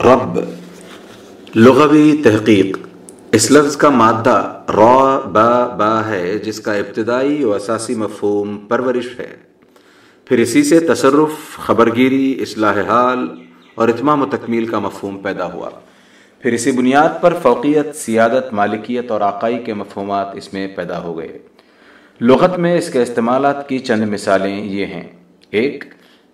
رب، لغوی تحقیق۔ اس لفظ کا مادہ را، با با ہے، جس کا ابتدائی و اساسی مفہوم پرورش ہے۔ پھر اسی سے تصرف، خبرگیری، اصلاح حال اور اتمام و تکمیل کا مفہوم پیدا ہوا۔ پھر اسی بنیاد پر فوقیت، سیادت، مالکیت اور آقائی کے مفہومات اس میں پیدا ہو گئے۔ لغت میں اس کے استعمالات کی چند مثالیں یہ ہیں۔ ایک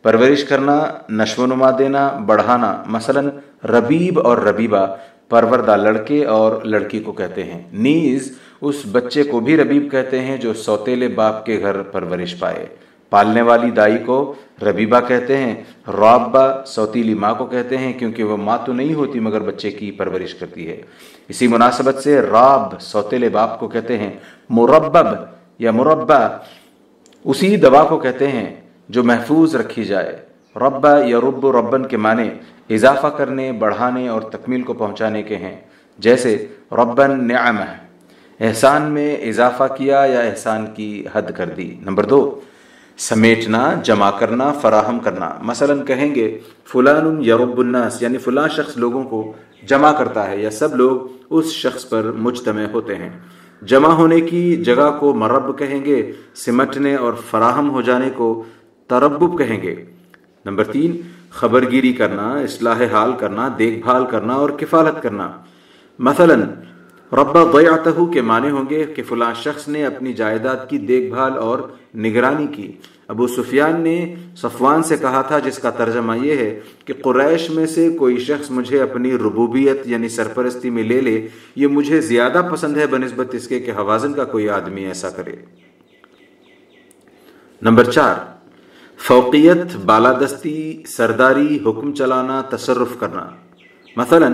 پرورش کرنا، نشو و نما دینا، بڑھانا، مثلا ربیب اور ربیبہ، پروردہ لڑکے اور لڑکی کو کہتے ہیں۔ نیز، اس بچے کو بھی ربیب کہتے ہیں جو سوتیلے باپ کے گھر پرورش پائے۔ پالنے والی دائی کو ربیبہ کہتے ہیں، راببہ سوتیلی ماں کو کہتے ہیں کیونکہ وہ ماں تو نہیں ہوتی مگر بچے کی پرورش کرتی ہے۔ اسی مناسبت سے راب سوتیلے باپ کو کہتے ہیں، مربب یا مربع، اسی دوا کو کہتے ہیں۔ جو محفوظ رکھی جائے۔ ربا یا رب و ربن کے معنی اضافہ کرنے، بڑھانے اور تکمیل کو پہنچانے کے ہیں۔ جیسے ربن نعمہ احسان میں اضافہ کیا یا احسان کی حد کر دی۔ نمبر دو، سمیٹنا، جمع کرنا، فراہم کرنا۔ مثلا کہیں گے، فلان یرب الناس یعنی فلاں شخص لوگوں کو جمع کرتا ہے یا سب لوگ اس شخص پر مجتمع ہوتے ہیں۔ جمع ہونے کی جگہ کو مرب کہیں گے، سمٹنے اور فراہم ہو جانے کو تربب کہیں گے۔ نمبر تین خبر گیری کرنا، اصلاح حال کرنا، دیکھ بھال کرنا اور کفالت کرنا۔ مثلا ربا ضیعتہ کے معنی ہوں گے کہ فلاں شخص نے اپنی جائیداد کی دیکھ بھال اور نگرانی کی۔ ابو سفیان نے صفوان سے کہا تھا، جس کا ترجمہ یہ ہے کہ قریش میں سے کوئی شخص مجھے اپنی ربوبیت یعنی سرپرستی میں لے لے، یہ مجھے زیادہ پسند ہے، بنسبت اس کے کہ حوازن کا کوئی آدمی ایسا کرے۔ نمبر چار فوقیت، بالادستی، سرداری، حکم چلانا، تصرف کرنا۔ مثلا،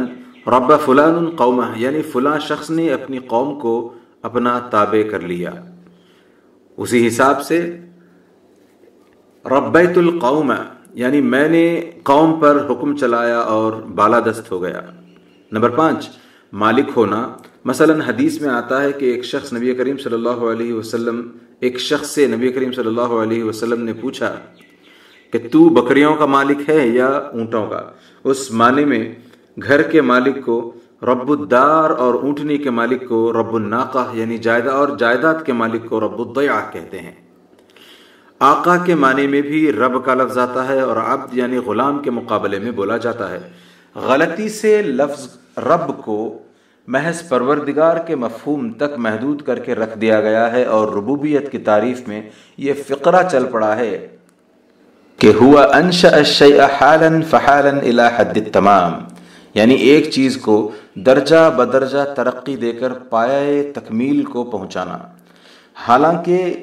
رب فلان قومہ یعنی فلاں شخص نے اپنی قوم کو اپنا تابع کر لیا۔ اسی حساب سے، ربیت القوم یعنی میں نے قوم پر حکم چلایا اور بالادست ہو گیا۔ نمبر پانچ مالک ہونا۔ مثلا حدیث میں آتا ہے کہ ایک شخص نبی کریم صلی اللہ علیہ وسلم، ایک شخص سے نبی کریم صلی اللہ علیہ وسلم نے پوچھا کہ تو بکریوں کا مالک ہے یا اونٹوں کا؟ اس معنی میں گھر کے مالک کو، رب الدار اور اونٹنی کے مالک کو رب الناقہ یعنی جائیداد اور جائیداد کے مالک کو رب الضیع کہتے ہیں۔ آقا کے معنی میں بھی رب کا لفظ آتا ہے اور عبد یعنی غلام کے مقابلے میں بولا جاتا ہے۔ غلطی سے لفظ رب کو محض پروردگار کے مفہوم تک محدود کر کے رکھ دیا گیا ہے اور ربوبیت کی تعریف میں یہ فقرہ چل پڑا ہے کہ ہوا انشا الشیء حالا فحالا الى حد التمام یعنی ایک چیز کو درجہ بدرجہ ترقی دے کر پایا تکمیل کو پہنچانا۔ حالانکہ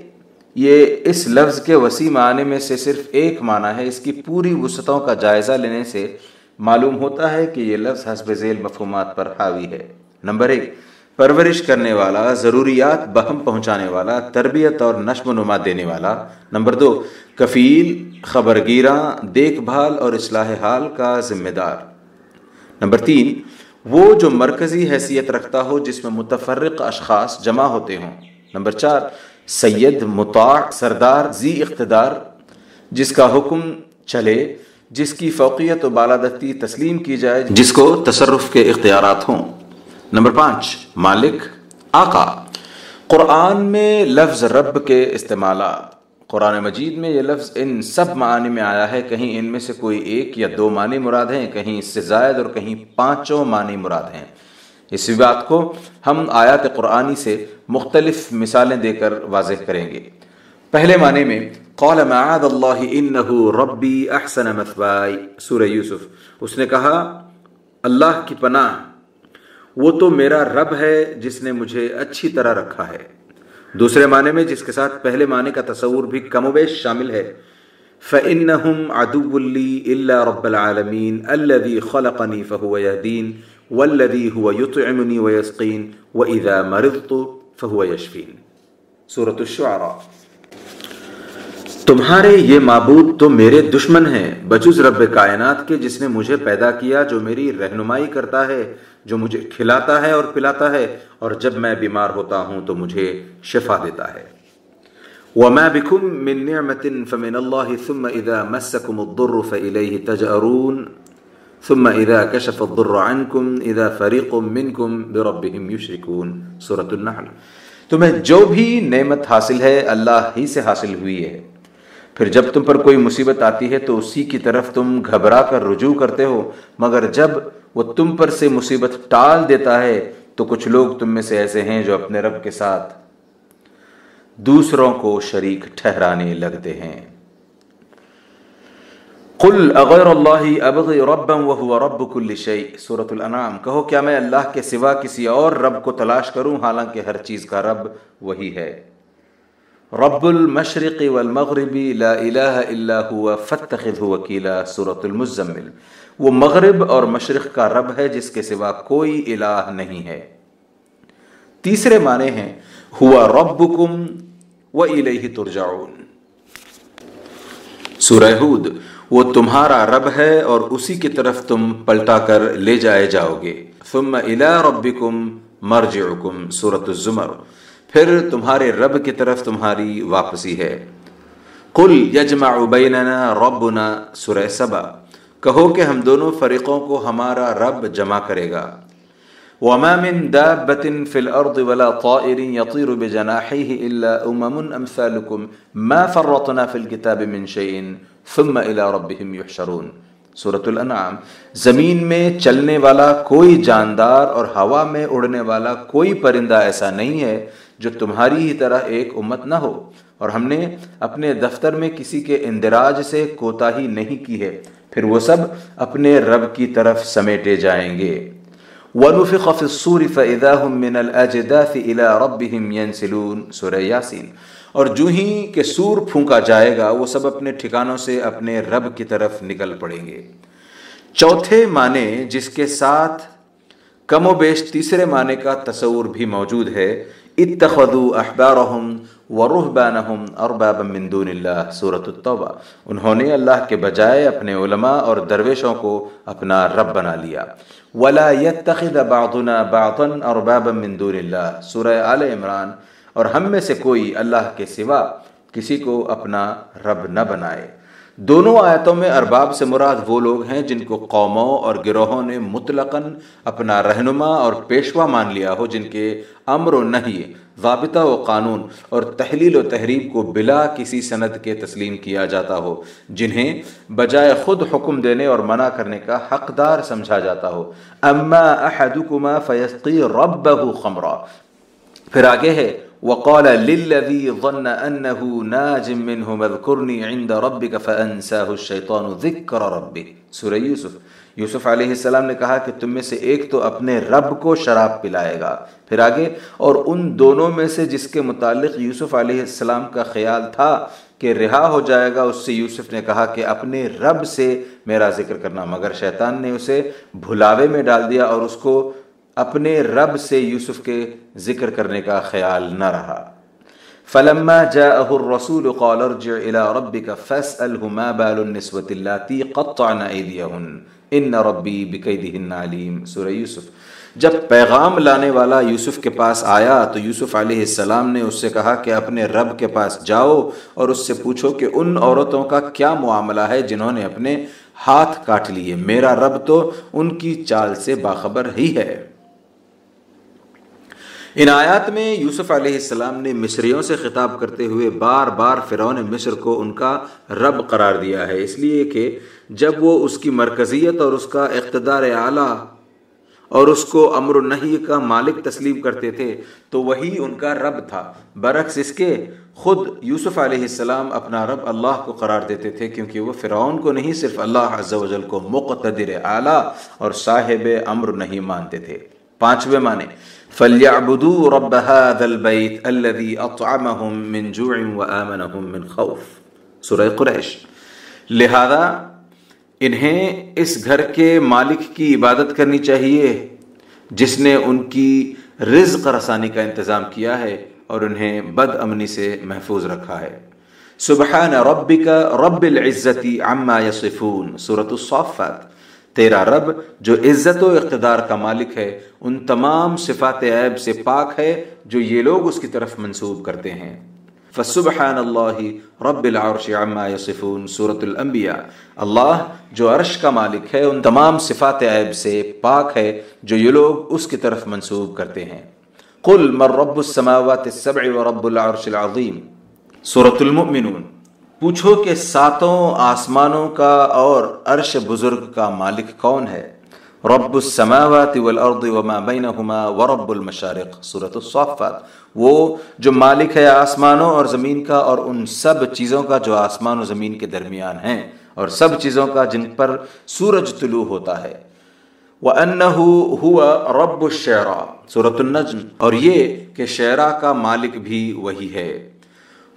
یہ اس لفظ کے وسیع معنی میں سے صرف ایک معنی ہے، اس کی پوری وسطوں کا جائزہ لینے سے معلوم ہوتا ہے کہ یہ لفظ حسب ذیل مفہومات پر حاوی ہے۔ نمبر ایک، پرورش کرنے والا، ضروریات بہم پہنچانے والا، تربیت اور نشم و نما دینے والا۔ نمبر دو، کفیل، خبرگیراں، دیکھ بھال اور اصلاح حال کا ذمہ دار۔ نمبر تین، وہ جو مرکزی حیثیت رکھتا ہو جس میں متفرق اشخاص جمع ہوتے ہوں۔ نمبر چار، سید، مطاع، سردار، زی اقتدار، جس کا حکم چلے، جس کی فوقیت و بالادستی تسلیم کی جائے، جس کو تصرف کے اختیارات ہوں۔ نمبر پانچ، مالک، آقا۔ قرآن میں لفظ رب کے استعمالات۔ قرآن مجید میں یہ لفظ ان سب معنی میں آیا ہے، کہیں ان میں سے کوئی ایک یا دو معنی مراد ہیں، کہیں اس سے زائد اور کہیں پانچوں معنی مراد ہیں۔ اسی بات کو ہم آیات قرآنی سے مختلف مثالیں دے کر واضح کریں گے۔ پہلے معنی میں قول معاذ اللہ انہو ربی احسن مثوائی، سورہ یوسف۔ اس نے کہا، اللہ کی پناہ وہ تو میرا رب ہے جس نے مجھے اچھی طرح رکھا ہے۔ دوسرے معنی میں جس کے ساتھ پہلے معنی کا تصور بھی کم و بیش شامل ہے، فَإِنَّهُمْ عَدُوٌ لِّي إِلَّا رَبَّ الْعَالَمِينَ، الَّذِي خَلَقَنِي فَهُوَ يَهْدِينَ، وَالَّذِي هُوَ يُطْعِمُنِي وَيَسْقِينَ، وَإِذَا مَرِضْتُ فَهُوَ يَشْفِينَ۔ سورة الشعراء۔ تمہارے یہ معبود تو میرے دشمن ہیں، بجز رب کائنات کے جس نے مجھے پیدا کیا جو میری رہنمائی کرتا ہے۔ جو مجھے کھلاتا ہے اور پلاتا ہے، اور جب میں بیمار ہوتا ہوں تو مجھے شفا دیتا ہے۔ وما بكم من نعمة فمن الله ثم اذا مسكم الضر فاليه تجارون ثم اذا كشف الضر عنكم اذا فريق منكم بربهم يشركون۔ سورة النحل۔ تمہیں جو بھی نعمت حاصل ہے، اللہ ہی سے حاصل ہوئی ہے۔ پھر جب تم پر کوئی مصیبت آتی ہے تو اسی کی طرف تم گھبرا کر رجوع کرتے ہو۔ مگر جب وہ تم پر سے مصیبت ٹال دیتا ہے، تو کچھ لوگ تم میں سے ایسے ہیں جو اپنے رب کے ساتھ دوسروں کو شریک ٹھہرانے لگتے ہیں۔ قل اغیر اللہ ابغی ربا وهو رب کل شیء سورۃ الانعام کہو، کیا میں اللہ کے سوا کسی اور رب کو تلاش کروں؟ حالانکہ ہر چیز کا رب وہی ہے۔ رب المشرق والمغرب، لا الہ الا هو، فاتخذه وکیلا سورۃ المزمل۔ وہ مغرب اور مشرق کا رب ہے جس کے سوا کوئی الہ نہیں ہے۔ تیسرے معنی ہیں، ہوا ربکم و الیہ ترجعون۔ سورہ ہود، وہ تمہارا رب ہے اور اسی کی طرف تم پلٹا کر لے جائے جاؤ گے ثم الى ربکم مرجعکم سورۃ الزمر۔ پھر تمہارے رب کی طرف تمہاری واپسی ہے۔ قل یجمع بیننا ربنا، سورہ سبا۔ کہو کہ ہم دونوں فریقوں کو ہمارا رب جمع کرے گا۔ وما من دابة في الأرض ولا طائر يطير بجناحيه إلا أمم أمثالكم ما فرطنا في الكتاب من شيء ثم إلى ربهم يحشرون۔ سورة الانعام۔ زمین میں چلنے والا کوئی جاندار اور ہوا میں اڑنے والا کوئی پرندہ ایسا نہیں ہے جو تمہاری ہی طرح ایک امت نہ ہو۔ اور ہم نے اپنے دفتر میں کسی کے اندراج سے کوتاہی نہیں کی ہے۔ پھر وہ سب اپنے رب کی طرف سمیٹے جائیں گے۔ وَنُفِخَ فِي الصُّورِ فَإِذَا هُم مِّنَ الْأَجْدَاثِ إِلَىٰ رَبِّهِمْ يَنْسِلُونَ سورہ یاسین۔ اور جو ہی کہ سور پھونکا جائے گا، وہ سب اپنے ٹھکانوں سے اپنے رب کی طرف نکل پڑیں گے۔ چوتھے معنی جس کے ساتھ کم و بیش تیسرے معنی کا تصور بھی موجود ہے، اتخذوا احبارهم ورهبانهم اربابا من دون اللہ سورة التوبہ۔ انہوں نے اللہ کے بجائے اپنے علماء اور درویشوں کو اپنا رب بنا لیا۔ ولا يتخذ بعضنا بعضا اربابا من دون اللہ سورہ آل عمران۔ اور ہم میں سے کوئی اللہ کے سوا کسی کو اپنا رب نہ بنائے۔ دونوں آیتوں میں ارباب سے مراد وہ لوگ ہیں جن کو قوموں اور گروہوں نے مطلقاً اپنا رہنما اور پیشوا مان لیا ہو، جن کے امر و نہیں ضابطہ و قانون اور تحلیل و تحریب کو بلا کسی سند کے تسلیم کیا جاتا ہو، جنہیں بجائے خود حکم دینے اور منع کرنے کا حقدار سمجھا جاتا ہو۔ اما احدکما فیسقی ربہ خمرہ پھر آگے ہے، وقال للذي ظن انه ناج منه مذكرني عند ربك فانساه الشيطان ذكر ربه سورہ یوسف۔ یوسف علیہ السلام نے کہا کہ تم میں سے ایک تو اپنے رب کو شراب پلائے گا۔ پھر آگے، اور ان دونوں میں سے جس کے متعلق یوسف علیہ السلام کا خیال تھا کہ رہا ہو جائے گا، اس سے یوسف نے کہا کہ اپنے رب سے میرا ذکر کرنا۔ مگر شیطان نے اسے بھلاوے میں ڈال دیا اور اس کو اپنے رب سے یوسف کے ذکر کرنے کا خیال نہ رہا۔ فلما جاءه الرسول قال ارجع الى ربك فاساله ما بال النسوة اللاتي قطعن ايديهن ان ربی بكيدهن علیم سورہ یوسف جب پیغام لانے والا یوسف کے پاس آیا تو یوسف علیہ السلام نے اس سے کہا کہ اپنے رب کے پاس جاؤ اور اس سے پوچھو کہ ان عورتوں کا کیا معاملہ ہے جنہوں نے اپنے ہاتھ کاٹ لیے۔ میرا رب تو ان کی چال سے باخبر ہی ہے۔ ان آیات میں یوسف علیہ السلام نے مصریوں سے خطاب کرتے ہوئے بار بار فرعون مصر کو ان کا رب قرار دیا ہے۔ اس لیے کہ جب وہ اس کی مرکزیت اور اس کا اقتدار اعلیٰ اور اس کو امر نہیں کا مالک تسلیم کرتے تھے، تو وہی ان کا رب تھا۔ برعکس اس کے خود یوسف علیہ السلام اپنا رب اللہ کو قرار دیتے تھے، کیونکہ وہ فرعون کو نہیں، صرف اللہ عز و جل کو مقتدر اعلیٰ اور صاحب امر نہیں مانتے تھے۔ پانچویں معنی فَلْيَعْبُدُوا رَبَّ هَذَا الْبَيْتِ الَّذِي أَطْعَمَهُم مِّن جُوعٍ وَآمَنَهُم مِّن خَوْفٍ سورہ قریش لہذا انہیں اس گھر کے مالک کی عبادت کرنی چاہیے جس نے ان کی رزق رسانی کا انتظام کیا ہے اور انہیں بد امنی سے محفوظ رکھا ہے سبحان ربک رب العزت عما یصفون سورة الصافات تیرا رب جو عزت و اقتدار کا مالک ہے، ان تمام صفات عیب سے پاک ہے جو یہ لوگ اس کی طرف منسوب کرتے ہیں۔ فسبحان اللہ رب العرش عما یصفون، سورة الانبیاء۔ اللہ جو عرش کا مالک ہے، ان تمام صفات عیب سے پاک ہے جو یہ لوگ اس کی طرف منسوب کرتے ہیں۔ قل من رب السماوات السبع ورب العرش العظیم۔ سورة المؤمنون۔ پوچھو کہ ساتوں آسمانوں کا اور عرش بزرگ کا مالک کون ہے؟ رب السماوات والارض وما بینہما ورب المشارق، سورة الصافات وہ جو مالک ہے آسمانوں اور زمین کا اور ان سب چیزوں کا جو آسمان و زمین کے درمیان ہیں اور سب چیزوں کا جن پر سورج طلوع ہوتا ہے۔ وَأَنَّهُ هُوَ رَبُّ الشَّعْرَى۔ سورة النجم۔ اور یہ کہ شعرا کا مالک بھی وہی ہے۔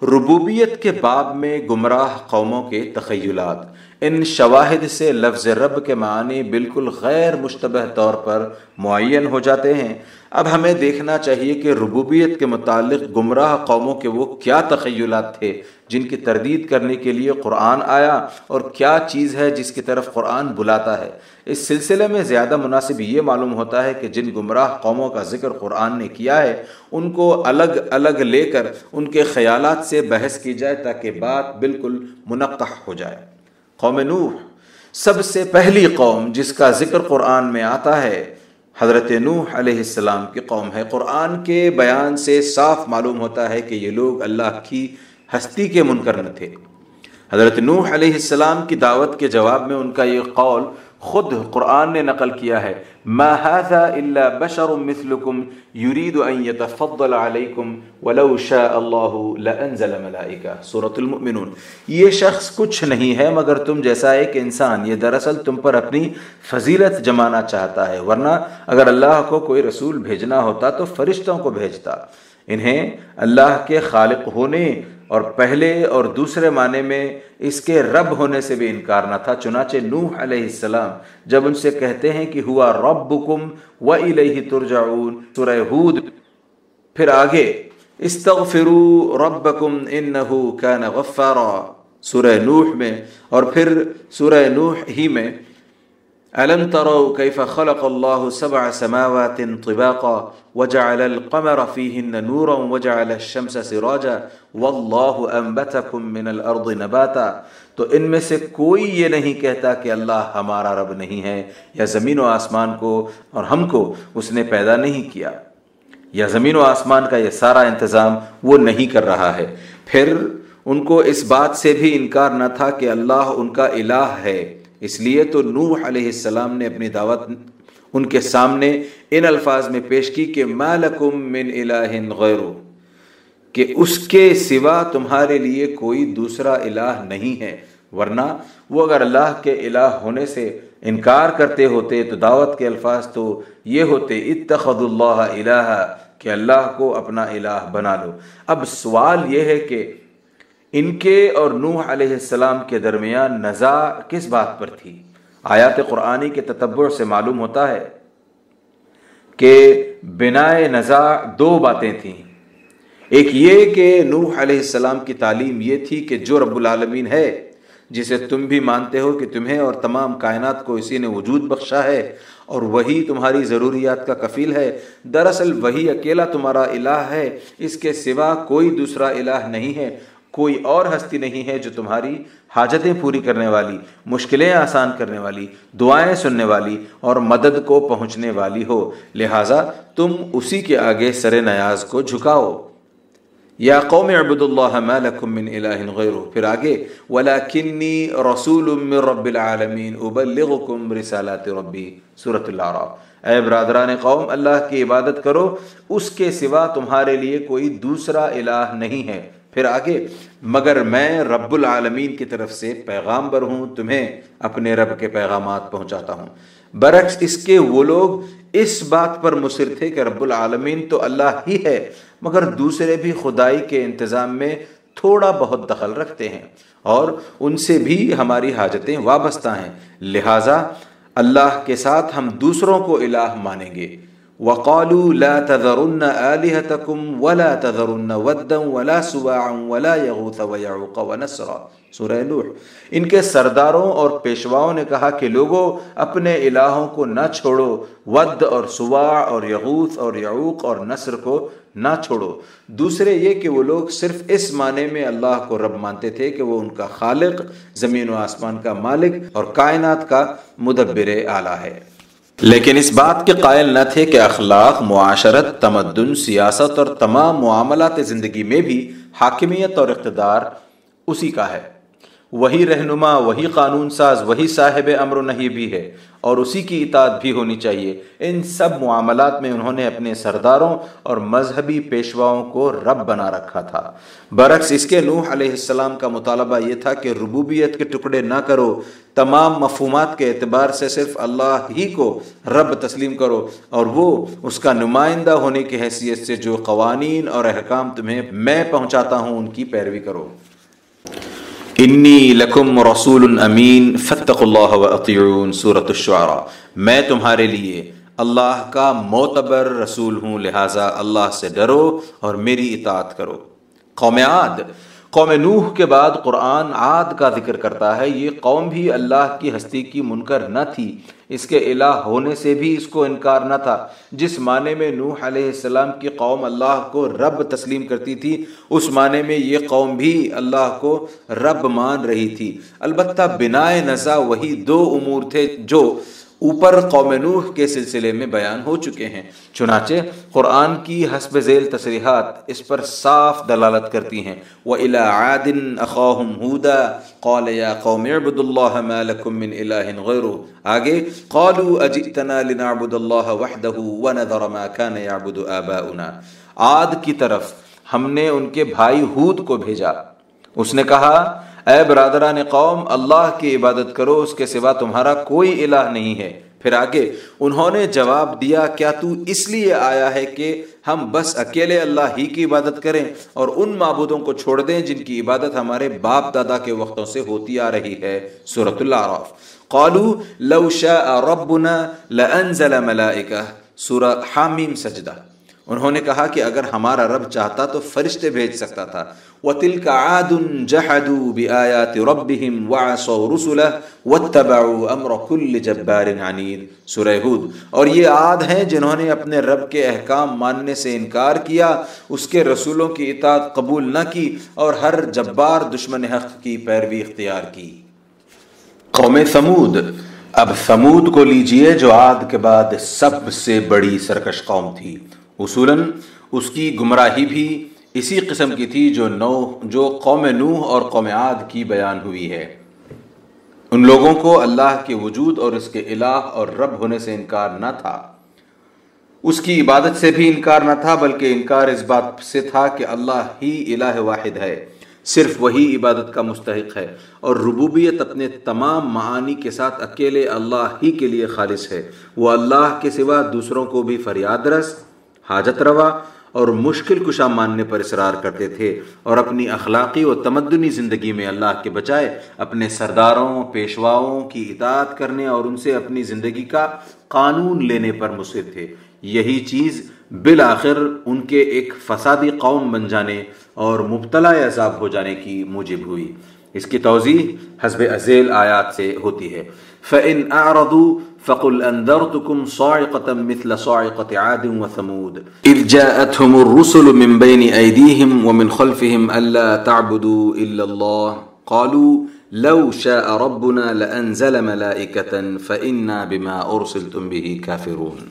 ربوبیت کے باب میں گمراہ قوموں کے تخیلات۔ ان شواہد سے لفظ رب کے معنی بالکل غیر مشتبہ طور پر معین ہو جاتے ہیں۔ اب ہمیں دیکھنا چاہیے کہ ربوبیت کے متعلق گمراہ قوموں کے وہ کیا تخیلات تھے۔ جن کی تردید کرنے کے لیے قرآن آیا اور کیا چیز ہے جس کی طرف قرآن بلاتا ہے۔ اس سلسلے میں زیادہ مناسب یہ معلوم ہوتا ہے کہ جن گمراہ قوموں کا ذکر قرآن نے کیا ہے، ان کو الگ الگ لے کر ان کے خیالات سے بحث کی جائے تاکہ بات بالکل منقع ہو جائے۔ قوم نوح، سب سے پہلی قوم جس کا ذکر قرآن میں آتا ہے، حضرت نوح علیہ السلام کی قوم ہے۔ قرآن کے بیان سے صاف معلوم ہوتا ہے کہ یہ لوگ اللہ کی ہستی کے منکر نہ تھے۔ حضرت نوح علیہ السلام کی دعوت کے جواب میں ان کا یہ قول خود قرآن نے نقل کیا ہے، ما هذا الا بشر مثلكم يريد ان يتفضل عليكم ولو شاء الله لانزل ملائکہ سورۃ المؤمنون۔ یہ شخص کچھ نہیں ہے مگر تم جیسا ایک انسان، یہ دراصل تم پر اپنی فضیلت جمانا چاہتا ہے، ورنہ اگر اللہ کو کوئی رسول بھیجنا ہوتا تو فرشتوں کو بھیجتا۔ انہیں اللہ کے خالق ہونے اور پہلے اور دوسرے معنی میں اس کے رب ہونے سے بھی انکار نہ تھا، چنانچہ نوح علیہ السلام جب ان سے کہتے ہیں کہ ہوا ربکم و الیہ ترجعون، سورہ ہود۔ پھر آگے، استغفروا ربکم انہو کان غفارا، سورہ نوح میں۔ اور پھر سورہ نوح ہی میں ألم تروا كيف خلق الله سبع سماوات طباقا وجعل القمر فيهن نورا وجعل الشمس سراجا والله أنبتكم من الأرض نباتا تو ان میں سے کوئی یہ نہیں کہتا کہ اللہ ہمارا رب نہیں ہے یا زمین و آسمان کو اور ہم کو اس نے پیدا نہیں کیا۔ یا زمین و آسمان کا یہ سارا انتظام وہ نہیں کر رہا ہے۔ پھر ان کو اس بات سے بھی انکار نہ تھا کہ اللہ ان کا الہ ہے۔ اس لیے تو نوح علیہ السلام نے اپنی دعوت ان کے سامنے ان الفاظ میں پیش کی کہ مالکم من الہ غیرو کہ اس کے سوا تمہارے لیے کوئی دوسرا الہ نہیں ہے، ورنہ وہ اگر اللہ کے الہ ہونے سے انکار کرتے ہوتے تو دعوت کے الفاظ تو یہ ہوتے اتخذ اللہ الہ، کہ اللہ کو اپنا الہ بنا لو۔ اب سوال یہ ہے کہ ان کے اور نوح علیہ السلام کے درمیان نزا کس بات پر تھی؟ آیات قرآنی کے تتبر سے معلوم ہوتا ہے کہ بنا نزا دو باتیں تھیں۔ ایک یہ کہ نوح علیہ السلام کی تعلیم یہ تھی کہ جو رب العالمین ہے، جسے تم بھی مانتے ہو کہ تمہیں اور تمام کائنات کو اسی نے وجود بخشا ہے، اور وہی تمہاری ضروریات کا کفیل ہے۔ دراصل وہی اکیلا تمہارا الہ ہے، اس کے سوا کوئی دوسرا الہ نہیں ہے۔ کوئی اور ہستی نہیں ہے جو تمہاری حاجتیں پوری کرنے والی، مشکلیں آسان کرنے والی، دعائیں سننے والی اور مدد کو پہنچنے والی ہو۔ لہٰذا تم اسی کے آگے سر نیاز کو جھکاؤ۔ یا قوم عبد اللہ ما لکم من الہ غیرو پھر آگے ولیکنی رسول من رب العالمین ابلغکم رسالات ربی سورة اللہ اے برادران قوم، اللہ کی عبادت کرو۔ اس کے سوا تمہارے لیے کوئی دوسرا الہ نہیں ہے۔ پھر آگے، مگر میں رب العالمین کی طرف سے پیغام بر ہوں، تمہیں اپنے رب کے پیغامات پہنچاتا ہوں۔ برعکس، اس کے وہ لوگ اس بات پر مصر تھے کہ رب العالمین تو اللہ ہی ہے، مگر دوسرے بھی خدائی کے انتظام میں تھوڑا بہت دخل رکھتے ہیں اور ان سے بھی ہماری حاجتیں وابستہ ہیں۔ لہٰذا، اللہ کے ساتھ ہم دوسروں کو الہ مانیں گے۔ وقالوا لا تذرن آلهتكم ولا تذرن ودا ولا سواعا ولا يغوث ويعوق ونسرا۔ سورہ نوح۔ ان کے سرداروں اور پیشواؤں نے کہا کہ لوگوں اپنے الہوں کو نہ چھوڑو، ود اور سواع اور یغوث اور یعوق اور نصر کو نہ چھوڑو۔ دوسرے یہ کہ وہ لوگ صرف اس معنی میں اللہ کو رب مانتے تھے کہ وہ ان کا خالق، زمین و آسمان کا مالک اور کائنات کا مدبر اعلیٰ ہے۔ لیکن اس بات کے قائل نہ تھے کہ اخلاق، معاشرت، تمدن، سیاست اور تمام معاملات زندگی میں بھی حاکمیت اور اقتدار اسی کا ہے۔ وہی رہنما، وہی قانون ساز، وہی صاحب امر و نہیں بھی ہے اور اسی کی اطاعت بھی ہونی چاہیے۔ ان سب معاملات میں انہوں نے اپنے سرداروں اور مذہبی پیشواؤں کو رب بنا رکھا تھا۔ برعکس اس کے نوح علیہ السلام کا مطالبہ یہ تھا کہ ربوبیت کے ٹکڑے نہ کرو، تمام مفہومات کے اعتبار سے صرف اللہ ہی کو رب تسلیم کرو اور وہ اس کا نمائندہ ہونے کی حیثیت سے جو قوانین اور احکام تمہیں میں پہنچاتا ہوں، ان کی پیروی کرو۔ انی لکم رسول امین فتق اللہ وطیون صورت الشعراء میں تمہارے لیے اللہ کا معتبر رسول ہوں، لہٰذا اللہ سے ڈرو اور میری اطاعت کرو. قوم عاد قوم نوح کے بعد قرآن عاد کا ذکر کرتا ہے۔ یہ قوم بھی اللہ کی ہستی کی منکر نہ تھی۔ اس کے الہ ہونے سے بھی اس کو انکار نہ تھا۔ جس معنی میں نوح علیہ السلام کی قوم اللہ کو رب تسلیم کرتی تھی، اس معنی میں یہ قوم بھی اللہ کو رب مان رہی تھی۔ البتہ بنا نزا وہی دو امور تھے جو اوپر قوم نوح کے سلسلے میں بیان ہو چکے ہیں۔ چنانچہ قرآن کی حسب ذیل تصریحات اس پر صاف دلالت کرتی ہیں۔ وَإِلَىٰ عَادٍ أَخَاهُمْ هُودًا قَالَ يَا قَوْمِ اعْبُدُوا اللَّهَ مَا لَكُم مِّنْ إِلَٰهٍ غَيْرُهُ۔ آگے قَالُوا أَجِئْتَنَا لِنَعْبُدَ اللَّهَ وَحْدَهُ وَنَذَرَ مَا كَانَ يَعْبُدُ آبَاؤُنَا۔ عاد کی طرف ہم نے ان کے بھائی ہود کو بھیجا۔ اس نے کہا اے برادران قوم، اللہ کی عبادت کرو، اس کے سوا تمہارا کوئی الہ نہیں ہے۔ پھر آگے، انہوں نے جواب دیا، کیا تو اس لیے آیا ہے کہ ہم بس اکیلے اللہ ہی کی عبادت کریں اور ان معبودوں کو چھوڑ دیں جن کی عبادت ہمارے باپ دادا کے وقتوں سے ہوتی آ رہی ہے۔ سورة العراف قالوا، لو شاء ربنا لانزل ملائکہ۔ سورہ حامیم سجدہ۔ انہوں نے کہا کہ اگر ہمارا رب چاہتا تو فرشتے بھیج سکتا تھا۔ وَتِلْكَ عَادٌ جَحَدُوا بِآيَاتِ رَبِّهِمْ وَعَصَوْا رُسُلَهُ وَاتَّبَعُوا أَمْرَ كُلِّ جَبَّارٍ عَنِيدٍ۔ سورہ ہود۔ اور یہ عاد ہیں جنہوں نے اپنے رب کے احکام ماننے سے انکار کیا۔ اس کے رسولوں کی اطاعت قبول نہ کی اور ہر جبار دشمن حق کی پیروی اختیار کی۔ قوم ثمود۔ اب ثمود کو لیجیے جو عاد کے بعد سب سے بڑی سرکش قوم تھی۔ اصولاً اس کی گمراہی بھی اسی قسم کی تھی جو نو، جو قوم نوح اور قوم عاد کی بیان ہوئی ہے۔ ان لوگوں کو اللہ کے وجود اور اس کے الہ اور رب ہونے سے انکار نہ تھا۔ اس کی عبادت سے بھی انکار نہ تھا، بلکہ انکار اس بات سے تھا کہ اللہ ہی الہ واحد ہے۔ صرف وہی عبادت کا مستحق ہے۔ اور ربوبیت اپنے تمام معانی کے ساتھ اکیلے اللہ ہی کے لیے خالص ہے۔ وہ اللہ کے سوا دوسروں کو بھی فریاد رس حاجت روا اور مشکل کشا ماننے پر اصرار کرتے تھے اور اپنی اخلاقی و تمدنی زندگی میں اللہ کے بجائے اپنے سرداروں، پیشواؤں کی اطاعت کرنے اور ان سے اپنی زندگی کا قانون لینے پر مصر تھے۔ یہی چیز بالآخر ان کے ایک فسادی قوم بن جانے اور مبتلا عذاب ہو جانے کی موجب ہوئی اس کی توضیح حسب ازیل آیات سے ہوتی ہے فَإِنْ أَعْرَضُوا فَقُلْ أَنذَرْتُكُمْ صَاعِقَةً مِثْلَ صَاعِقَةِ عَادٍ وَثَمُودَ إِذْ جَاءَتْهُمُ الرُّسُلُ مِنْ بَيْنِ أَيْدِيهِمْ وَمِنْ خَلْفِهِمْ أَلَّا تَعْبُدُوا إِلَّا اللَّهِ قَالُوا لَوْ شَاءَ رَبُّنَا لَأَنزَلَ مَلَائِكَةً فَإِنَّا بِمَا أُرْسِلْتُمْ بِهِ كَافِرُونَ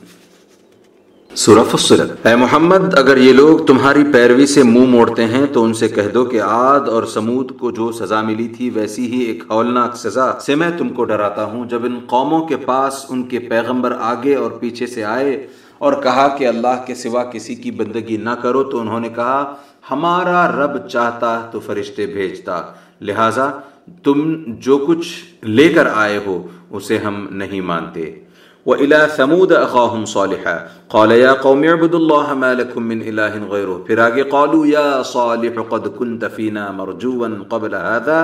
سورہ فصلت۔ اے محمد، اگر یہ لوگ تمہاری پیروی سے منہ مو موڑتے ہیں، تو ان سے کہہ دو کہ عاد اور سمود کو جو سزا ملی تھی، ویسی ہی ایک ہولناک سزا سے میں تم کو ڈراتا ہوں۔ جب ان قوموں کے پاس ان کے پیغمبر آگے اور پیچھے سے آئے اور کہا کہ اللہ کے سوا کسی کی بندگی نہ کرو، تو انہوں نے کہا، ہمارا رب چاہتا تو فرشتے بھیجتا۔ لہٰذا تم جو کچھ لے کر آئے ہو، اسے ہم نہیں مانتے۔ وَإِلَى ثَمُودَ أَخَاهُمْ صَالِحًا قَالَ يَا قَوْمِ اعْبُدُوا اللَّهَ مَا لَكُم مِّنْ إِلَٰهٍ غَيْرُهُ پھر آگے قالوا يَا صَالِحُ قَدْ كُنْتَ فِينَا مَرْجُوًّا قَبْلَ هَذَا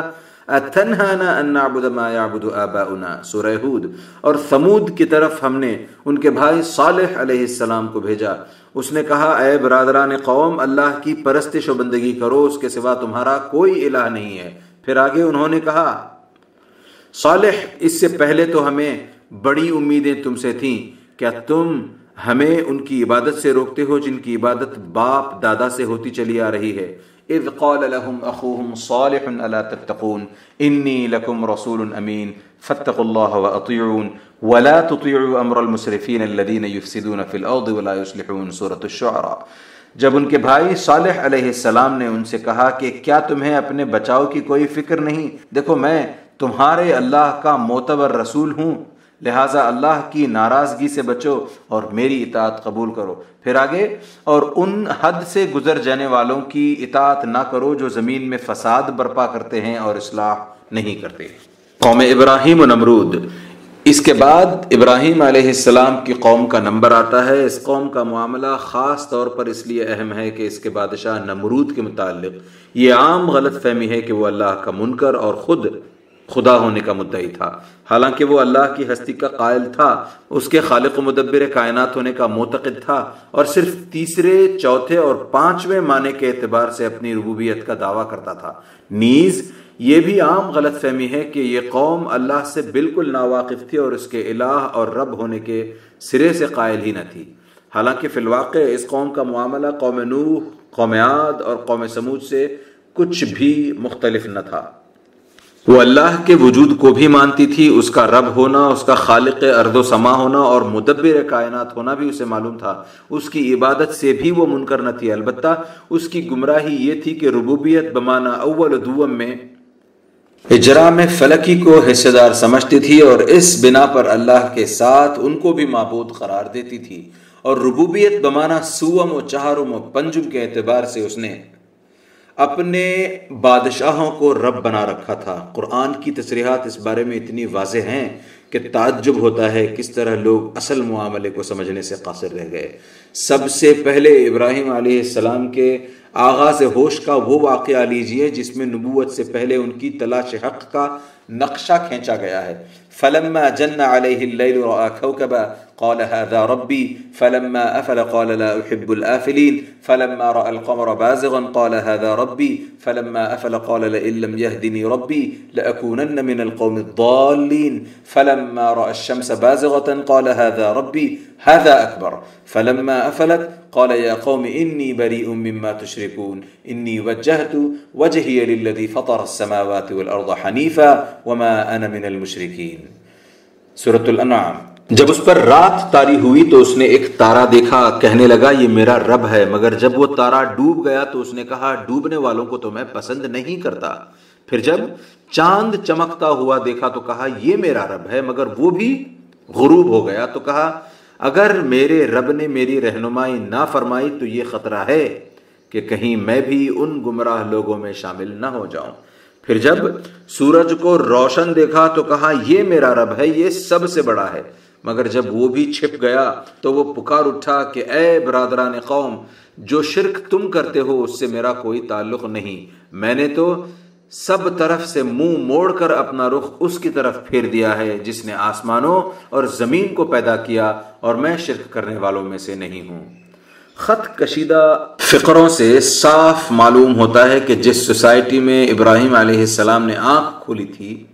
اتنہانا ان نعبد ما یعبد آباؤنا سورہ ہود اور ثمود کی طرف ہم نے ان کے بھائی صالح علیہ السلام کو بھیجا اس نے کہا، اے برادران قوم، اللہ کی پرستش و بندگی کرو، اس کے سوا تمہارا کوئی الہ نہیں ہے۔ پھر آگے انہوں نے کہا، صالح، اس سے پہلے تو ہمیں بڑی امیدیں تم سے تھیں۔ کیا تم ہمیں ان کی عبادت سے روکتے ہو جن کی عبادت باپ دادا سے ہوتی چلی آ رہی ہے؟ اذ قال لهم اخوهم صالح الا تتقون، انی لکم رسول امین، فاتقوا الله واطيعون ولا تطيعوا امر المسرفين الذين يفسدون في الارض ولا يصلحون سورة الشعراء۔ جب ان کے بھائی صالح علیہ السلام نے ان سے کہا کہ کیا تمہیں اپنے بچاؤ کی کوئی فکر نہیں؟ دیکھو میں تمہارے اللہ کا معتبر رسول ہوں۔ لہٰذا اللہ کی ناراضگی سے بچو اور میری اطاعت قبول کرو۔ پھر آگے، اور ان حد سے گزر جانے والوں کی اطاعت نہ کرو جو زمین میں فساد برپا کرتے ہیں اور اصلاح نہیں کرتے۔ قوم ابراہیم و نمرود۔ اس کے بعد ابراہیم علیہ السلام کی قوم کا نمبر آتا ہے۔ اس قوم کا معاملہ خاص طور پر اس لیے اہم ہے کہ اس کے بادشاہ نمرود کے متعلق یہ عام غلط فہمی ہے کہ وہ اللہ کا منکر اور خود خدا ہونے کا مدعی تھا۔ حالانکہ وہ اللہ کی ہستی کا قائل تھا، اس کے خالق و مدبر کائنات ہونے کا معتقد تھا اور صرف تیسرے، چوتھے اور پانچویں معنی کے اعتبار سے اپنی ربوبیت کا دعویٰ کرتا تھا۔ نیز، یہ بھی عام غلط فہمی ہے کہ یہ قوم اللہ سے بالکل ناواقف تھی اور اس کے الہ اور رب ہونے کے سرے سے قائل ہی نہ تھی۔ حالانکہ فی الواقع اس قوم کا معاملہ قوم نوح، قوم عاد اور قوم سمود سے کچھ بھی مختلف نہ تھا۔ وہ اللہ کے وجود کو بھی مانتی تھی، اس کا رب ہونا، اس کا خالق ارد و سما ہونا اور مدبر کائنات ہونا بھی اسے معلوم تھا۔ اس کی عبادت سے بھی وہ منکر نہ تھی۔ البتہ اس کی گمراہی یہ تھی کہ ربوبیت بمانا اول دوم میں اجرا میں فلکی کو حصے دار سمجھتی تھی اور اس بنا پر اللہ کے ساتھ ان کو بھی معبود قرار دیتی تھی۔ اور ربوبیت بمانا سوم و چہارم و پنجم کے اعتبار سے اس نے اپنے بادشاہوں کو رب بنا رکھا تھا۔ قرآن کی تصریحات اس بارے میں اتنی واضح ہیں کہ تعجب ہوتا ہے کس طرح لوگ اصل معاملے کو سمجھنے سے قاصر رہ گئے۔ سب سے پہلے ابراہیم علیہ السلام کے آغاز ہوش کا وہ واقعہ لیجیے جس میں نبوت سے پہلے ان کی تلاش حق کا نقشہ کھینچا گیا ہے۔ فلما جن عليه الليل رأى كوكبا قال هذا ربي. فلما أفل قال لا أحب الآفلين. فلما رأى القمر بازغا قال هذا ربي. فلما أفل قال لئن لم يهدني ربي لأكونن من القوم الضالين. فلما رأى الشمس بازغة قال هذا ربي. هذا أكبر. فلما أفلت قال يا قوم إني بريء مما تشركون. إني وجهت وجهي للذي فطر السماوات والأرض حنيفا وما أنا من المشركين. سورة الأنعام. جب اس پر رات تاری ہوئی تو اس نے ایک تارا دیکھا، کہنے لگا، یہ میرا رب ہے، مگر جب وہ تارا ڈوب گیا تو اس نے کہا، ڈوبنے والوں کو تو میں پسند نہیں کرتا۔ پھر جب چاند چمکتا ہوا دیکھا تو کہا، یہ میرا رب ہے، مگر وہ بھی غروب ہو گیا۔ تو کہا اگر میرے رب نے میری رہنمائی نہ فرمائی تو یہ خطرہ ہے کہ کہیں میں بھی ان گمراہ لوگوں میں شامل نہ ہو جاؤں۔ پھر جب سورج کو روشن دیکھا تو کہا، یہ میرا رب ہے، یہ سب سے بڑا ہے۔ مگر جب وہ بھی چھپ گیا تو وہ پکار اٹھا کہ، اے برادران قوم، جو شرک تم کرتے ہو، اس سے میرا کوئی تعلق نہیں۔ میں نے تو سب طرف سے منہ موڑ کر اپنا رخ اس کی طرف پھیر دیا ہے جس نے آسمانوں اور زمین کو پیدا کیا اور میں شرک کرنے والوں میں سے نہیں ہوں۔ خط کشیدہ فقروں سے صاف معلوم ہوتا ہے کہ جس سوسائٹی میں ابراہیم علیہ السلام نے آنکھ کھولی تھی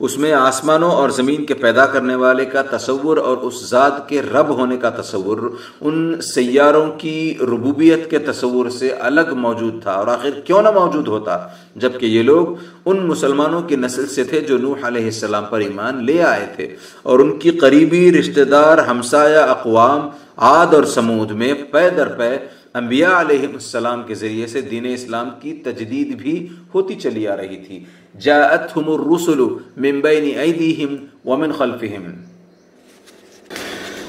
اس میں آسمانوں اور زمین کے پیدا کرنے والے کا تصور اور اس ذات کے رب ہونے کا تصور، ان سیاروں کی ربوبیت کے تصور سے الگ موجود تھا اور آخر کیوں نہ موجود ہوتا؟ جبکہ یہ لوگ ان مسلمانوں کی نسل سے تھے جو نوح علیہ السلام پر ایمان لے آئے تھے اور ان کی قریبی رشتہ دار ہمسایہ اقوام عاد اور سمود میں پے در پے انبیاء علیہ السلام کے ذریعے سے دین اسلام کی تجدید بھی ہوتی چلی آ رہی تھی۔ جاءتهم الرسل من بین ایدیہم ومن خلفہم۔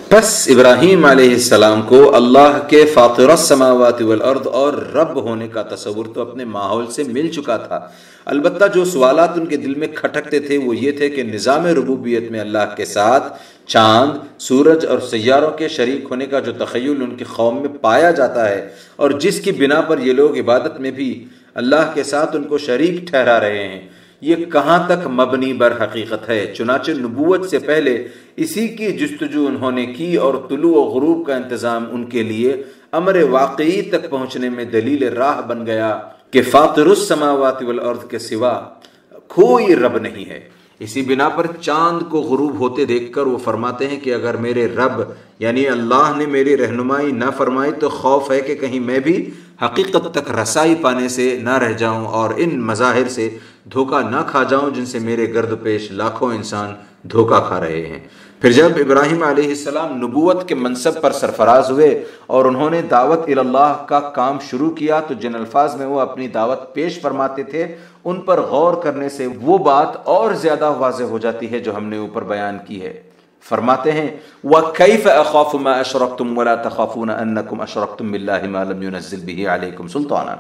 پس ابراہیم علیہ السلام کو اللہ کے فاطر السماوات والارض اور رب ہونے کا تصور تو اپنے ماحول سے مل چکا تھا۔ البتہ جو سوالات ان کے دل میں کھٹکتے تھے وہ یہ تھے کہ نظام ربوبیت میں اللہ کے ساتھ چاند، سورج اور سیاروں کے شریک ہونے کا جو تخیل ان کی قوم میں پایا جاتا ہے اور جس کی بنا پر یہ لوگ عبادت میں بھی اللہ کے ساتھ ان کو شریک ٹھہرا رہے ہیں۔ یہ کہاں تک مبنی بر حقیقت ہے؟ چنانچہ نبوت سے پہلے اسی کی جستجو انہوں نے کی اور طلوع و غروب کا انتظام ان کے لیے امر واقعی تک پہنچنے میں دلیل راہ بن گیا کہ فاطر السماوات والارض کے سوا کوئی رب نہیں ہے۔ اسی بنا پر چاند کو غروب ہوتے دیکھ کر وہ فرماتے ہیں کہ اگر میرے رب یعنی اللہ نے میری رہنمائی نہ فرمائی تو خوف ہے کہ کہیں میں بھی حقیقت تک رسائی پانے سے نہ رہ جاؤں اور ان مظاہر سے دھوکہ نہ کھا جاؤں جن سے میرے گرد پیش لاکھوں انسان دھوکہ کھا رہے ہیں۔ پھر جب ابراہیم علیہ السلام نبوت کے منصب پر سرفراز ہوئے اور انہوں نے دعوت اللہ کا کام شروع کیا تو جن الفاظ میں وہ اپنی دعوت پیش فرماتے تھے ان پر غور کرنے سے وہ بات اور زیادہ واضح ہو جاتی ہے جو ہم نے اوپر بیان کی ہے۔ فرماتے ہیں، وَكَيْفَ أَخَافُ مَا أَشْرَقْتُمْ وَلَا تَخَافُونَ أَنَّكُمْ أَشْرَقْتُمْ بِاللَّهِ مَا لَمْ يُنَزِّلْ بِهِ عَلَيْكُمْ سُلْطَانًا۔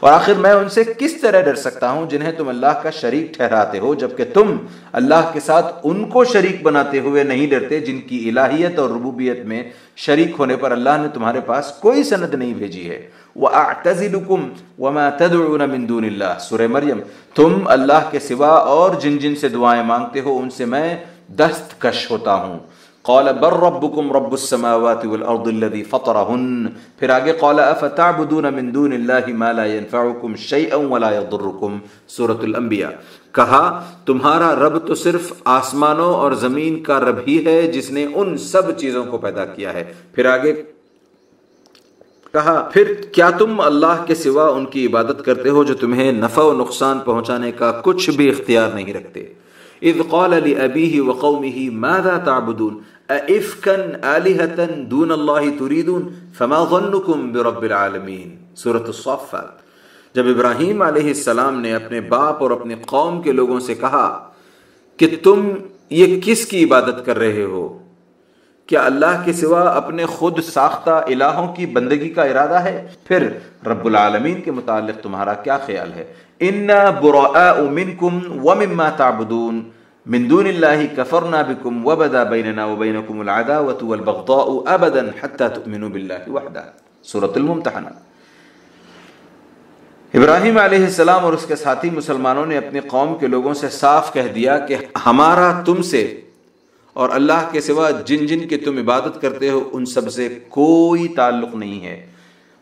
اور آخر میں ان سے کس طرح ڈر سکتا ہوں جنہیں تم اللہ کا شریک ٹھہراتے ہو، جبکہ تم اللہ کے ساتھ ان کو شریک بناتے ہوئے نہیں ڈرتے جن کی الہیت اور ربوبیت میں شریک ہونے پر اللہ نے تمہارے پاس کوئی سند نہیں بھیجی ہے۔ وَأَعْتَزِلُكُمْ وَمَا تَدْعُونَ مِن دُونِ اللَّهِ۔ سورہ مریم، تم اللہ کے سوا اور جن جن سے دعائیں مانگتے ہو، ان سے میں دست کش ہوتا ہوں۔ قال بر ربكم رب السماوات والارض الذي فطرهن پھر آگے قال افتعبدون من دون الله ما لا ينفعكم شيئا ولا يضركم سورة الانبیاء۔ کہا، تمہارا رب تو صرف آسمانوں اور زمین کا رب ہی ہے جس نے ان سب چیزوں کو پیدا کیا ہے۔ پھر آگے کہا، پھر کیا تم اللہ کے سوا ان کی عبادت کرتے ہو جو تمہیں نفع و نقصان پہنچانے کا کچھ بھی اختیار نہیں رکھتے؟ اذ قال لأبيه وقومه ماذا تعبدون؟ افکن آلہتن دون الله تريدون فما ظنكم برب العالمين سورة الصفات. جب ابراہیم علیہ السلام نے اپنے باپ اور اپنے قوم کے لوگوں سے کہا کہ تم یہ کس کی عبادت کر رہے ہو؟ کیا اللہ کے سوا اپنے خود ساختہ الہوں کی بندگی کا ارادہ ہے؟ پھر رب العالمین کے متعلق تمہارا کیا خیال ہے؟ اِنَّا بُرَآءُ مِنْكُمْ وَمِمَّا تَعْبُدُونَ۔ من دون الله كفرنا بكم وبدا بيننا وبينكم العداوة والبغضاء أبدا حتى تؤمنوا بالله وحده۔ سورة الممتحنة ابراہیم علیہ السلام اور اس کے ساتھی مسلمانوں نے اپنی قوم کے لوگوں سے صاف کہہ دیا کہ ہمارا تم سے اور اللہ کے سوا جن جن کے تم عبادت کرتے ہو، ان سب سے کوئی تعلق نہیں ہے۔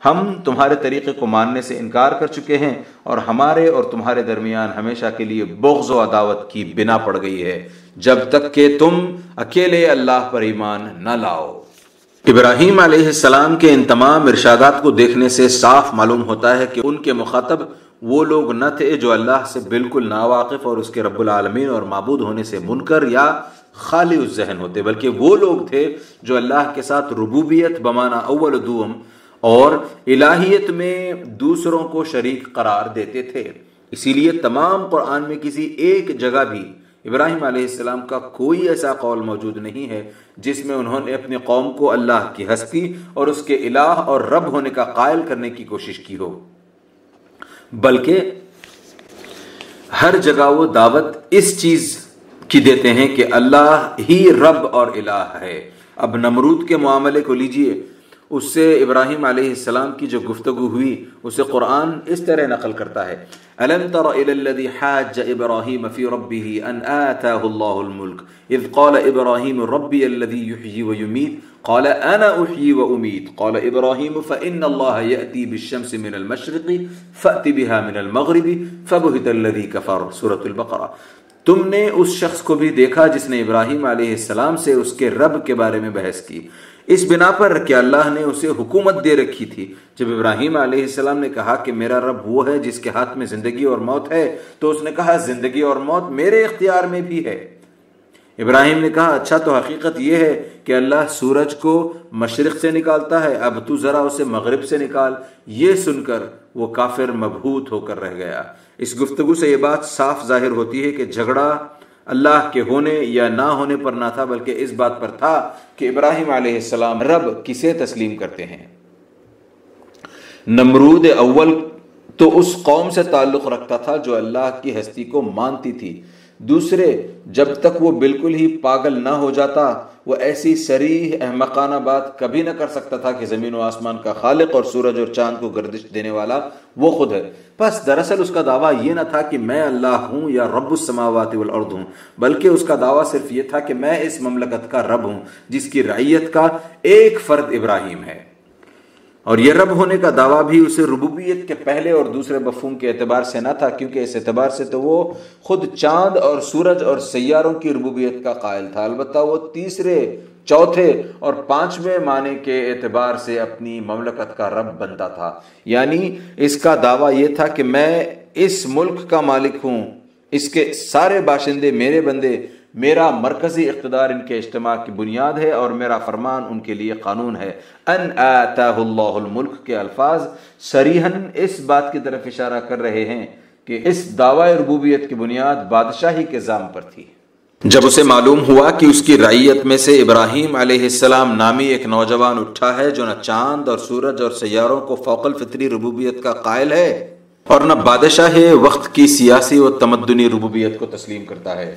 ہم تمہارے طریقے کو ماننے سے انکار کر چکے ہیں اور ہمارے اور تمہارے درمیان ہمیشہ کے لیے بغض و عداوت کی بنا پڑ گئی ہے۔ جب تک کہ تم اکیلے اللہ پر ایمان نہ لاؤ۔ ابراہیم علیہ السلام کے ان تمام ارشادات کو دیکھنے سے صاف معلوم ہوتا ہے کہ ان کے مخاطب وہ لوگ نہ تھے جو اللہ سے بالکل ناواقف اور اس کے رب العالمین اور معبود ہونے سے منکر یا خالی اس ذہن ہوتے، بلکہ وہ لوگ تھے جو اللہ کے ساتھ ربوبیت، بمانا اول دوم، اور الہیت میں دوسروں کو شریک قرار دیتے تھے۔ اسی لیے تمام قرآن میں کسی ایک جگہ بھی ابراہیم علیہ السلام کا کوئی ایسا قول موجود نہیں ہے جس میں انہوں نے اپنی قوم کو اللہ کی ہستی اور اس کے الہ اور رب ہونے کا قائل کرنے کی کوشش کی ہو۔ بلکہ ہر جگہ وہ دعوت اس چیز کی دیتے ہیں کہ اللہ ہی رب اور الہ ہے۔ اب نمرود کے معاملے کو لیجیے۔ اس سے ابراہیم علیہ السلام کی جو گفتگو ہوئی، اسے قرآن اس طرح نقل کرتا ہے۔ أَلَمْ تَرَ إِلَى الَّذِي حَاجَّ إِبْرَاهِيمَ فِي رَبِّهِ أَنْ آتَاهُ اللَّهُ الْمُلْكِ؟ إِذْ قَالَ إِبْرَاهِيمُ رَبِّيَ الَّذِي يُحْيِي وَيُمِيتُ؟ قَالَ أَنَا أُحْيِي وَأُمِيتُ؟ قَالَ إِبْرَاهِيمُ، فَإِنَّ اللَّهَ يَأْتِي بِالشَّمْسِ مِنَ الْمَشْرِقِ، فَأْتِ بِهَا مِنَ الْمَغْرِبِ فَبُهِتَ الَّذِي كَفَرَ سورة البقرہ تم نے اس شخص کو بھی دیکھا جس نے ابراہیم علیہ السلام سے اس کے رب کے بارے میں بحث کی۔ اس بنا پر کہ اللہ نے اسے حکومت دے رکھی تھی۔ جب ابراہیم علیہ السلام نے کہا کہ میرا رب وہ ہے جس کے ہاتھ میں زندگی اور موت ہے، تو اس نے کہا، زندگی اور موت میرے اختیار میں بھی ہے۔ ابراہیم نے کہا اچھا تو حقیقت یہ ہے کہ اللہ سورج کو مشرق سے نکالتا ہے، اب تو ذرا اسے مغرب سے نکال۔ یہ سن کر وہ کافر مبہوت ہو کر رہ گیا۔ اس گفتگو سے یہ بات صاف ظاہر ہوتی ہے کہ جھگڑا اللہ کے ہونے یا نہ ہونے پر نہ تھا، بلکہ اس بات پر تھا کہ ابراہیم علیہ السلام رب کسے تسلیم کرتے ہیں۔ نمرود اول تو اس قوم سے تعلق رکھتا تھا جو اللہ کی ہستی کو مانتی تھی۔ دوسرے، جب تک وہ بالکل ہی پاگل نہ ہو جاتا، وہ ایسی سریح احمقانہ بات کبھی نہ کر سکتا تھا کہ زمین و آسمان کا خالق اور سورج اور چاند کو گردش دینے والا وہ خود ہے۔ بس دراصل اس کا دعویٰ یہ نہ تھا کہ میں اللہ ہوں یا رب السماوات والارض ہوں، بلکہ اس کا دعویٰ صرف یہ تھا کہ میں اس مملکت کا رب ہوں، جس کی رعیت کا ایک فرد ابراہیم ہے۔ اور یہ رب ہونے کا دعویٰ بھی اسے ربوبیت کے پہلے اور دوسرے مفہوم کے اعتبار سے نہ تھا، کیونکہ اس اعتبار سے تو وہ خود چاند اور سورج اور سیاروں کی ربوبیت کا قائل تھا۔ البتہ وہ تیسرے، چوتھے اور پانچویں معنی کے اعتبار سے اپنی مملکت کا رب بنتا تھا۔ یعنی اس کا دعویٰ یہ تھا کہ میں اس ملک کا مالک ہوں، اس کے سارے باشندے میرے بندے میرا مرکزی اقتدار ان کے اجتماع کی بنیاد ہے اور میرا فرمان ان کے لیے قانون ہے۔ ان اللہ الملک کے الفاظ سریحن اس بات کی طرف اشارہ کر رہے ہیں کہ اس دعوی ربوبیت کی بنیاد بادشاہی کے زام پر تھی۔ جب اسے معلوم ہوا کہ اس کی رعیت میں سے ابراہیم علیہ السلام نامی ایک نوجوان اٹھا ہے جو نہ چاند اور سورج اور سیاروں کو فوق الفطری ربوبیت کا قائل ہے اور نہ بادشاہ وقت کی سیاسی و تمدنی ربوبیت کو تسلیم کرتا ہے۔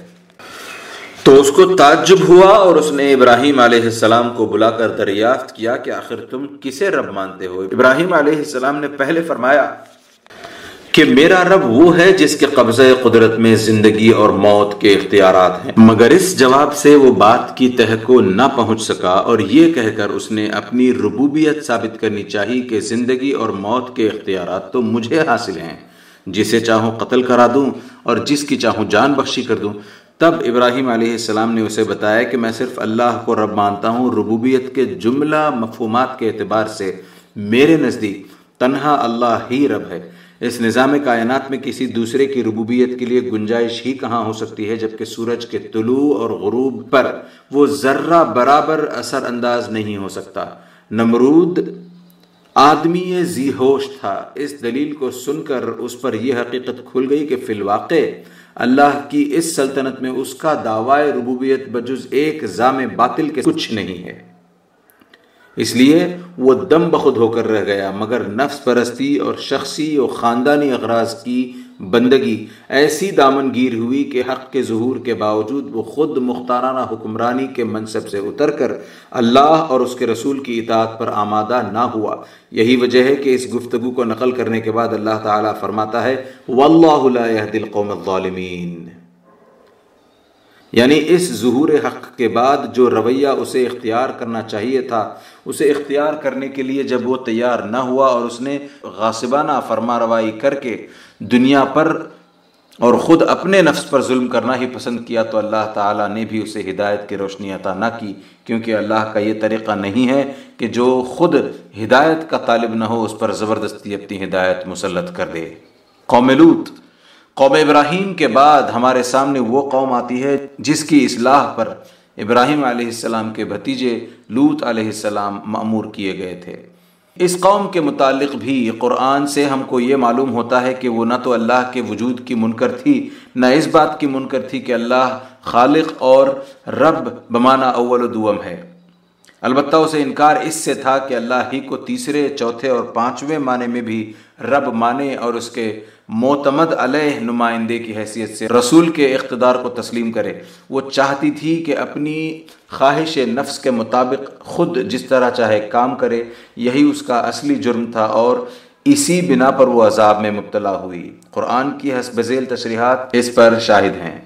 تو اس کو تعجب ہوا اور اس نے ابراہیم علیہ السلام کو بلا کر دریافت کیا کہ آخر تم کسے رب مانتے ہو؟ ابراہیم علیہ السلام نے پہلے فرمایا کہ میرا رب وہ ہے جس کے قبضہ قدرت میں زندگی اور موت کے اختیارات ہیں، مگر اس جواب سے وہ بات کی تہ کو نہ پہنچ سکا اور یہ کہہ کر اس نے اپنی ربوبیت ثابت کرنی چاہی کہ زندگی اور موت کے اختیارات تو مجھے حاصل ہیں۔ جسے چاہوں قتل کرا دوں اور جس کی چاہوں جان بخشی کر دوں تب ابراہیم علیہ السلام نے اسے بتایا کہ میں صرف اللہ کو رب مانتا ہوں، ربوبیت کے جملہ مفہومات کے اعتبار سے میرے نزدیک تنہا اللہ ہی رب ہے۔ اس نظام کائنات میں کسی دوسرے کی ربوبیت کے لیے گنجائش ہی کہاں ہو سکتی ہے، جبکہ سورج کے طلوع اور غروب پر وہ ذرہ برابر اثر انداز نہیں ہو سکتا۔ نمرود آدمی ذی ہوش تھا۔ اس دلیل کو سن کر اس پر یہ حقیقت کھل گئی کہ فی الواقع اللہ کی اس سلطنت میں اس کا دعوی ربوبیت بجز ایک زام باطل کے کچھ نہیں ہے۔ اس لیے وہ دم بخود ہو کر رہ گیا، مگر نفس پرستی اور شخصی اور خاندانی اغراض کی بندگی۔ ایسی دامن گیر ہوئی کہ حق کے ظہور کے باوجود وہ خود مختارانہ حکمرانی کے منصب سے اتر کر اللہ اور اس کے رسول کی اطاعت پر آمادہ نہ ہوا۔ یہی وجہ ہے کہ اس گفتگو کو نقل کرنے کے بعد اللہ تعالیٰ فرماتا ہے، واللہ لا يهدي القوم الظالمین یعنی اس ظہور حق کے بعد جو رویہ اسے اختیار کرنا چاہیے تھا، اسے اختیار کرنے کے لیے جب وہ تیار نہ ہوا اور اس نے غاسبانہ فرما روائی کر کے دنیا پر اور خود اپنے نفس پر ظلم کرنا ہی پسند کیا تو اللہ تعالیٰ نے بھی اسے ہدایت کی روشنی عطا نہ کی، کیونکہ اللہ کا یہ طریقہ نہیں ہے کہ جو خود ہدایت کا طالب نہ ہو، اس پر زبردستی اپنی ہدایت مسلط کر دے۔ قوم لوت قوم ابراہیم کے بعد ہمارے سامنے وہ قوم آتی ہے جس کی اصلاح پر ابراہیم علیہ السلام کے بھتیجے لوت علیہ السلام معمور کیے گئے تھے۔ اس قوم کے متعلق بھی قرآن سے ہم کو یہ معلوم ہوتا ہے کہ وہ نہ تو اللہ کے وجود کی منکر تھی، نہ اس بات کی منکر تھی کہ اللہ خالق اور رب بمانہ اول و دوم ہے۔ البتہ اسے انکار اس سے تھا کہ اللہ ہی کو تیسرے، چوتھے اور پانچویں معنی میں بھی رب مانے اور اس کے معتمد علیہ نمائندے کی حیثیت سے رسول کے اقتدار کو تسلیم کرے۔ وہ چاہتی تھی کہ اپنی خواہش نفس کے مطابق خود جس طرح چاہے کام کرے، یہی اس کا اصلی جرم تھا اور اسی بنا پر وہ عذاب میں مبتلا ہوئی۔ قرآن کی حسب ذیل تشریحات اس پر شاہد ہیں۔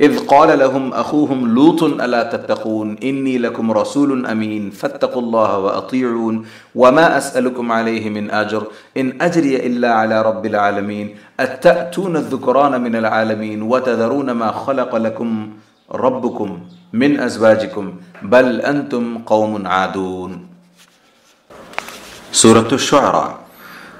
إذ قال لهم أخوهم لوط ألا تتقون؟ إني لكم رسول أمين فاتقوا الله وأطيعون وما أسألكم عليه من أجر إن أجري إلا على رب العالمين. أتأتون الذكران من العالمين وتذرون ما خلق لكم ربكم من أزواجكم بل أنتم قوم عادون. سورة الشعراء.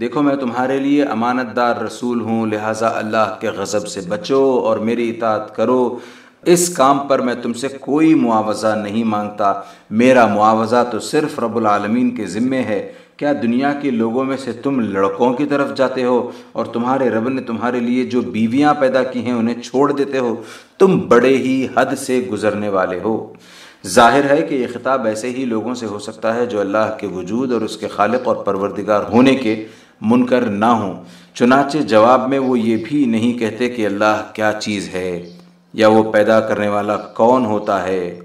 دیکھو میں تمہارے لیے امانت دار رسول ہوں، لہٰذا اللہ کے غضب سے بچو اور میری اطاعت کرو۔ اس کام پر میں تم سے کوئی معاوضہ نہیں مانگتا۔ میرا معاوضہ تو صرف رب العالمین کے ذمے ہے۔ کیا دنیا کے لوگوں میں سے تم لڑکوں کی طرف جاتے ہو اور تمہارے رب نے تمہارے لیے جو بیویاں پیدا کی ہیں انہیں چھوڑ دیتے ہو؟ تم بڑے ہی حد سے گزرنے والے ہو۔ ظاہر ہے کہ یہ خطاب ایسے ہی لوگوں سے ہو سکتا ہے جو اللہ کے وجود اور اس کے خالق اور پروردگار ہونے کے منکر نہ ہوں۔ چنانچہ جواب میں وہ یہ بھی نہیں کہتے کہ اللہ کیا چیز ہے، یا وہ پیدا کرنے والا کون ہوتا ہے،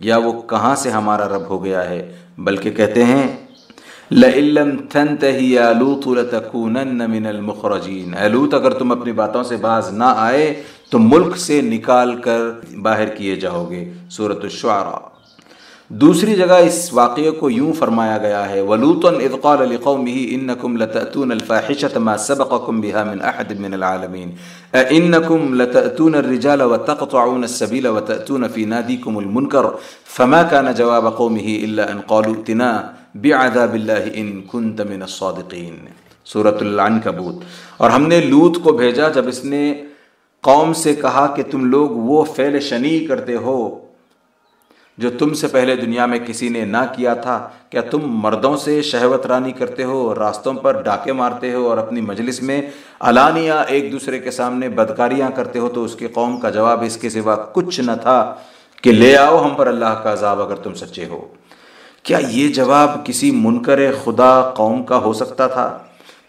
یا وہ کہاں سے ہمارا رب ہو گیا ہے، بلکہ کہتے ہیں لَإِلَّمْ تَنْتَهِ يَا لُوتُ لَتَكُونَنَّ مِنَ الْمُخْرَجِينَ اے لوت، اگر تم اپنی باتوں سے باز نہ آئے، تو ملک سے نکال کر باہر کیے جاؤ گے۔ سورة الشعراء۔ دوسری جگہ اس واقعے کو یوں فرمایا گیا ہے وَلُوتًا اِذْ قَالَ لِقَوْمِهِ إِنَّكُمْ لَتَأْتُونَ الْفَاحِشَةَ مَا سَبَقَكُمْ بِهَا مِنْ أَحَدٍ مِنَ الْعَالَمِينَ۔ أَإِنَّكُمْ لَتَأْتُونَ الرِّجَالَ وَتَقْطَعُونَ السَّبِيلَ وَتَأْتُونَ فِي نَادِيكُمُ الْمُنْكَرَ۔ فَمَا كَانَ جَوَابَ قَوْمِهِ إِلَّا أَنْ قَالُوا ائْتِنَا بِعَذَابِ اللَّهِ إِن كُنتَ مِنَ الصَّادِقِينَ۔ سورة العنکبوت اور ہم نے لوت کو بھیجا جب اس نے قوم سے کہا کہ تم لوگ وہ فعل شنی کرتے ہو۔ جو تم سے پہلے دنیا میں کسی نے نہ کیا تھا، کیا تم مردوں سے شہوت رانی کرتے ہو اور راستوں پر ڈاکے مارتے ہو اور اپنی مجلس میں علانیہ ایک دوسرے کے سامنے بدکاریاں کرتے ہو تو اس کی قوم کا جواب اس کے سوا کچھ نہ تھا کہ لے آؤ ہم پر اللہ کا عذاب اگر تم سچے ہو۔ کیا یہ جواب کسی منکر خدا قوم کا ہو سکتا تھا؟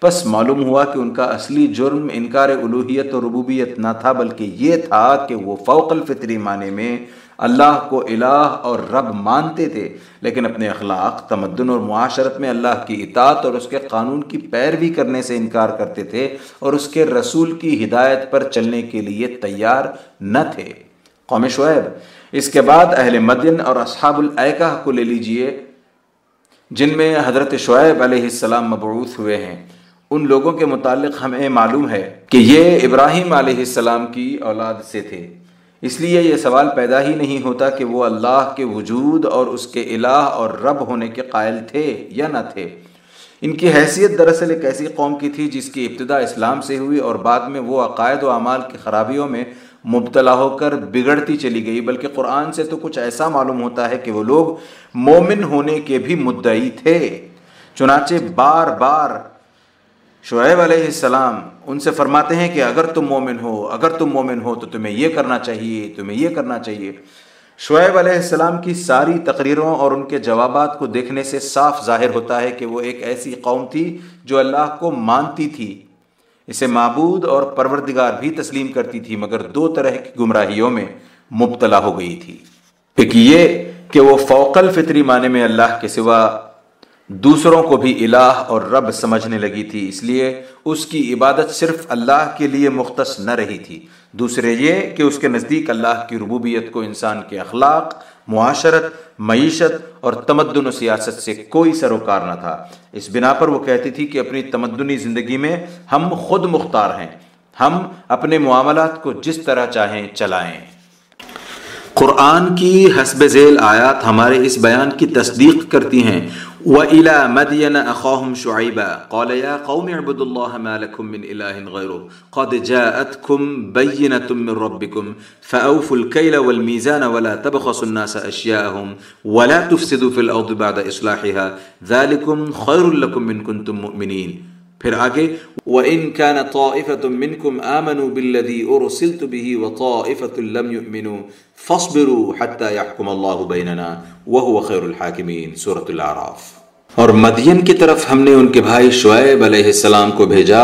بس معلوم ہوا کہ ان کا اصلی جرم انکار الوحیت اور ربوبیت نہ تھا، بلکہ یہ تھا کہ وہ فوق الفطری معنی میں اللہ کو الہ اور رب مانتے تھے، لیکن اپنے اخلاق، تمدن اور معاشرت میں اللہ کی اطاعت اور اس کے قانون کی پیروی کرنے سے انکار کرتے تھے اور اس کے رسول کی ہدایت پر چلنے کے لیے تیار نہ تھے۔ قوم شعیب، اس کے بعد اہل مدین اور اصحاب العقہ کو لے لیجیے، جن میں حضرت شعیب علیہ السلام مبعوث ہوئے ہیں۔ ان لوگوں کے متعلق ہمیں معلوم ہے کہ یہ ابراہیم علیہ السلام کی اولاد سے تھے۔ اس لیے یہ سوال پیدا ہی نہیں ہوتا کہ وہ اللہ کے وجود اور اس کے الہ اور رب ہونے کے قائل تھے یا نہ تھے۔ ان کی حیثیت دراصل ایک ایسی قوم کی تھی جس کی ابتدا اسلام سے ہوئی اور بعد میں وہ عقائد و اعمال کی خرابیوں میں مبتلا ہو کر بگڑتی چلی گئی۔ بلکہ قرآن سے تو کچھ ایسا معلوم ہوتا ہے کہ وہ لوگ مومن ہونے کے بھی مدعی تھے۔ چنانچہ بار بار شعیب علیہ السلام ان سے فرماتے ہیں کہ اگر تم مومن ہو، اگر تم مومن ہو تو تمہیں یہ کرنا چاہیے، تمہیں یہ کرنا چاہیے۔ شعیب علیہ السلام کی ساری تقریروں اور ان کے جوابات کو دیکھنے سے صاف ظاہر ہوتا ہے کہ وہ ایک ایسی قوم تھی جو اللہ کو مانتی تھی۔ اسے معبود اور پروردگار بھی تسلیم کرتی تھی، مگر دو طرح کی گمراہیوں میں مبتلا ہو گئی تھی۔ ایک یہ کہ وہ فوقل فطری معنی میں اللہ کے سوا دوسروں کو بھی الہ اور رب سمجھنے لگی تھی، اس لیے اس کی عبادت صرف اللہ کے لیے مختص نہ رہی تھی۔ دوسرے یہ کہ اس کے نزدیک اللہ کی ربوبیت کو انسان کے اخلاق، معاشرت، معیشت اور تمدن و سیاست سے کوئی سروکار نہ تھا۔ اس بنا پر وہ کہتی تھی کہ اپنی تمدنی زندگی میں ہم خود مختار ہیں۔ ہم اپنے معاملات کو جس طرح چاہیں چلائیں۔ قرآن کی حسب ذیل آیات ہمارے اس بیان کی تصدیق کرتی ہیں۔ وإلى مدين أخاهم شعيبا. قال يا قوم اعبدوا الله ما لكم من إله غيره. قد جاءتكم بينة من ربكم فأوفوا الكيل والميزان ولا تبخسوا الناس أشياءهم ولا تفسدوا في الأرض بعد إصلاحها. ذلكم خير لكم من كنتم مؤمنين. پھر آگے وَإِن كَانَ طَائِفَةٌ مِّنكُمْ آمَنُوا بِالَّذِي أُرْسِلْتُ بِهِ وَطَائِفَةٌ لَمْ يُؤْمِنُوا فَاصْبِرُوا حَتَّى يَحْكُمَ اللَّهُ بَيْنَنَا وَهُوَ خَيْرُ الْحَاكِمِينَ. سورة العراف اور مدین کی طرف ہم نے ان کے بھائی شعیب علیہ السلام کو بھیجا۔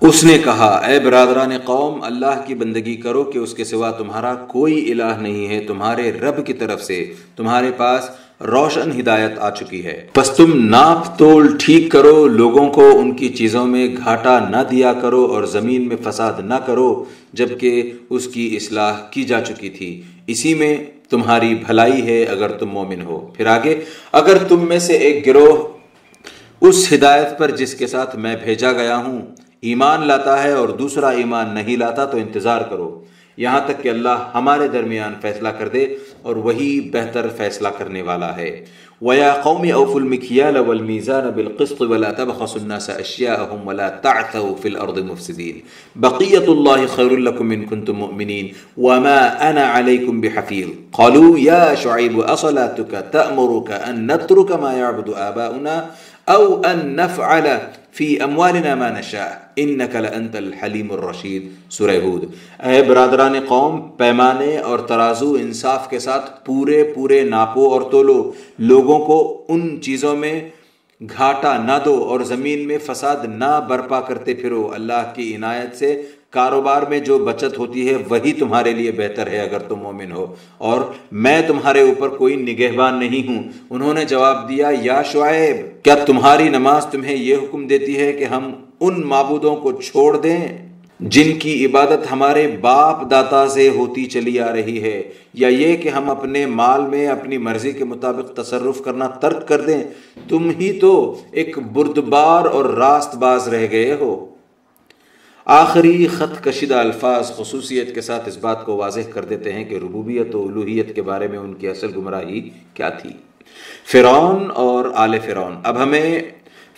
اس نے کہا، اے برادران قوم، اللہ کی بندگی کرو کہ اس کے سوا تمہارا کوئی الہ نہیں ہے۔ تمہارے رب کی طرف سے تمہارے پاس روشن ہدایت آ چکی ہے۔ پس تم ناپ تول ٹھیک کرو، لوگوں کو ان کی چیزوں میں گھاٹا نہ دیا کرو اور زمین میں فساد نہ کرو، جبکہ اس کی اصلاح کی جا چکی تھی۔ اسی میں تمہاری بھلائی ہے اگر تم مومن ہو۔ پھر آگے، اگر تم میں سے ایک گروہ اس ہدایت پر جس کے ساتھ میں بھیجا گیا ہوں ایمان لاتا ہے اور دوسرا ایمان نہیں لاتا تو انتظار کرو۔ یہاں تک کہ اللہ ہمارے درمیان فیصلہ کر دے اور وہی بہتر فیصلہ کرنے والا ہے۔ وَيَا قَوْمِ أَوْفُوا الْمِكْيَالَ وَالْمِيزَانَ بِالْقِسْطِ وَلَا تَبْخَسُوا النَّاسَ أَشْيَاءَهُمْ وَلَا تَعْثَوْا فِي الْأَرْضِ مُفْسِدِينَ. بَقِيَّةُ اللَّهِ خَيْرٌ لَكُمْ إِن كُنتُم مُؤْمِنِينَ وَمَا أَنَا عَلَيْكُمْ بِحَفِيظٍ. قَالُوا يَا شُعَيْبُ أَصَلَاتُكَ تَأْمُرُكَ أَن نَّتْرُكَ مَا يَعْبُدُ آبَاؤُنَا أَوْ أَن نَّفْعَلَ فی أموالنا ما نشاء؟ انک لانت الحلیم الرشید، سورہ ہود۔ اے برادران قوم، پیمانے اور ترازو انصاف کے ساتھ پورے پورے ناپو اور تولو، لوگوں کو ان چیزوں میں گھاٹا نہ دو اور زمین میں فساد نہ برپا کرتے پھرو۔ اللہ کی عنایت سے کاروبار میں جو بچت ہوتی ہے، وہی تمہارے لیے بہتر ہے اگر تم مومن ہو۔ اور میں تمہارے اوپر کوئی نگہبان نہیں ہوں۔ انہوں نے جواب دیا، یا شعیب، کیا تمہاری نماز تمہیں یہ حکم دیتی ہے کہ ہم ان معبودوں کو چھوڑ دیں جن کی عبادت ہمارے باپ داتا سے ہوتی چلی آ رہی ہے، یا یہ کہ ہم اپنے مال میں اپنی مرضی کے مطابق تصرف کرنا ترک کر دیں۔ تم ہی تو ایک بردبار اور راست باز رہ گئے ہو۔ آخری خط کشیدہ الفاظ خصوصیت کے ساتھ اس بات کو واضح کر دیتے ہیں کہ ربوبیت و الوحیت کے بارے میں ان کی اصل گمراہی کیا تھی۔ فرعون اور آل فرعون، اب ہمیں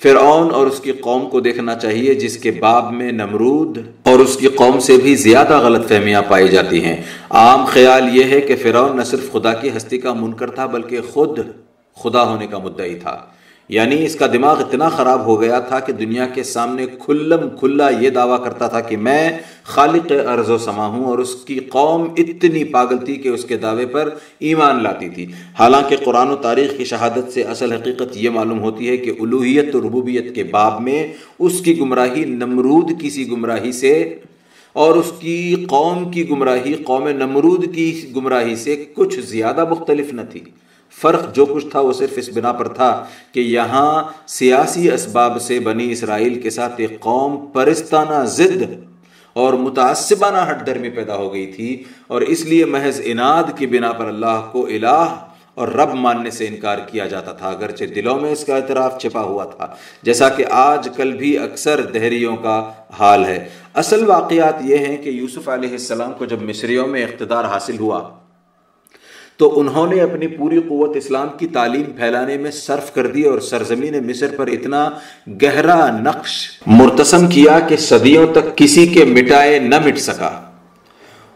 فرعون اور اس کی قوم کو دیکھنا چاہیے، جس کے باب میں نمرود اور اس کی قوم سے بھی زیادہ غلط فہمیاں پائی جاتی ہیں۔ عام خیال یہ ہے کہ فرعون نہ صرف خدا کی ہستی کا منکر تھا، بلکہ خود خدا ہونے کا مدعی تھا۔ یعنی اس کا دماغ اتنا خراب ہو گیا تھا کہ دنیا کے سامنے کھلم کھلا یہ دعویٰ کرتا تھا کہ میں خالق ارض و سما ہوں اور اس کی قوم اتنی پاگل تھی کہ اس کے دعوے پر ایمان لاتی تھی۔ حالانکہ قرآن و تاریخ کی شہادت سے اصل حقیقت یہ معلوم ہوتی ہے کہ الوحیت و ربوبیت کے باب میں اس کی گمراہی نمرود کسی گمراہی سے اور اس کی قوم کی گمراہی قوم نمرود کی گمراہی سے کچھ زیادہ مختلف نہ تھی۔ فرق جو کچھ تھا وہ صرف اس بنا پر تھا کہ یہاں سیاسی اسباب سے بنی اسرائیل کے ساتھ ایک قوم پرستانہ ضد اور متعصبانہ ہٹ درمی پیدا ہو گئی تھی اور اس لیے محض اناد کی بنا پر اللہ کو الہ اور رب ماننے سے انکار کیا جاتا تھا، اگرچہ دلوں میں اس کا اعتراف چھپا ہوا تھا، جیسا کہ آج کل بھی اکثر دہریوں کا حال ہے۔ اصل واقعات یہ ہیں کہ یوسف علیہ السلام کو جب مصریوں میں اقتدار حاصل ہوا تو انہوں نے اپنی پوری قوت اسلام کی تعلیم پھیلانے میں صرف کر دی اور سرزمین مصر پر اتنا گہرا نقش مرتسم کیا کہ صدیوں تک کسی کے مٹائے نہ مٹ سکا۔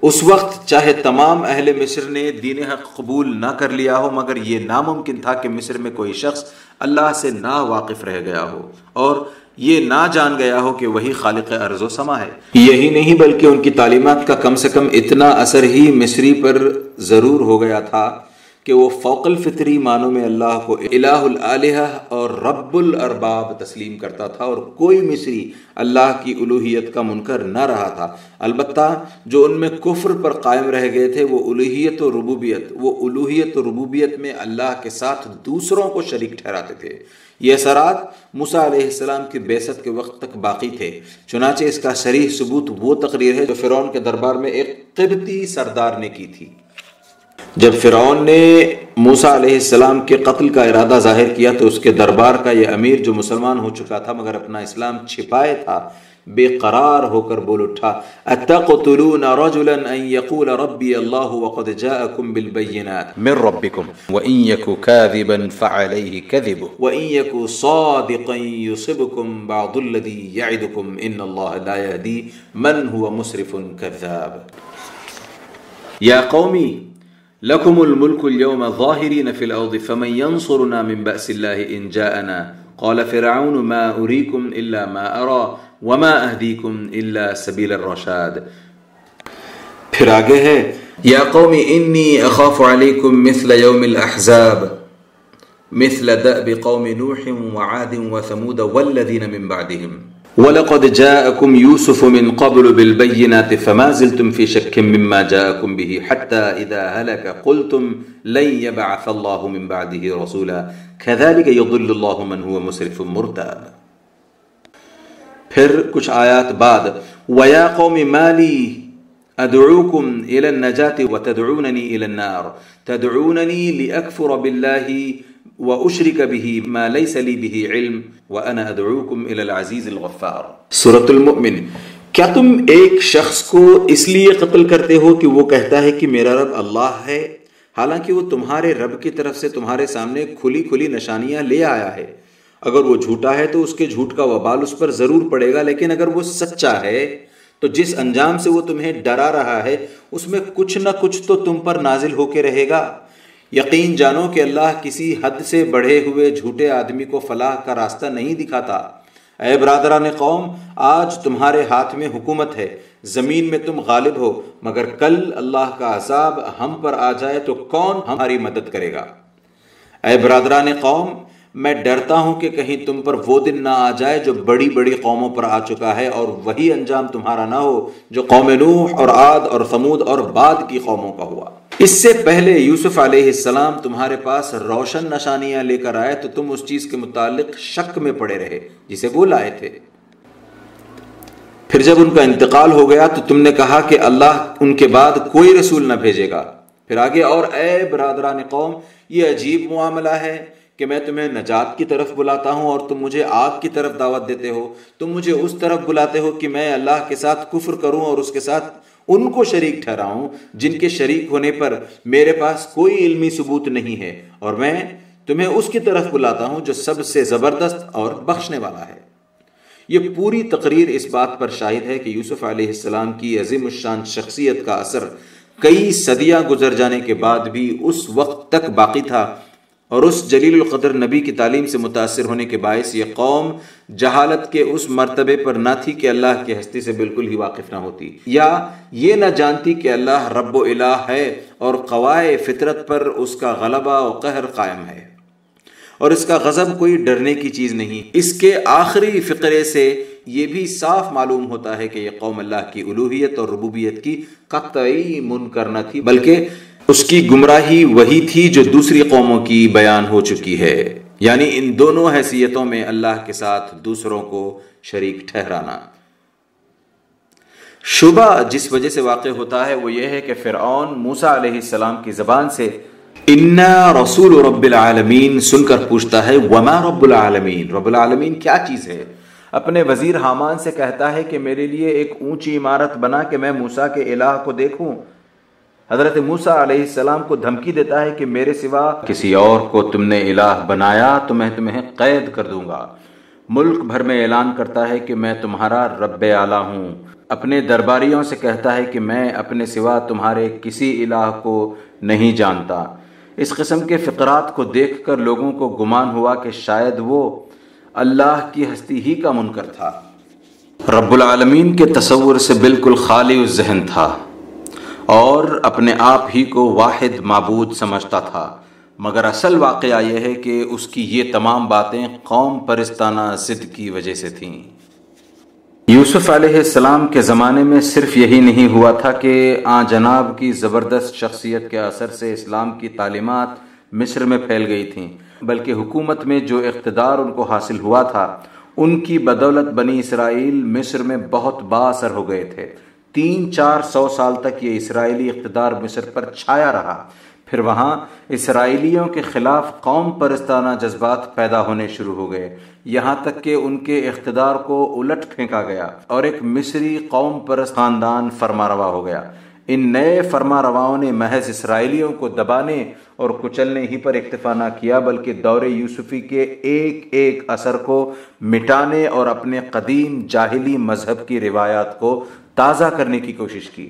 اس وقت چاہے تمام اہل مصر نے دین حق قبول نہ کر لیا ہو، مگر یہ ناممکن تھا کہ مصر میں کوئی شخص اللہ سے نا واقف رہ گیا ہو اور یہ نہ جان گیا ہو کہ وہی خالق ارض و سما ہے۔ یہی نہیں بلکہ ان کی تعلیمات کا کم سے کم اتنا اثر ہی مصری پر ضرور ہو گیا تھا کہ وہ فوق الفطری معنوں میں اللہ کو الہ العلیہ اور رب الارباب تسلیم کرتا تھا اور کوئی مصری اللہ کی الوحیت کا منکر نہ رہا تھا۔ البتہ جو ان میں کفر پر قائم رہ گئے تھے، وہ الوحیت و ربوبیت، وہ الوحیت و ربوبیت میں اللہ کے ساتھ دوسروں کو شریک ٹھہراتے تھے۔ یہ اثرات موسیٰ علیہ السلام کی بیست کے وقت تک باقی تھے۔ چنانچہ اس کا شریح ثبوت وہ تقریر ہے جو فرعون کے دربار میں ایک قبطی سردار نے کی تھی۔ جب فرعون نے موسا علیہ السلام کے قتل کا ارادہ ظاہر کیا تو اس کے دربار کا یہ امیر جو مسلمان ہو چکا تھا مگر اپنا اسلام چھپائے تھا بقرار هكر بولوتها أتقتلون رجلا أن يقول ربي الله وقد جاءكم بالبينات. من ربكم. وإن يكو كاذبا فعليه كذبه. وإن يكو صادقا يصبكم بعض الذي يعدكم. إن الله لا يهدي من هو مسرف كذاب. يا قومي لكم الملك اليوم ظاهرين في الأرض فمن ينصرنا من بأس الله إن جاءنا؟ قال فرعون ما أريكم إلا ما أرى. وما أهديكم إلا سبيل الرشاد. پھر آگے ہے یا قوم انی أخاف علیکم مثل یوم الأحزاب مثل دأب قوم نوح وعاد وثمود والذین من بعدهم. ولقد جاءكم يوسف من قبل بالبينات فما زلتم في شك مما جاءكم به حتى إذا هلك قلتم لن يبعث الله من بعده رسولا. كذلك يضل الله من هو مسرف مرتاب. پھر کچھ آیات بعد، وَيَا قَوْمِ مَالِي أَدْعُوكُمْ إِلَى النَّجَاةِ وَتَدْعُونَنِي إِلَى النَّارِ تَدْعُونَنِي لِأَكْفُرَ بِاللَّهِ وَأُشْرِكَ بِهِ مَا لَيْسَ لِي بِهِ عِلْمٍ وَأَنَا أَدْعُوكُمْ إِلَى الْعَزِيزِ الْغَفَّارِ سورة المؤمن کیا تم ایک شخص کو اس لیے قتل کرتے ہو کہ وہ کہتا ہے کہ میرا رب اللہ ہے؟ حالانکہ وہ تمہارے رب کی طرف سے تمہارے سامنے کھلی کھلی نشانیاں لے آیا ہے۔ اگر وہ جھوٹا ہے تو اس کے جھوٹ کا وبال اس پر ضرور پڑے گا، لیکن اگر وہ سچا ہے، تو جس انجام سے وہ تمہیں ڈرا رہا ہے، اس میں کچھ نہ کچھ تو تم پر نازل ہو کے رہے گا۔ یقین جانو کہ اللہ کسی حد سے بڑھے ہوئے جھوٹے آدمی کو فلاح کا راستہ نہیں دکھاتا۔ اے برادران قوم، آج تمہارے ہاتھ میں حکومت ہے، زمین میں تم غالب ہو، مگر کل اللہ کا عذاب ہم پر آ جائے تو کون ہماری مدد کرے گا؟ اے برادران قوم میں ڈرتا ہوں کہ کہیں تم پر وہ دن نہ آ جائے جو بڑی بڑی قوموں پر آ چکا ہے اور وہی انجام تمہارا نہ ہو جو قوم نوح اور عاد اور سمود اور بعد کی قوموں کا ہوا۔ اس سے پہلے یوسف علیہ السلام تمہارے پاس روشن نشانیاں لے کر آئے تو تم اس چیز کے متعلق شک میں پڑے رہے، جسے وہ لائے تھے۔ پھر جب ان کا انتقال ہو گیا تو تم نے کہا کہ اللہ ان کے بعد کوئی رسول نہ بھیجے گا۔ پھر آگے اور اے برادران قوم، یہ عجیب معاملہ ہے۔ کہ میں تمہیں نجات کی طرف بلاتا ہوں اور تم مجھے آگ کی طرف دعوت دیتے ہو۔ تم مجھے اس طرف بلاتے ہو کہ میں اللہ کے ساتھ کفر کروں اور اس کے ساتھ ان کو شریک ٹھہراؤں جن کے شریک ہونے پر میرے پاس کوئی علمی ثبوت نہیں ہے اور میں تمہیں اس کی طرف بلاتا ہوں جو سب سے زبردست اور بخشنے والا ہے۔ یہ پوری تقریر اس بات پر شاہد ہے کہ یوسف علیہ السلام کی عظیم الشان شخصیت کا اثر کئی صدیاں گزر جانے کے بعد بھی اس وقت تک باقی تھا۔ اور اس جلیل القدر نبی کی تعلیم سے متاثر ہونے کے باعث یہ قوم جہالت کے اس مرتبے پر نہ تھی کہ اللہ کی ہستی سے بالکل ہی واقف نہ ہوتی۔ یا یہ نہ جانتی کہ اللہ رب و الہ ہے اور قوائے فطرت پر اس کا غلبہ و قہر قائم ہے۔ اور اس کا غضب کوئی ڈرنے کی چیز نہیں۔ اس کے آخری فقرے سے یہ بھی صاف معلوم ہوتا ہے کہ یہ قوم اللہ کی الوحیت اور ربوبیت کی قطعی منکر نہ تھی، بلکہ اس کی گمراہی وہی تھی جو دوسری قوموں کی بیان ہو چکی ہے۔ یعنی ان دونوں حیثیتوں میں اللہ کے ساتھ دوسروں کو شریک ٹھہرانا۔ شبہ جس وجہ سے واقع ہوتا ہے وہ یہ ہے کہ فرعون موسا علیہ السلام کی زبان سے انا رسول رب العالمین سن کر پوچھتا ہے، وما رب العالمین رب العالمین کیا چیز ہے؟ اپنے وزیر حامان سے کہتا ہے کہ میرے لیے ایک اونچی عمارت بنا کہ میں موسا کے الہ کو دیکھوں۔ حضرت موسا علیہ السلام کو دھمکی دیتا ہے کہ میرے سوا کسی اور کو تم نے الہ بنایا تو میں تمہیں قید کر دوں گا۔ ملک بھر میں اعلان کرتا ہے کہ میں تمہارا رب اعلیٰ ہوں۔ اپنے درباریوں سے کہتا ہے کہ میں اپنے سوا تمہارے کسی الہ کو نہیں جانتا۔ اس قسم کے فقرات کو دیکھ کر لوگوں کو گمان ہوا کہ شاید وہ اللہ کی ہستی ہی کا منکر تھا۔ رب العالمین کے تصور سے بالکل خالی ذہن تھا۔ اور اپنے آپ ہی کو واحد معبود سمجھتا تھا۔ مگر اصل واقعہ یہ ہے کہ اس کی یہ تمام باتیں قوم پرستانہ ضد کی وجہ سے تھیں۔ یوسف علیہ السلام کے زمانے میں صرف یہی نہیں ہوا تھا کہ آ جناب کی زبردست شخصیت کے اثر سے اسلام کی تعلیمات مصر میں پھیل گئی تھیں، بلکہ حکومت میں جو اقتدار ان کو حاصل ہوا تھا، ان کی بدولت بنی اسرائیل مصر میں بہت با اثر ہو گئے تھے۔ تین چار سو سال تک یہ اسرائیلی اقتدار مصر پر چھایا رہا۔ پھر وہاں اسرائیلیوں کے خلاف قوم پرستانہ جذبات پیدا ہونے شروع ہو گئے۔ یہاں تک کہ ان کے اقتدار کو الٹ پھینکا گیا اور ایک مصری قوم پرست خاندان فرما روا ہو گیا۔ ان نئے فرما رواؤں نے محض اسرائیلیوں کو دبانے اور کچلنے ہی پر اکتفا نہ کیا، بلکہ دور یوسفی کے ایک ایک اثر کو مٹانے اور اپنے قدیم جاہلی مذہب کی روایات کو تازہ کرنے کی کوشش کی۔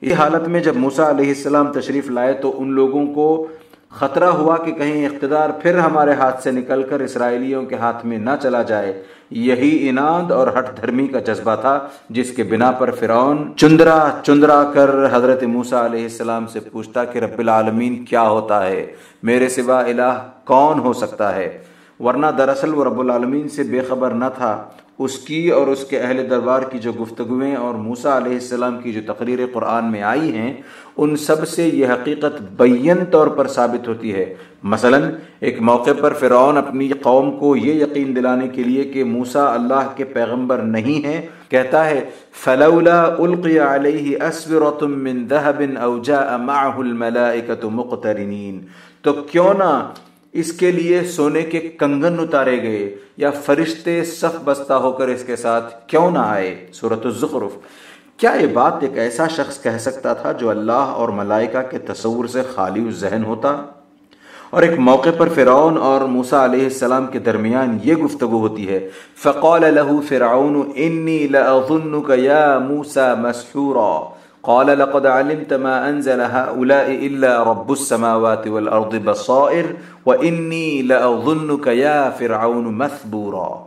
اس حالت میں جب موسا علیہ السلام تشریف لائے تو ان لوگوں کو خطرہ ہوا کہ کہیں اقتدار پھر ہمارے ہاتھ سے نکل کر اسرائیلیوں کے ہاتھ میں نہ چلا جائے۔ یہی اناد اور ہٹ دھرمی کا جذبہ تھا جس کے بنا پر فرعون چندرا چندرا کر حضرت موسا علیہ السلام سے پوچھتا کہ رب العالمین کیا ہوتا ہے؟ میرے سوا الہ کون ہو سکتا ہے؟ ورنہ دراصل وہ رب العالمین سے بے خبر نہ تھا۔ اس کی اور اس کے اہل دربار کی جو گفتگویں اور موسا علیہ السلام کی جو تقریر قرآن میں آئی ہیں، ان سب سے یہ حقیقت بین طور پر ثابت ہوتی ہے۔ مثلا، ایک موقع پر فرعون اپنی قوم کو یہ یقین دلانے کے لیے کہ موسا اللہ کے پیغمبر نہیں ہیں، کہتا ہے، فلولا القی علیہ اسورۃ من ذهب او جاء معه الملائکۃ مقترنین تو کیوں نہ اس کے لیے سونے کے کنگن اتارے گئے یا فرشتے صف بستہ ہو کر اس کے ساتھ کیوں نہ آئے؟ صورت الزخرف۔ کیا یہ بات ایک ایسا شخص کہہ سکتا تھا جو اللہ اور ملائکہ کے تصور سے خالی ذہن ہوتا؟ اور ایک موقع پر فرعون اور موسا علیہ السلام کے درمیان یہ گفتگو ہوتی ہے، فقال له فرعون، انی یا موسا مسحورا. قال لقد علمت ما انزل هؤلاء الا رب السماوات والارض بصائر واني لاظنك يا فرعون مثبورا.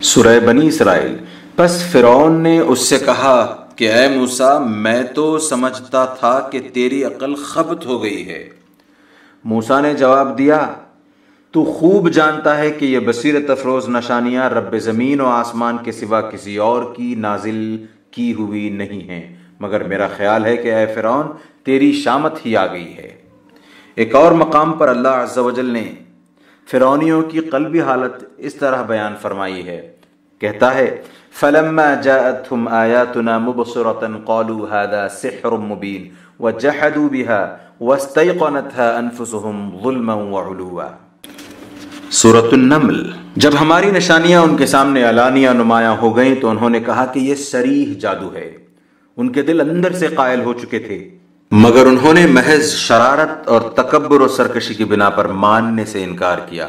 سورہ بنی اسرائیل، پس فرعون نے اس سے کہا کہ اے موسیٰ، میں تو سمجھتا تھا کہ تیری عقل خبت ہو گئی ہے۔ موسیٰ نے جواب دیا، تو خوب جانتا ہے کہ یہ بصیرت افروز نشانیاں رب زمین و آسمان کے سوا کسی اور کی نازل کی ہوئی نہیں ہیں۔ مگر میرا خیال ہے کہ اے فرعون، تیری شامت ہی آ گئی ہے۔ ایک اور مقام پر اللہ عز و جل نے فرعونیوں کی قلبی حالت اس طرح بیان فرمائی ہے۔ کہتا ہے، فلما جاءتهم آیاتنا مبصرة قالوا هذا سحر مبین وجحدوا بها واستيقنتها انفسهم ظلما وعلوا۔ سورة النمل، جب ہماری نشانیاں ان کے سامنے علانیہ نمایاں ہو گئیں تو انہوں نے کہا کہ یہ سریح جادو ہے۔ ان کے دل اندر سے قائل ہو چکے تھے۔ مگر انہوں نے محض شرارت اور تکبر و سرکشی کی بنا پر ماننے سے انکار کیا۔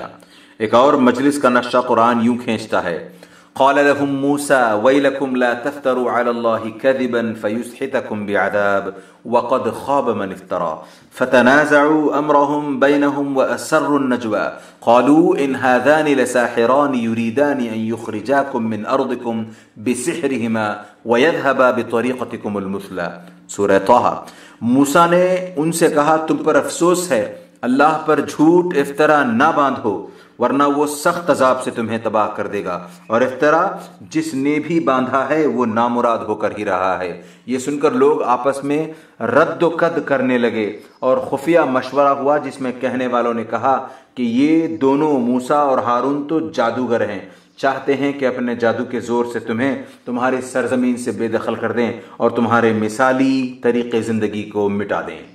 ایک اور مجلس کا نقشہ قرآن یوں کھینچتا ہے۔ قال لهم موسى ويلكم لا تفتروا على الله كذبا فيسحتكم بعذاب وقد خاب من افترى. فتنازعوا أمرهم بينهم وأسروا النجوى. قالوا إن هذان لساحران يريدان أن يخرجاكم من أرضكم بسحرهما ويذهبا بطريقتكم المثلى. سورہ طه. موسیٰ نے ان سے کہا تم پر افسوس ہے اللہ پر جھوٹ افترا نہ باندھو۔ ورنہ وہ سخت عذاب سے تمہیں تباہ کر دے گا۔ اور افطرا جس نے بھی باندھا ہے، وہ نامراد ہو کر ہی رہا ہے۔ یہ سن کر لوگ آپس میں رد و قد کرنے لگے اور خفیہ مشورہ ہوا، جس میں کہنے والوں نے کہا کہ یہ دونوں موسا اور ہارون تو جادوگر ہیں۔ چاہتے ہیں کہ اپنے جادو کے زور سے تمہیں تمہاری سرزمین سے بے دخل کر دیں اور تمہارے مثالی طریقے زندگی کو مٹا دیں۔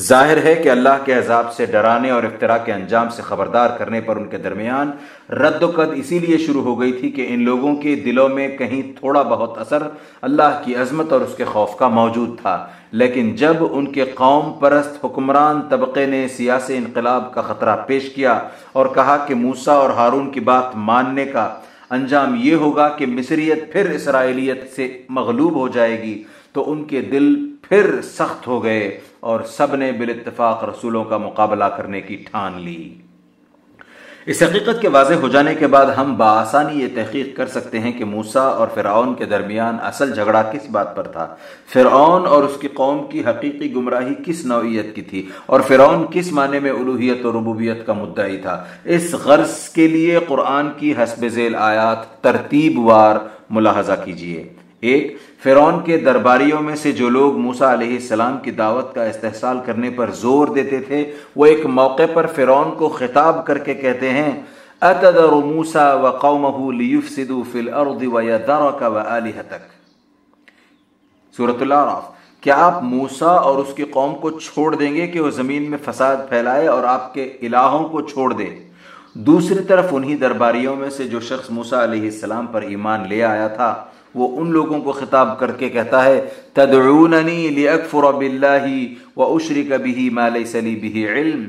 ظاہر ہے کہ اللہ کے عذاب سے ڈرانے اور افطرا کے انجام سے خبردار کرنے پر ان کے درمیان رد و قد اسی لیے شروع ہو گئی تھی کہ ان لوگوں کے دلوں میں کہیں تھوڑا بہت اثر اللہ کی عظمت اور اس کے خوف کا موجود تھا۔ لیکن جب ان کے قوم پرست حکمران طبقے نے سیاسی انقلاب کا خطرہ پیش کیا اور کہا کہ موسا اور ہارون کی بات ماننے کا انجام یہ ہوگا کہ مصریت پھر اسرائیلیت سے مغلوب ہو جائے گی، تو ان کے دل پھر سخت ہو گئے۔ اور سب نے بال اتفاق رسولوں کا مقابلہ کرنے کی ٹھان لی۔ اس حقیقت کے واضح ہو جانے کے بعد ہم بآسانی یہ تحقیق کر سکتے ہیں کہ موسا اور فرعون کے درمیان اصل جھگڑا کس بات پر تھا۔ فرعون اور اس کی قوم کی حقیقی گمراہی کس نوعیت کی تھی اور فرعون کس معنی میں الوحیت اور ربوبیت کا مدعی تھا۔ اس غرض کے لیے قرآن کی حسب ذیل آیات ترتیب وار ملاحظہ کیجیے ایک فرعون کے درباریوں میں سے جو لوگ موسا علیہ السلام کی دعوت کا استحصال کرنے پر زور دیتے تھے، وہ ایک موقع پر فرعون کو خطاب کر کے کہتے ہیں اتدر موسا و قومہ لیفسدو فی الارض و یدرک و سورة العراف، کیا آپ موسا اور اس کی قوم کو چھوڑ دیں گے کہ وہ زمین میں فساد پھیلائے اور آپ کے الہوں کو چھوڑ دے؟ دوسری طرف انہی درباریوں میں سے جو شخص موسا علیہ السلام پر ایمان لے آیا تھا وہ ان لوگوں کو خطاب کر کے کہتا ہے، تدعوننی لیکفر باللہ و اشرک به ما لیس لی به علم۔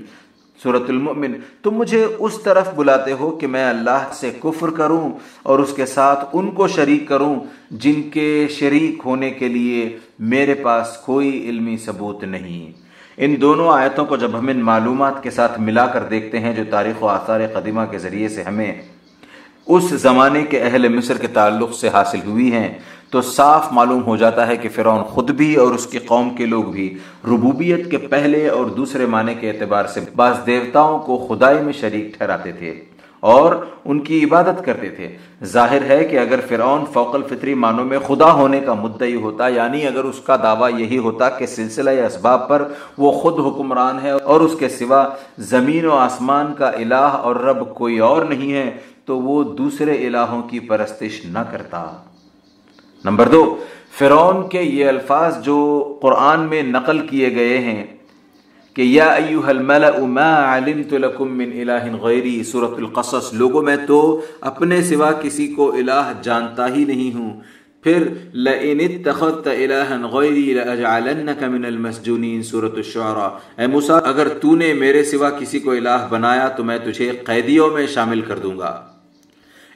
سورة المؤمن، تم مجھے اس طرف بلاتے ہو کہ میں اللہ سے کفر کروں اور اس کے ساتھ ان کو شریک کروں جن کے شریک ہونے کے لیے میرے پاس کوئی علمی ثبوت نہیں۔ ان دونوں آیتوں کو جب ہم ان معلومات کے ساتھ ملا کر دیکھتے ہیں جو تاریخ و آثار قدیمہ کے ذریعے سے ہمیں اس زمانے کے اہل مصر کے تعلق سے حاصل ہوئی ہیں، تو صاف معلوم ہو جاتا ہے کہ فرعون خود بھی اور اس کی قوم کے لوگ بھی ربوبیت کے پہلے اور دوسرے معنی کے اعتبار سے بعض دیوتاؤں کو خدائی میں شریک ٹھہراتے تھے اور ان کی عبادت کرتے تھے۔ ظاہر ہے کہ اگر فرعون فوق الفطری معنوں میں خدا ہونے کا مدعی ہوتا یعنی اگر اس کا دعویٰ یہی ہوتا کہ سلسلہ اسباب پر وہ خود حکمران ہے اور اس کے سوا زمین و آسمان کا الہ اور رب کوئی اور نہیں ہے تو وہ دوسرے الہوں کی پرستش نہ کرتا۔ نمبر دو، فرعون کے یہ الفاظ جو قرآن میں نقل کیے گئے ہیں کہ یا ایوہ الملأ ما علمت لکم من الہ غیری، سورة القصص، لوگوں میں تو اپنے سوا کسی کو الہ جانتا ہی نہیں ہوں۔ پھر لَإِنِ اتَّخَذْتَ إِلَهًا غَيْرِي لَأَجْعَلَنَّكَ مِنَ الْمَسْجُونِينَ سورة الشعراء۔ اے موسیٰ، اگر تو نے میرے سوا کسی کو الہ بنایا تو میں تجھے قیدیوں میں شامل کر دوں گا۔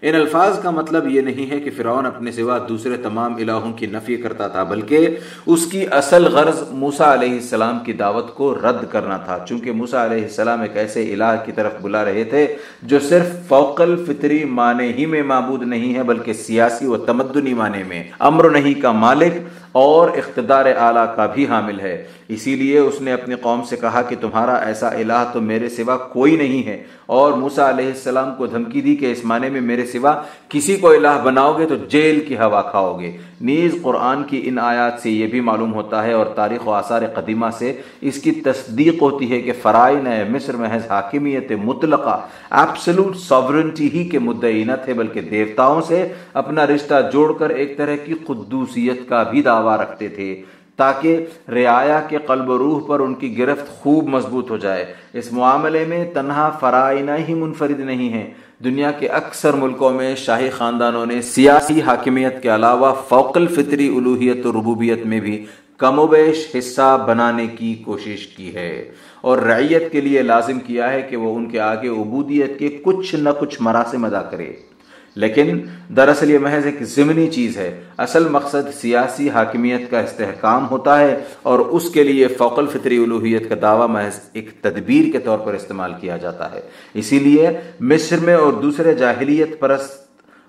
ان الفاظ کا مطلب یہ نہیں ہے کہ فرعون اپنے سوا دوسرے تمام الہوں کی نفی کرتا تھا، بلکہ اس کی اصل غرض موسا علیہ السلام کی دعوت کو رد کرنا تھا۔ چونکہ موسا علیہ السلام ایک ایسے الہ کی طرف بلا رہے تھے جو صرف فوق الفطری معنی ہی میں معبود نہیں ہے، بلکہ سیاسی و تمدنی معنی میں۔ امر نہیں کا مالک اور اقتدار اعلیٰ کا بھی حامل ہے۔ اسی لیے اس نے اپنی قوم سے کہا کہ تمہارا ایسا الہ تو میرے سوا کوئی نہیں ہے اور موسا علیہ السلام کو دھمکی دی کہ اس معنی میں میرے سوا کسی کو الہ بناؤ گے تو جیل کی ہوا کھاؤ گے۔ نیز قرآن کی ان آیات سے یہ بھی معلوم ہوتا ہے اور تاریخ و آثار قدیمہ سے اس کی تصدیق ہوتی ہے کہ فرائن مصر محض حاکمیت مطلقہ ایپسلوٹ ساورنٹی ہی کے مدعی نہ تھے بلکہ دیوتاؤں سے اپنا رشتہ جوڑ کر ایک طرح کی قدوسیت کا بھی دعویٰ رکھتے تھے۔ تاکہ رعایا کے قلب و روح پر ان کی گرفت خوب مضبوط ہو جائے۔ اس معاملے میں تنہا فرائنہ ہی منفرد نہیں ہیں۔ دنیا کے اکثر ملکوں میں شاہی خاندانوں نے سیاسی حاکمیت کے علاوہ فوق الفطری الوحیت و ربوبیت میں بھی کم و بیش حصہ بنانے کی کوشش کی ہے۔ اور رعیت کے لیے لازم کیا ہے کہ وہ ان کے آگے عبودیت کے کچھ نہ کچھ مراسم ادا کرے۔ لیکن دراصل یہ محض ایک ضمنی چیز ہے۔ اصل مقصد سیاسی حاکمیت کا استحکام ہوتا ہے اور اس کے لیے فوق الفطری الوحیت کا دعویٰ محض ایک تدبیر کے طور پر استعمال کیا جاتا ہے۔ اسی لیے مصر میں اور دوسرے جاہلیت پرست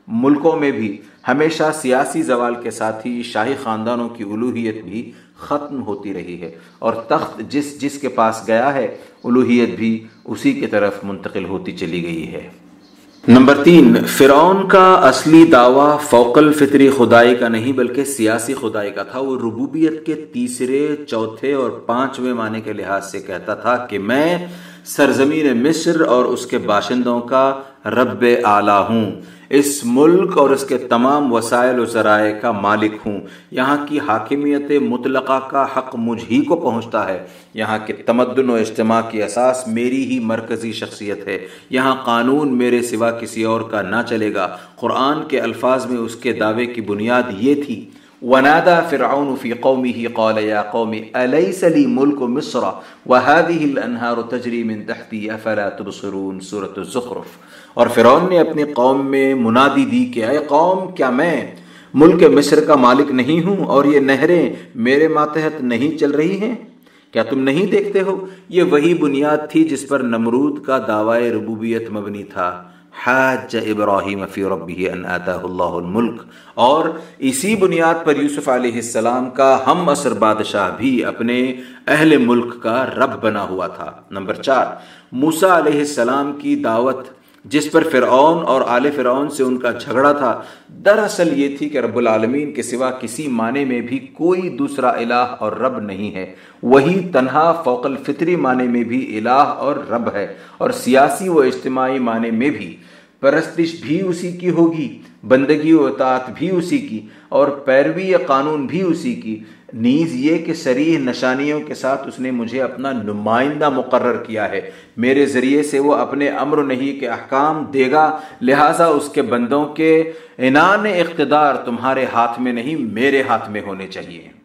ملکوں میں بھی ہمیشہ سیاسی زوال کے ساتھ ہی شاہی خاندانوں کی الوحیت بھی ختم ہوتی رہی ہے اور تخت جس جس کے پاس گیا ہے الوحیت بھی اسی کی طرف منتقل ہوتی چلی گئی ہے۔ نمبر تین، فرعون کا اصلی دعویٰ فوق الفطری خدائی کا نہیں بلکہ سیاسی خدائی کا تھا۔ وہ ربوبیت کے تیسرے، چوتھے اور پانچویں معنی کے لحاظ سے کہتا تھا کہ میں سرزمین مصر اور اس کے باشندوں کا رب اعلیٰ ہوں۔ اس ملک اور اس کے تمام وسائل و ذرائع کا مالک ہوں۔ یہاں کی حاکمیت مطلقہ کا حق مجھ ہی کو پہنچتا ہے۔ یہاں کے تمدن و اجتماع کی اساس میری ہی مرکزی شخصیت ہے۔ یہاں قانون میرے سوا کسی اور کا نہ چلے گا۔ قرآن کے الفاظ میں اس کے دعوے کی بنیاد یہ تھی۔ ونادى فرعون في قومه قال يا قوم أليس لي ملك مصر وهذه الأنهار تجري من تحتي أفلا تبصرون سورة الزخرف اور فرعون نے اپنی قوم میں منادی دی کہ اے قوم، کیا میں ملک مصر کا مالک نہیں ہوں اور یہ نہریں میرے ماتحت نہیں چل رہی ہیں؟ کیا تم نہیں دیکھتے ہو؟ یہ وہی بنیاد تھی جس پر نمرود کا دعوی ربوبیت مبنی تھا۔ حاج ابراہیم فی ربی ان آتاہ اللہ الملک۔ اور اسی بنیاد پر یوسف علیہ السلام کا ہم اثر بادشاہ بھی اپنے اہل ملک کا رب بنا ہوا تھا۔ نمبر چار، موسیٰ علیہ السلام کی دعوت جس پر فرعون اور آل فرعون سے ان کا جھگڑا تھا، دراصل یہ تھی کہ رب العالمین کے سوا کسی معنی میں بھی کوئی دوسرا الہ اور رب نہیں ہے۔ وہی تنہا فوق الفطری معنی میں بھی الہ اور رب ہے اور سیاسی و اجتماعی معنی میں بھی۔ پرستش بھی اسی کی ہوگی۔ بندگی و اطاعت بھی اسی کی اور پیروی قانون بھی اسی کی۔ نیز یہ کہ سریح نشانیوں کے ساتھ اس نے مجھے اپنا نمائندہ مقرر کیا ہے۔ میرے ذریعے سے وہ اپنے امر نہیں کے احکام دے گا، لہٰذا اس کے بندوں کے انعان اقتدار تمہارے ہاتھ میں نہیں، میرے ہاتھ میں ہونے چاہیے۔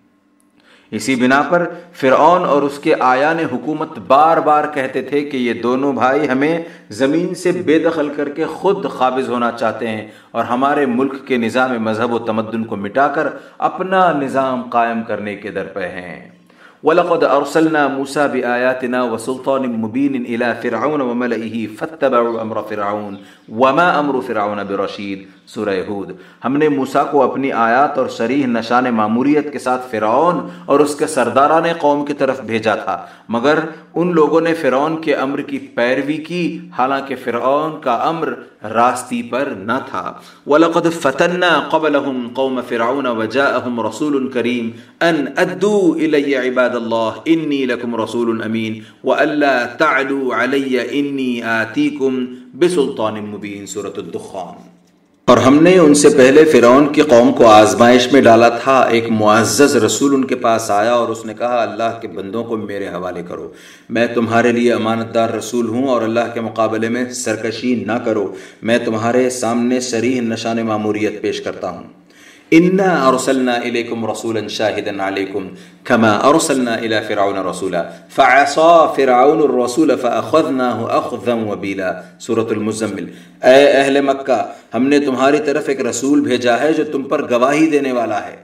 اسی بنا پر فرعون اور اس کے آیان حکومت بار بار کہتے تھے کہ یہ دونوں بھائی ہمیں زمین سے بے دخل کر کے خود قابض ہونا چاہتے ہیں اور ہمارے ملک کے نظام مذہب و تمدن کو مٹا کر اپنا نظام قائم کرنے کے در پہ ہیں۔ وَلَقَدْ أَرْسَلْنَا مُوسَى بِآيَاتِنَا وَسُلْطَانٍ مُبِينٍ إِلَى فِرْعَوْنَ وَمَلَئِهِ فَاتَّبَعُوا أَمْرَ فِرْعَوْنَ وَمَا أَمْرُ فِرْعَوْنَ بِرَشِيدٍ. سورہ ہود ہم نے موسیٰ کو اپنی آیات اور شریح نشان معموریت کے ساتھ فرعون اور اس کے سرداران قوم کی طرف بھیجا تھا مگر ان لوگوں نے فرعون کے امر کی پیروی کی حالانکہ فرعون کا امر راستی پر نہ تھا وَلَقَدْ فَتَنَّا قَبْلَهُمْ قَوْمَ فِرْعَوْنَ وَجَاءَهُمْ رَسُولٌ كَرِيمٌ أَنْ أَدُّوا إِلَيَّ عِبَادَ اللَّهِ إِنِّي لَكُمْ رَسُولٌ أَمِينٌ وَأَلَّا تَعْلُوا عَلَيَّ إِنِّي آتِيكُمْ بِسُلْطَانٍ مُبِينٍ سورة الدخان اور ہم نے ان سے پہلے فرعون کی قوم کو آزمائش میں ڈالا تھا۔ ایک معزز رسول ان کے پاس آیا اور اس نے کہا، اللہ کے بندوں کو میرے حوالے کرو۔ میں تمہارے لیے امانت دار رسول ہوں اور اللہ کے مقابلے میں سرکشی نہ کرو۔ میں تمہارے سامنے سریح نشان معموریت پیش کرتا ہوں۔ انا ارسلنا الیکم رسولا شاهدا علیکم كما ارسلنا الى فرعون رسولا فعصى فرعون الرسول فاخذناه اخذا وبيلا سورة المزمل اے اہل مکہ ہم نے تمہاری طرف ایک رسول بھیجا ہے جو تم پر گواہی دینے والا ہے۔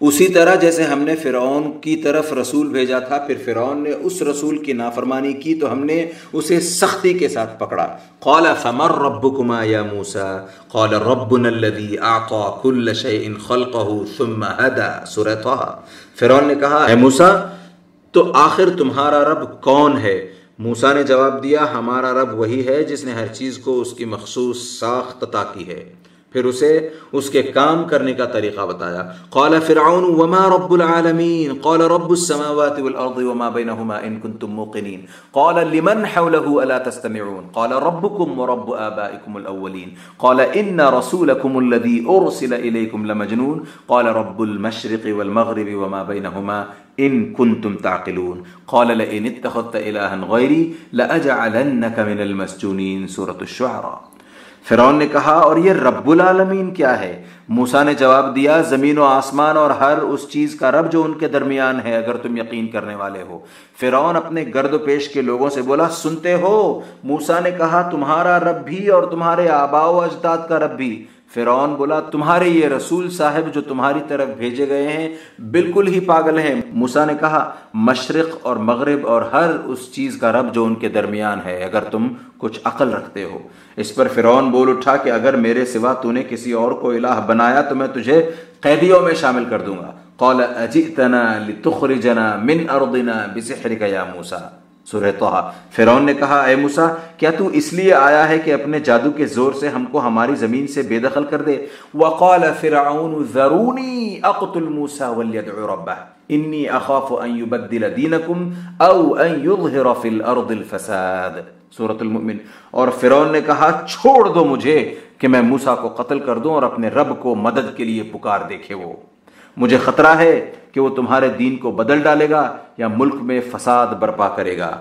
اسی طرح جیسے ہم نے فرعون کی طرف رسول بھیجا تھا، پھر فرعون نے اس رسول کی نافرمانی کی تو ہم نے اسے سختی کے ساتھ پکڑا۔ قال، فمر ربكما يا موسى؟ قال، ربنا الذي اعطى كل شيء خلقه ثم هدى سورہ طه فرعون نے کہا، اے موسیٰ، تو آخر تمہارا رب کون ہے؟ موسیٰ نے جواب دیا، ہمارا رب وہی ہے جس نے ہر چیز کو اس کی مخصوص ساخت عطا کی ہے۔ پھر اسے اس کے کام کرنے کا طریقہ بتایا قال فرعون وما رب العالمين قال رب السماوات والارض وما بينهما ان كنتم موقنين قال لمن حوله الا تستمعون قال ربكم ورب ابائكم الاولين قال ان رسولكم الذي ارسل اليكم لمجنون قال رب المشرق والمغرب وما بينهما ان كنتم تعقلون قال لئن اتخذت الها غيري لاجعلنك من المسجونين سوره الشعراء فرعون نے کہا، اور یہ رب العالمین کیا ہے؟ موسا نے جواب دیا، زمین و آسمان اور ہر اس چیز کا رب جو ان کے درمیان ہے اگر تم یقین کرنے والے ہو. فرعون اپنے گرد و پیش کے لوگوں سے بولا، سنتے ہو؟ موسا نے کہا، تمہارا رب بھی اور تمہارے آبا و اجداد کا رب بھی. فرعون بولا، تمہارے یہ رسول صاحب جو تمہاری طرف بھیجے گئے ہیں بالکل ہی پاگل ہیں. موسا نے کہا، مشرق اور مغرب اور ہر اس چیز کا رب جو ان کے درمیان ہے اگر تم کچھ عقل رکھتے ہو. اس پر فرعون بول اٹھا کہ اگر میرے سوا تو نے کسی اور کو الہ بنایا تو میں تجھے قیدیوں میں شامل کر دوں گا۔ قال، اجئتنا لتخرجنا من ارضنا بسحرك یا موسیٰ۔ سورہ توحا فرعون نے کہا، اے موسیٰ، کیا تو اس لیے آیا ہے کہ اپنے جادو کے زور سے ہم کو ہماری زمین سے بے دخل کر دے؟ وقال فرعون، ذرونی اقتل موسیٰ ولیدعو ربہ۔ انی اخاف ان یبدل دینکم او ان یظہر فی الارض الفساد۔ سورة المؤمن۔ اور فرعون نے کہا، چھوڑ دو مجھے کہ میں موسیٰ کو قتل کر دوں اور اپنے رب کو مدد کے لیے پکار دیکھے وہ۔ مجھے خطرہ ہے کہ وہ تمہارے دین کو بدل ڈالے گا یا ملک میں فساد برپا کرے گا۔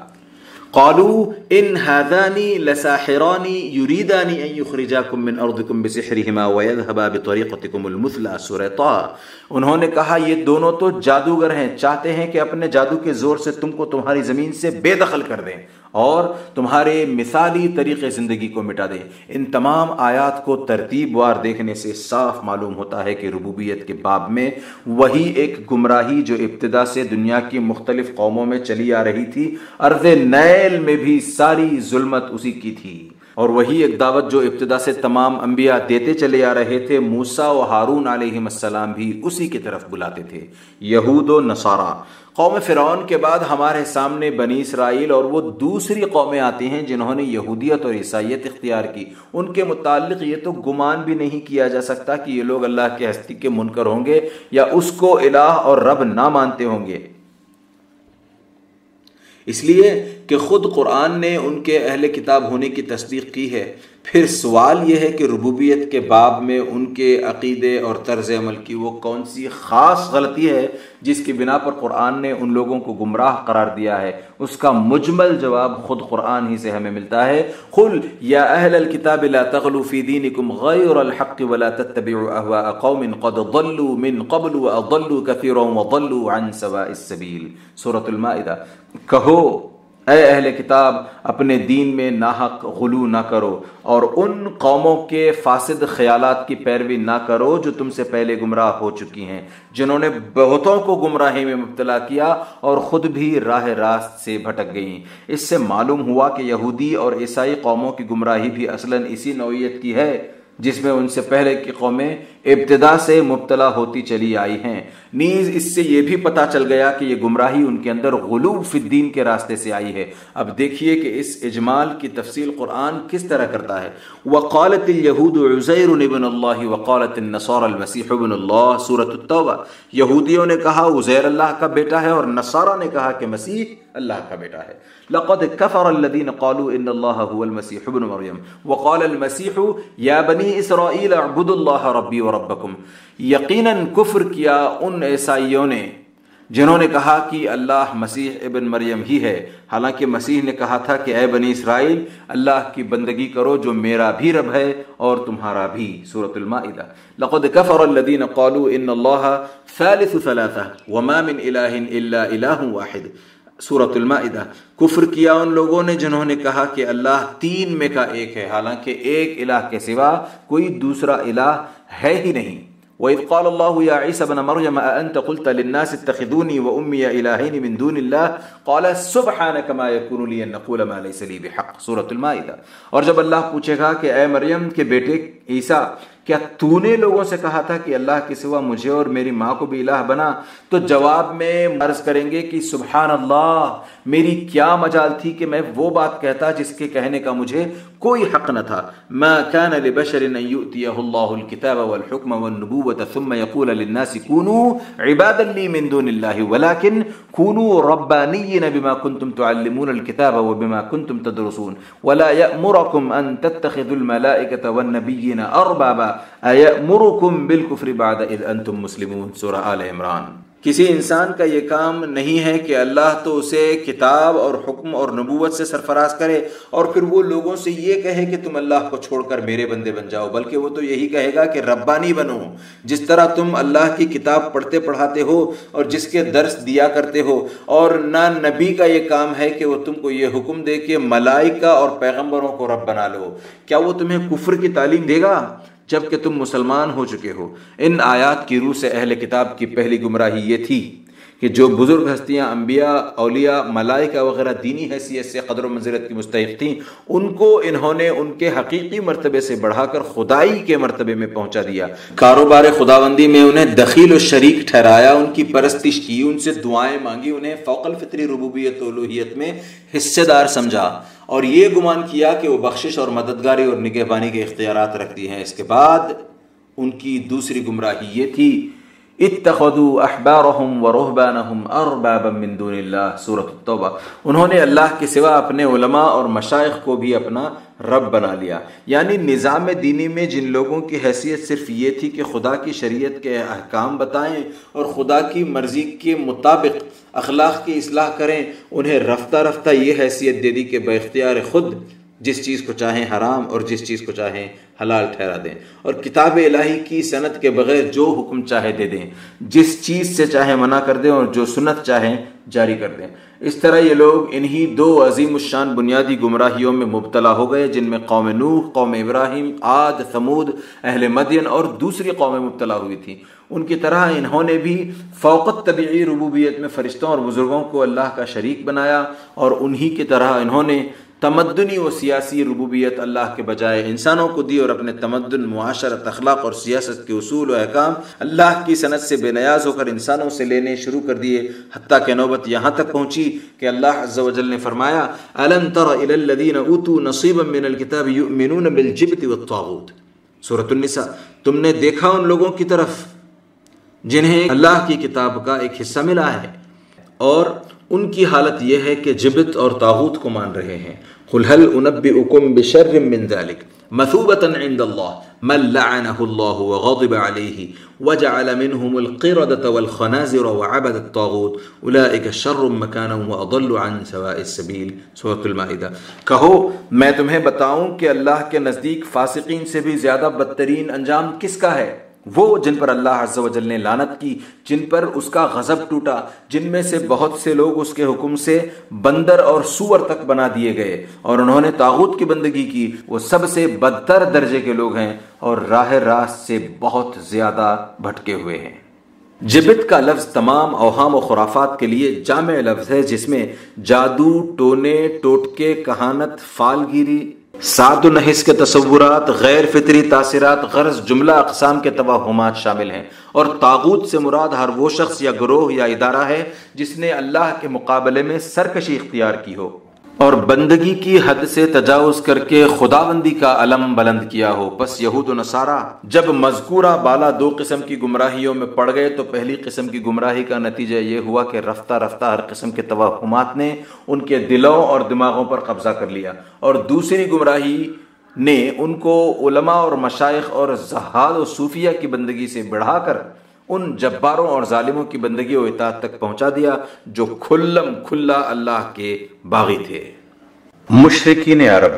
قالوا ان هذان لساحران يريدان ان يخرجاكم من ارضكم بسحرهما ويذهبا بطريقتكم المثلى سورہ طه انہوں نے کہا، یہ دونوں تو جادوگر ہیں، چاہتے ہیں کہ اپنے جادو کے زور سے تم کو تمہاری زمین سے بے دخل کر دیں۔ اور تمہارے مثالی طریقے زندگی کو مٹا دے ان تمام آیات کو ترتیب وار دیکھنے سے صاف معلوم ہوتا ہے کہ ربوبیت کے باب میں وہی ایک گمراہی جو ابتدا سے دنیا کی مختلف قوموں میں چلی آ رہی تھی۔ ارض نیل میں بھی ساری ظلمت اسی کی تھی۔ اور وہی ایک دعوت جو ابتدا سے تمام انبیاء دیتے چلے آ رہے تھے موسا و ہارون علیہ السلام بھی اسی کی طرف بلاتے تھے، یہود و نصارہ۔ قوم فرعون کے بعد ہمارے سامنے بنی اسرائیل اور وہ دوسری قومیں آتی ہیں جنہوں نے یہودیت اور عیسائیت اختیار کی۔ ان کے متعلق یہ تو گمان بھی نہیں کیا جا سکتا کہ یہ لوگ اللہ کے ہستی کے منکر ہوں گے یا اس کو الہ اور رب نہ مانتے ہوں گے۔ اس لیے کہ خود قرآن نے ان کے اہل کتاب ہونے کی تصدیق کی ہے۔ پھر سوال یہ ہے کہ ربوبیت کے باب میں ان کے عقیدے اور طرز عمل کی وہ کون سی خاص غلطی ہے جس کی بنا پر قرآن نے ان لوگوں کو گمراہ قرار دیا ہے؟ اس کا مجمل جواب خود قرآن ہی سے ہمیں ملتا ہے۔ خل یا اہل الكتاب لا تغلو فی دینکم غیر الحق ولا تتبعوا اهواء قوم قد ضلوا من قبل واضلوا كثيرا وضلوا عن سواء السبيل سورة المائدہ۔ کہو اے اہل کتاب، اپنے دین میں ناحق غلو نہ کرو اور ان قوموں کے فاسد خیالات کی پیروی نہ کرو جو تم سے پہلے گمراہ ہو چکی ہیں، جنہوں نے بہتوں کو گمراہی میں مبتلا کیا اور خود بھی راہ راست سے بھٹک گئیں۔ اس سے معلوم ہوا کہ یہودی اور عیسائی قوموں کی گمراہی بھی اصلاً اسی نوعیت کی ہے جس میں ان سے پہلے کی قومیں ابتدا سے مبتلا ہوتی چلی آئی ہیں۔ نیز اس سے یہ بھی پتا چل گیا کہ یہ گمراہی ان کے اندر غلوب فی الدین کے راستے سے آئی ہے۔ اب دیکھیے کہ اس اجمال کی تفصیل قرآن کس طرح کرتا ہے۔ وقالت اليهود عزیر ابن اللہ وقالت النصارى المسیح ابن اللہ، سورة التوبہ۔ یہودیوں نے کہا، عزیر اللہ کا بیٹا ہے اور نصارہ نے کہا کہ مسیح اللہ کا بیٹا ہے۔ لقد كفر الذين قالوا ان الله هو المسيح ابن مريم وقال المسيح يا بني اسرائيل اعبدوا الله ربي و وربكم یقیناً کفر کیا ان عیسائیوں نے جنہوں نے کہا کہ اللہ مسیح ابن مریم ہی ہے۔ حالانکہ مسیح نے کہا تھا کہ اے بنی اسرائیل، اللہ کی بندگی کرو جو میرا بھی رب ہے اور تمہارا بھی۔ سورة المائدہ۔ لقد كفر الذين قالوا ان الله ثالث ثلاثة وما من اله الا اله واحد۔ سورة المائدہ۔ کفر کیا ان لوگوں نے جنہوں نے کہا کہ اللہ تین میں کا ایک ہے، حالانکہ ایک الہ کے سوا کوئی دوسرا الہ ہے ہی نہیں۔ وَإِذْ قَالَ اللَّهُ يَا عِيسَى بْنَ مَرْيَمَ أَأَنْتَ قُلْتَ لِلنَّاسِ اتَّخِذُونِي وَأُمِّيَ إِلَٰهَيْنِ مِن دُونِ اللَّهِ؟ قَالَ سُبْحَانَكَ مَا يَكُونُ لِي أَن أَقُولَ مَا لَيْسَ لِي بِحَقٍّ۔ سورۃ المائدہ۔ اور جب اللہ پوچھے گا کہ اے مریم کے بیٹے عیسیٰ کیا تو نے لوگوں سے کہا تھا کہ اللہ کے سوا مجھے اور میری ماں کو بھی الہ بنا؟ تو جواب میں عرض کریں گے کہ سبحان اللہ میری کیا مجال تھی کہ میں وہ بات کہتا جس کے کہنے کا مجھے کوئی حق نہ تھا۔ ما كان لبشر ان يؤتيه الله الكتاب والحكم والنبوة ثم يقول للناس كونوا عبادا لي من دون الله ولكن كونوا ربانيين بما كنتم تعلمون الكتاب وبما كنتم تدرسون۔ ولا يأمركم ان تتخذوا الملائكة والنبيين اربابا ایمرکم بالکفر بعد اذ انتم مسلمون۔ سورہ آل عمران۔ کسی انسان کا یہ کام نہیں ہے کہ اللہ تو اسے کتاب اور حکم اور نبوت سے سرفراز کرے اور پھر وہ لوگوں سے یہ کہے کہ تم اللہ کو چھوڑ کر میرے بندے بن جاؤ، بلکہ وہ تو یہی کہے گا کہ ربانی بنو، جس طرح تم اللہ کی کتاب پڑھتے پڑھاتے ہو اور جس کے درس دیا کرتے ہو، اور نہ نبی کا یہ کام ہے کہ وہ تم کو یہ حکم دے کہ ملائکہ اور پیغمبروں کو رب بنا لو۔ کیا وہ تمہیں کفر کی تعلیم دے گا؟ جبکہ تم مسلمان ہو چکے ہو۔ ان آیات کی روح سے اہل کتاب کی پہلی گمراہی یہ تھی۔ کہ جو بزرگ ہستیاں، انبیاء، اولیاء، ملائکہ وغیرہ دینی حیثیت سے قدر و منزلت کی مستحق تھیں ان کو انہوں نے ان کے حقیقی مرتبے سے بڑھا کر خدائی کے مرتبے میں پہنچا دیا۔ کاروبار خداوندی میں انہیں دخیل و شریک ٹھہرایا، ان کی پرستش کی، ان سے دعائیں مانگی، انہیں فوق الفطری ربوبیت و الوحیت میں حصے دار سمجھا۔ اور یہ گمان کیا کہ وہ بخشش اور مددگاری اور نگہبانی کے اختیارات رکھتی ہیں۔ اس کے بعد ان کی دوسری گمراہی یہ تھی اتخذوا احبارهم ورهبانهم اربابا من دون اللہ سورۃ التوبہ۔ انہوں نے اللہ کے سوا اپنے علماء اور مشائخ کو بھی اپنا رب بنا لیا۔ یعنی نظام دینی میں جن لوگوں کی حیثیت صرف یہ تھی کہ خدا کی شریعت کے احکام بتائیں اور خدا کی مرضی کے مطابق اخلاق کی اصلاح کریں، انہیں رفتہ رفتہ یہ حیثیت دے دی کہ بے اختیار خود جس چیز کو چاہیں حرام اور جس چیز کو چاہیں حلال ٹھہرا دیں۔ اور کتاب الہی کی صنعت کے بغیر جو حکم چاہے دے دیں۔ جس چیز سے چاہے منع کر دیں اور جو سنت چاہیں جاری کر دیں۔ اس طرح یہ لوگ انہی دو عظیم الشان بنیادی گمراہیوں میں مبتلا ہو گئے، جن میں قوم نوح، قوم ابراہیم، عاد، ثمود، اہل مدین اور دوسری قومیں مبتلا ہوئی تھیں۔ ان کی طرح انہوں نے بھی فوقت طبعی ربوبیت میں فرشتوں اور بزرگوں کو اللہ کا شریک بنایا اور انہی کی طرح انہوں نے تمدنی و سیاسی ربوبیت اللہ کے بجائے انسانوں کو دی اور اپنے تمدن، معاشرت، اخلاق اور سیاست کے اصول و احکام اللہ کی صنعت سے بے نیاز ہو کر انسانوں سے لینے شروع کر دیے، حتیٰ کہ نوبت یہاں تک پہنچی کہ اللہ عز و جل نے فرمایا، الم تر الى الذين اوتوا نصيبا من الكتاب يؤمنون بالجبت والطاغوت سورۃ النساء، تم نے دیکھا ان لوگوں کی طرف، جنہیں اللہ کی کتاب کا ایک حصہ ملا ہے، اور ان کی حالت یہ ہے کہ جبت اور تاغوت کو مان رہے ہیں۔ قل هل انبئكم بشر من ذلك؟ مثوبة عند الله، من لعنه الله وغضب عليه، وجعل منهم القردة والخنازر وعبد الطاغوت. اولئك شر مكانا واضل عن سواء السبيل. سورۃ المائدہ کہو، میں تمہیں بتاؤں کہ اللہ کے نزدیک فاسقین سے بھی زیادہ بدترین انجام کس کا ہے؟ وہ جن پر اللہ عز و جل نے لانت کی، جن پر اس کا غضب ٹوٹا، جن میں سے بہت سے لوگ اس کے حکم سے بندر اور سور تک بنا دیے گئے۔ اور انہوں نے تاغوت کی بندگی کی۔ وہ سب سے بدتر درجے کے لوگ ہیں اور راہ راست سے بہت زیادہ بھٹکے ہوئے ہیں۔ جبت کا لفظ تمام اوہام و خرافات کے لیے جامع لفظ ہے، جس میں جادو، ٹونے، ٹوٹکے، کہانت، فالگیری سات و نحس کے تصورات، غیر فطری تاثرات غرض جملہ اقسام کے توہمات شامل ہیں اور تاغوت سے مراد ہر وہ شخص یا گروہ یا ادارہ ہے جس نے اللہ کے مقابلے میں سرکشی اختیار کی ہو۔ اور بندگی کی حد سے تجاوز کر کے خدا بندی کا علم بلند کیا ہو۔ پس یہود و نصارہ، جب مذکورہ بالا دو قسم کی گمراہیوں میں پڑ گئے تو پہلی قسم کی گمراہی کا نتیجہ یہ ہوا کہ رفتہ رفتہ ہر قسم کے توہمات نے ان کے دلوں اور دماغوں پر قبضہ کر لیا۔ اور دوسری گمراہی نے ان کو علماء اور مشائق اور زہاد و صوفیہ کی بندگی سے بڑھا کر ان جباروں اور ظالموں کی بندگی و اطاعت تک پہنچا دیا جو کھلم کھلا اللہ کے باغی تھے۔ مشرقین عرب،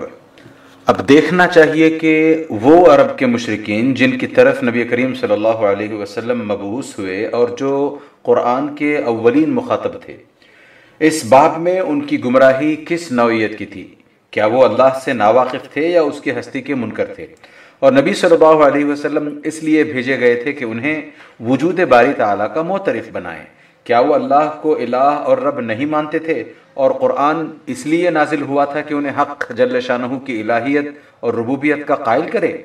اب دیکھنا چاہیے کہ وہ عرب کے مشرقین جن کی طرف نبی کریم صلی اللہ علیہ وسلم مبعوث ہوئے اور جو قرآن کے اولین مخاطب تھے۔ اس باب میں ان کی گمراہی کس نوعیت کی تھی؟ کیا وہ اللہ سے ناواقف تھے یا اس کی ہستی کے منکر تھے؟ اور نبی صلی اللہ علیہ وسلم اس لیے بھیجے گئے تھے کہ انہیں وجود باری تعالیٰ کا معترف بنائیں۔ کیا وہ اللہ کو الہ اور رب نہیں مانتے تھے؟ اور قرآن اس لیے نازل ہوا تھا کہ انہیں حق، جل شاہ کی الہیت اور ربوبیت کا قائل کرے۔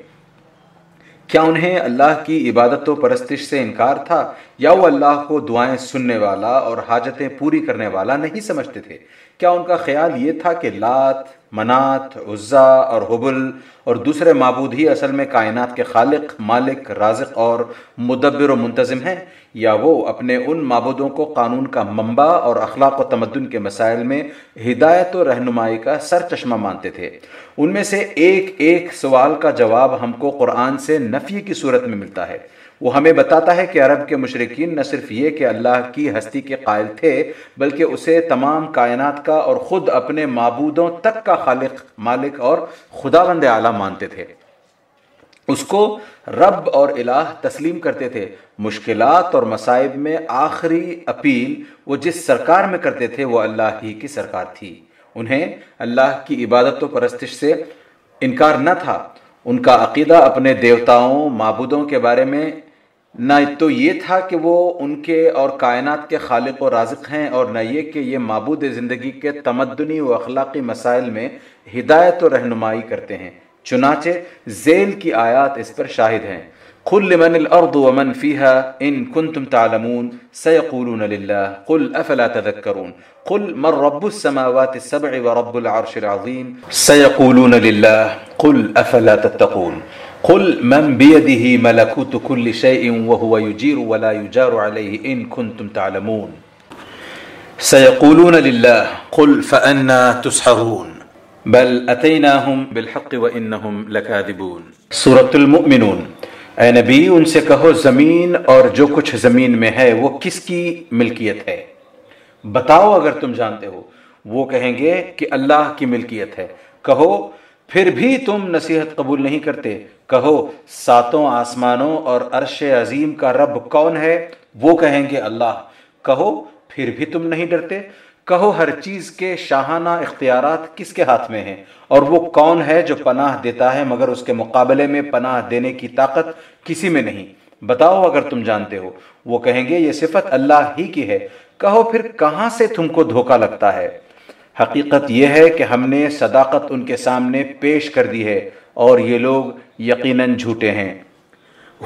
کیا انہیں اللہ کی عبادت و پرستش سے انکار تھا؟ یا وہ اللہ کو دعائیں سننے والا اور حاجتیں پوری کرنے والا نہیں سمجھتے تھے؟ کیا ان کا خیال یہ تھا کہ لات، منات، عزا اور حبل اور دوسرے معبود ہی اصل میں کائنات کے خالق، مالک، رازق اور مدبر و منتظم ہیں، یا وہ اپنے ان معبودوں کو قانون کا منبع اور اخلاق و تمدن کے مسائل میں ہدایت و رہنمائی کا سر چشمہ مانتے تھے۔ ان میں سے ایک ایک سوال کا جواب ہم کو قرآن سے نفی کی صورت میں ملتا ہے۔ وہ ہمیں بتاتا ہے کہ عرب کے مشرقین نہ صرف یہ کہ اللہ کی ہستی کے قائل تھے، بلکہ اسے تمام کائنات کا اور خود اپنے معبودوں تک کا خالق، مالک اور خدا بند اعلیٰ مانتے تھے۔ اس کو رب اور الہ تسلیم کرتے تھے۔ مشکلات اور مصائب میں آخری اپیل وہ جس سرکار میں کرتے تھے وہ اللہ ہی کی سرکار تھی۔ انہیں اللہ کی عبادت و پرستش سے انکار نہ تھا۔ ان کا عقیدہ اپنے دیوتاؤں، معبودوں کے بارے میں نہ تو یہ تھا کہ وہ ان کے اور کائنات کے خالق و رازق ہیں اور نہ یہ کہ یہ معبود زندگی کے تمدنی و اخلاقی مسائل میں ہدایت و رہنمائی کرتے ہیں۔ چنانچہ ذیل کی آیات اس پر شاہد ہیں۔ قل لمن الارض ومن فيها ان كنتم تعلمون۔ سيقولون لله قل افلا تذكرون قل من رب السماوات السبع ورب العرش العظيم سيقولون لله قل افلا تتقون۔ قل من بيده ملكوت كل شيء وهو يجير ولا يجار عليه ان كنتم تعلمون. سيقولون لله، قل فأنا تسحرون. بل اتیناہم بالحق وانہم لکاذبون سورة المؤمنون، اے نبی، ان سے کہو زمین اور جو کچھ زمین میں ہے، وہ کس کی ملکیت ہے؟ بتاؤ اگر تم جانتے ہو، وہ کہیں گے کہ اللہ کی ملکیت ہے۔ کہو پھر بھی تم نصیحت قبول نہیں کرتے۔ کہو، ساتوں آسمانوں اور عرش عظیم کا رب کون ہے؟ وہ کہیں گے اللہ۔ کہو، پھر بھی تم نہیں ڈرتے۔ کہو، ہر چیز کے شاہانہ اختیارات کس کے ہاتھ میں ہیں؟ اور وہ کون ہے جو پناہ دیتا ہے مگر اس کے مقابلے میں پناہ دینے کی طاقت کسی میں نہیں؟ بتاؤ اگر تم جانتے ہو۔ وہ کہیں گے، یہ صفت اللہ ہی کی ہے۔ کہو، پھر کہاں سے تم کو دھوکا لگتا ہے؟ حقیقت یہ ہے کہ ہم نے صداقت ان کے سامنے پیش کر دی ہے اور یہ لوگ یقیناً جھوٹے ہیں۔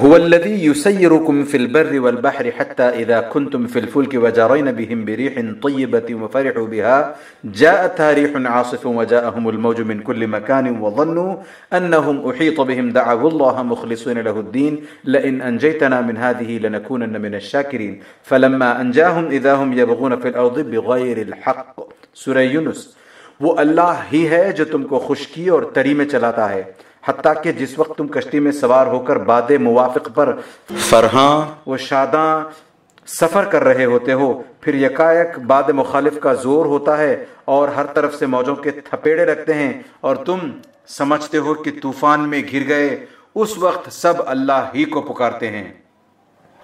هو الذي يسيركم في البر والبحر حتى إذا كنتم في الفلك وجرين بهم بريح طيبة وفرحوا بها جاءتها ريح عاصف وجاءهم الموج من كل مكان وظنوا أنهم أحيط بهم. دعوا الله مخلصين له الدين، لئن أنجيتنا من هذه لنكونن من الشاكرين. فلما أنجاهم إذا هم يبغون في الأرض بغير الحق. سورة يونس وہ اللہ ہی ہے جو تم کو خشکی اور تری میں چلاتا ہے حتیٰ کہ جس وقت تم کشتی میں سوار ہو کر باد موافق پر فرحاں و شاداں سفر کر رہے ہوتے ہو پھر یکایک باد مخالف کا زور ہوتا ہے اور ہر طرف سے موجوں کے تھپیڑے رکھتے ہیں اور تم سمجھتے ہو کہ طوفان میں گر گئے اس وقت سب اللہ ہی کو پکارتے ہیں۔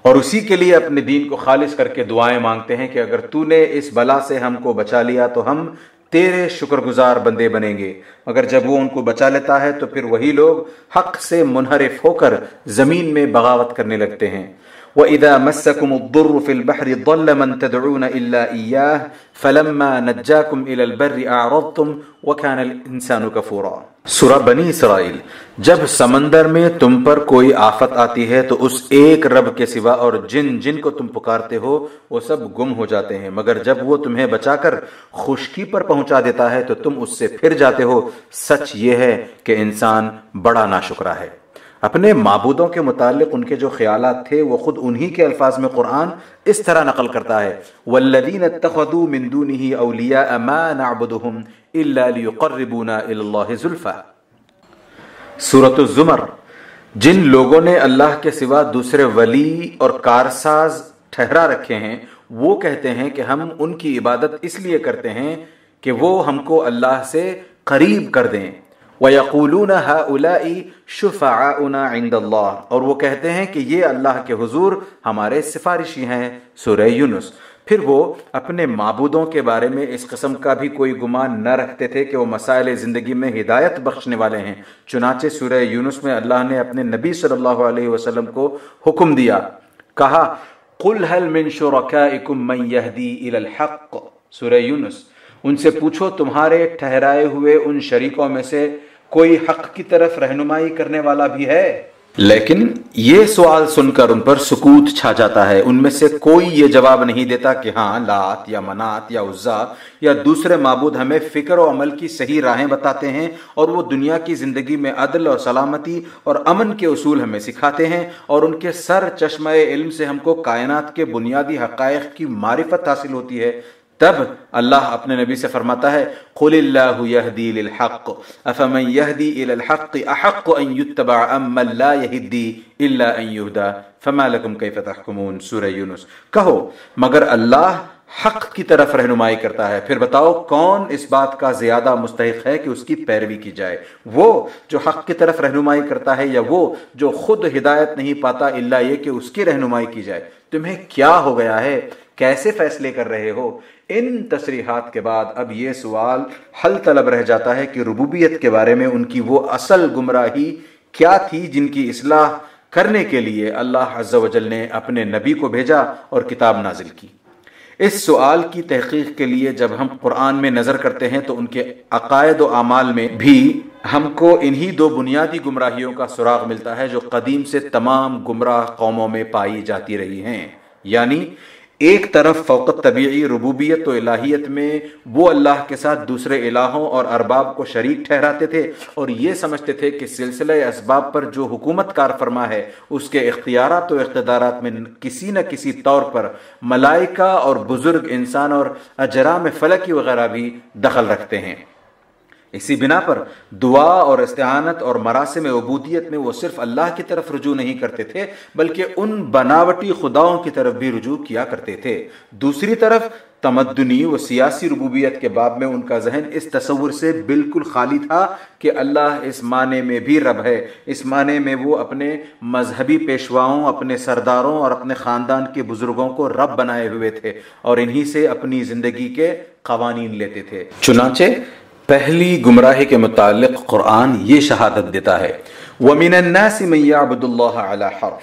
اور اسی کے لیے اپنے دین کو خالص کر کے دعائیں مانگتے ہیں کہ اگر تو نے اس بلا سے ہم کو بچا لیا تو ہم تیرے شکر گزار بندے بنیں گے۔ مگر جب وہ ان کو بچا لیتا ہے تو پھر وہی لوگ حق سے منحرف ہو کر زمین میں بغاوت کرنے لگتے ہیں۔ وَإِذَا مَسَّكُمُ الضُّرُّ فِي الْبَحْرِ ضَلَّ مَن تَدْعُونَ إِلَّا إِيَّاهُ فَلَمَّا نَجَّاكُمْ إِلَى الْبَرِّ أَعْرَضْتُمْ وَكَانَ الْإِنسَانُ كَفُورًا۔ سورہ بنی اسرائیل، جب سمندر میں تم پر کوئی آفت آتی ہے تو اس ایک رب کے سوا اور جن جن کو تم پکارتے ہو، وہ سب گم ہو جاتے ہیں۔ مگر جب وہ تمہیں بچا کر خشکی پر پہنچا دیتا ہے تو تم اس سے پھر جاتے ہو۔ سچ یہ ہے کہ انسان بڑا ناشکرا ہے۔ اپنے معبودوں کے متعلق ان کے جو خیالات تھے، وہ خود انہی کے الفاظ میں قرآن اس طرح نقل کرتا ہے والذین اتخذوا من دونه اولیاء ما نعبدهم الا ليقربونا الى الله زلفا سورة الزمر، جن لوگوں نے اللہ کے سوا دوسرے ولی اور کارساز ٹھہرا رکھے ہیں، وہ کہتے ہیں کہ ہم ان کی عبادت اس لیے کرتے ہیں کہ وہ ہم کو اللہ سے قریب کر دیں۔ وَيَقُولُونَ هَؤُلَاءِ شُفَعَاؤُنَا عِنْدَ اللَّهِ اور وہ کہتے ہیں کہ یہ اللہ کے حضور ہمارے سفارشی ہیں سورہ یونس۔ پھر وہ اپنے معبودوں کے بارے میں اس قسم کا بھی کوئی گمان نہ رکھتے تھے کہ وہ مسائل زندگی میں ہدایت بخشنے والے ہیں۔ چنانچہ سورہ یونس میں اللہ نے اپنے نبی صلی اللہ علیہ وسلم کو حکم دیا۔ کہا، قل هل من شرکائکم من یہدی الى الحق؟ سورہ یونس۔ ان سے پوچھو، تمہارے ٹھہرائے ہوئے ان شریکوں میں سے کوئی حق کی طرف رہنمائی کرنے والا بھی ہے۔ لیکن یہ سوال سن کر ان پر سکوت چھا جاتا ہے۔ ان میں سے کوئی یہ جواب نہیں دیتا کہ ہاں لات یا منات یا عزا یا دوسرے معبود ہمیں فکر و عمل کی صحیح راہیں بتاتے ہیں اور وہ دنیا کی زندگی میں عدل اور سلامتی اور امن کے اصول ہمیں سکھاتے ہیں اور ان کے سر چشمہ علم سے ہم کو کائنات کے بنیادی حقائق کی معرفت حاصل ہوتی ہے۔ تب اللہ اپنے نبی سے فرماتا ہے، قل اللہ یہدی للحق افمن یہدی الى الحق احق ان یتبع ام من لا یہدی الا ان یہدا فما لکم کیف تحکمون سورہ یونس۔ کہو، مگر اللہ حق کی طرف رہنمائی کرتا ہے۔ پھر بتاؤ، کون اس بات کا زیادہ مستحق ہے کہ اس کی پیروی کی جائے؟ وہ جو حق کی طرف رہنمائی کرتا ہے یا وہ جو خود ہدایت نہیں پاتا اللہ یہ کہ اس کی رہنمائی کی جائے؟ تمہیں کیا ہو گیا ہے؟ کیسے فیصلے کر رہے ہو؟ ان تصریحات کے بعد اب یہ سوال حل طلب رہ جاتا ہے کہ ربوبیت کے بارے میں ان کی وہ اصل گمراہی کیا تھی جن کی اصلاح کرنے کے لیے اللہ عز و جل نے اپنے نبی کو بھیجا اور کتاب نازل کی۔ اس سوال کی تحقیق کے لیے جب ہم قرآن میں نظر کرتے ہیں تو ان کے عقائد و اعمال میں بھی ہم کو انہی دو بنیادی گمراہیوں کا سراغ ملتا ہے جو قدیم سے تمام گمراہ قوموں میں پائی جاتی رہی ہیں۔ یعنی ایک طرف فوقت طبیعی ربوبیت و الہیت میں وہ اللہ کے ساتھ دوسرے الہوں اور ارباب کو شریک ٹھہراتے تھے اور یہ سمجھتے تھے کہ سلسلہ اسباب پر جو حکومت کار فرما ہے، اس کے اختیارات و اقتدارات میں کسی نہ کسی طور پر ملائکہ اور بزرگ انسان اور اجرام فلکی وغیرہ بھی دخل رکھتے ہیں۔ اسی بنا پر دعا اور استعانت اور مراسم عبودیت میں وہ صرف اللہ کی طرف رجوع نہیں کرتے تھے، بلکہ ان بناوٹی خداؤں کی طرف بھی رجوع کیا کرتے تھے۔ دوسری طرف، تمدنی و سیاسی ربوبیت کے باب میں ان کا ذہن اس تصور سے بالکل خالی تھا کہ اللہ اس معنی میں بھی رب ہے۔ اس معنی میں وہ اپنے مذہبی پیشواؤں، اپنے سرداروں اور اپنے خاندان کے بزرگوں کو رب بنائے ہوئے تھے اور انہی سے اپنی زندگی کے قوانین لیتے تھے۔ چنانچہ پہلی گمراہی کے متعلق قرآن یہ شہادت دیتا ہے۔ وَمِنَ النَّاسِ مَنْ يَعْبُدُ اللَّهَ عَلَى حَرْفٍ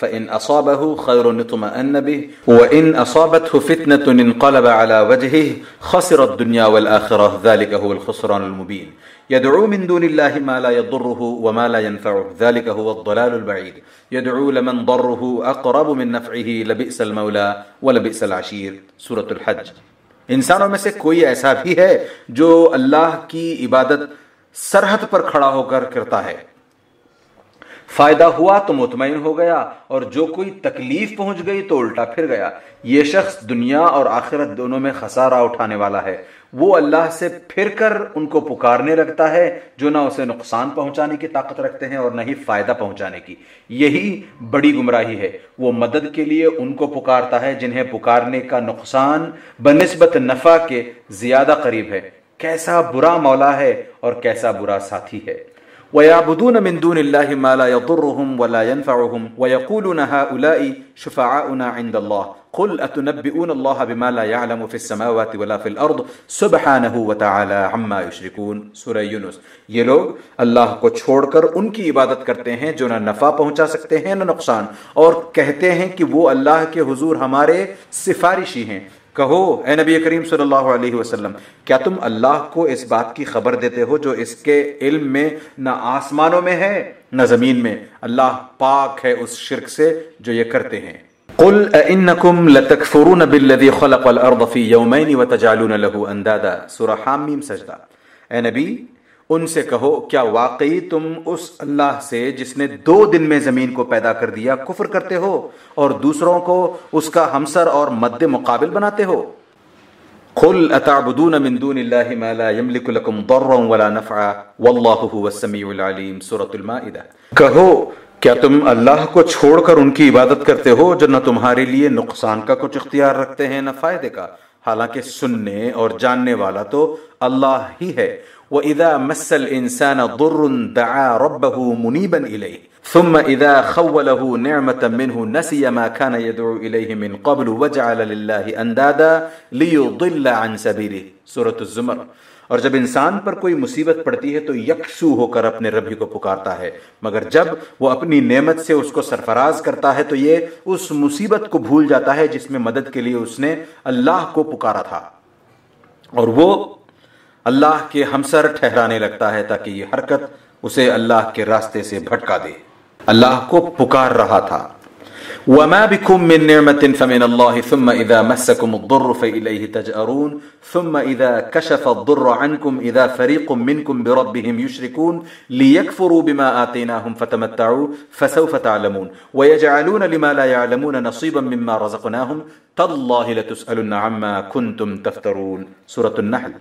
فَإِنْ أَصَابَهُ خَيْرٌ اطْمَأَنَّ بِهِ وَإِنْ أَصَابَتْهُ فِتْنَةٌ انْقَلَبَ عَلَى وَجْهِهِ خَسِرَ الدُّنْيَا وَالْآخِرَةَ ذَلِكَ هُوَ الْخُسْرَانُ الْمُبِينُ۔ يَدْعُو مِنْ دُونِ اللَّهِ مَا لَا يَضُرُّهُ وَمَا لَا يَنْفَعُهُ ذَلِكَ هُوَ الضَّلَالُ الْبَعِيدُ۔ يَدْعُو لَمَنْ ضَرُّهُ أَقْرَبُ مِنْ نَفْعِهِ لَبِئْسَ الْمَوْلَى وَلَبِئْسَ الْعَشِيرُ۔ سُورَةُ الْحَجِّ۔ انسانوں میں سے کوئی ایسا بھی ہے جو اللہ کی عبادت سرحد پر کھڑا ہو کر کرتا ہے۔ فائدہ ہوا تو مطمئن ہو گیا اور جو کوئی تکلیف پہنچ گئی تو الٹا پھر گیا۔ یہ شخص دنیا اور آخرت دونوں میں خسارہ اٹھانے والا ہے۔ وہ اللہ سے پھر کر ان کو پکارنے لگتا ہے جو نہ اسے نقصان پہنچانے کی طاقت رکھتے ہیں اور نہ ہی فائدہ پہنچانے کی۔ یہی بڑی گمراہی ہے۔ وہ مدد کے لیے ان کو پکارتا ہے جنہیں پکارنے کا نقصان بنسبت نفع کے زیادہ قریب ہے۔ کیسا برا مولا ہے اور کیسا برا ساتھی ہے۔ وَيَعْبُدُونَ مِن دُونِ اللَّهِ مَا لَا يَضُرُّهُمْ وَلَا يَنفَعُهُمْ وَيَقُولُونَ هَؤُلَاءِ شُفَعَاؤُنَا عِندَ اللَّهِ قُلْ أَتُنَبِّئُونَ اللَّهَ بِمَا لَا يَعْلَمُ فِي السَّمَاوَاتِ وَلَا فِي الْأَرْضِ؟ سُبْحَانَهُ وَتَعَالَى عَمَّا يُشْرِكُونَ۔ سورہ یونس۔ یہ لوگ اللہ کو چھوڑ کر ان کی عبادت کرتے ہیں جو نہ نفع پہنچا سکتے ہیں نہ نقصان۔ اور کہتے ہیں کہ وہ اللہ کے حضور ہمارے سفارشی ہیں۔ کہو، اے نبی کریم صلی اللہ علیہ وسلم، کیا تم اللہ کو اس بات کی خبر دیتے ہو جو اس کے علم میں نہ آسمانوں میں ہے، نہ زمین میں؟ اللہ پاک ہے اس شرک سے جو یہ کرتے ہیں۔ قل اَإِنَّكُمْ لَتَكْفُرُونَ بِالَّذِي خَلَقَ الْأَرْضَ فِي يَوْمَيْنِ وَتَجَعَلُونَ لَهُ أَنْدَادًا. سورہ حامیم سجدہ. اے نبی، ان سے کہو، کیا واقعی تم اس اللہ سے جس نے دو دن میں زمین کو پیدا کر دیا کفر کرتے ہو اور دوسروں کو اس کا ہمسر اور مد مقابل بناتے ہو؟ قل اتعبدون من دون اللہ ما لا يملك لكم ضرا ولا نفعا واللہ هو السمیع العلیم سورة المائدہ. کہو کیا تم اللہ کو چھوڑ کر ان کی عبادت کرتے ہو جو نہ تمہارے لیے نقصان کا کچھ اختیار رکھتے ہیں نہ فائدے کا؟ حالانکہ سننے اور جاننے والا تو اللہ ہی ہے۔ وَإِذَا مَسَّ الْإِنسَانَ ضُرٌ دَعَا رَبَّهُ مُنِيبًا إِلَيْهِ، ثم اذا خوله نعمه منه نسي ما كان يدعو اليه من قبل وجعل لله اندادا ليضل عن سبيله۔ سورة الزمر۔ اور جب انسان پر کوئی مصیبت پڑتی ہے تو یکسو ہو کر اپنے ربی کو پکارتا ہے۔ مگر جب وہ اپنی نعمت سے اس کو سرفراز کرتا ہے تو یہ اس مصیبت کو بھول جاتا ہے جس میں مدد کے لیے اس نے اللہ کو پکارا تھا۔ اور وہ اللہ کے ہمسر ٹھہرانے لگتا ہے تاکہ یہ حرکت اسے اللہ کے راستے سے بھٹکا دے۔ اللہ کو پکار رہا تھا۔ وما بكم من نعمة فمن الله ثم إذا مسكم الضر فإليه تجأرون ثم إذا كشف الضر عنكم إذا فريق منكم بربهم يشركون ليكفروا بما آتيناهم فتمتعوا فسوف تعلمون ويجعلون لما لا يعلمون نصيبا مما رزقناهم تالله لتسألن عما كنتم تفترون سورة النحل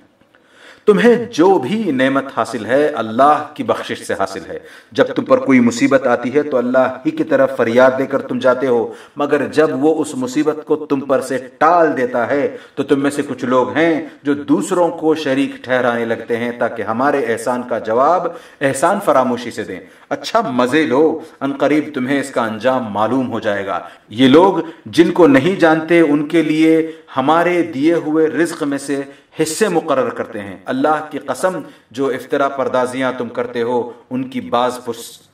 تمہیں جو بھی نعمت حاصل ہے، اللہ کی بخشش سے حاصل ہے۔ جب تم پر کوئی مصیبت آتی ہے تو اللہ ہی کی طرف فریاد دے کر تم جاتے ہو۔ مگر جب وہ اس مصیبت کو تم پر سے ٹال دیتا ہے، تو تم میں سے کچھ لوگ ہیں جو دوسروں کو شریک ٹھہرانے لگتے ہیں تاکہ ہمارے احسان کا جواب احسان فراموشی سے دیں۔ اچھا مزے لو، ان قریب تمہیں اس کا انجام معلوم ہو جائے گا۔ یہ لوگ جن کو نہیں جانتے، ان کے لیے ہمارے دیے ہوئے رزق میں سے حصے مقرر کرتے ہیں۔ اللہ کی قسم، جو افطرا پردازیاں تم کرتے ہو، ان کی باز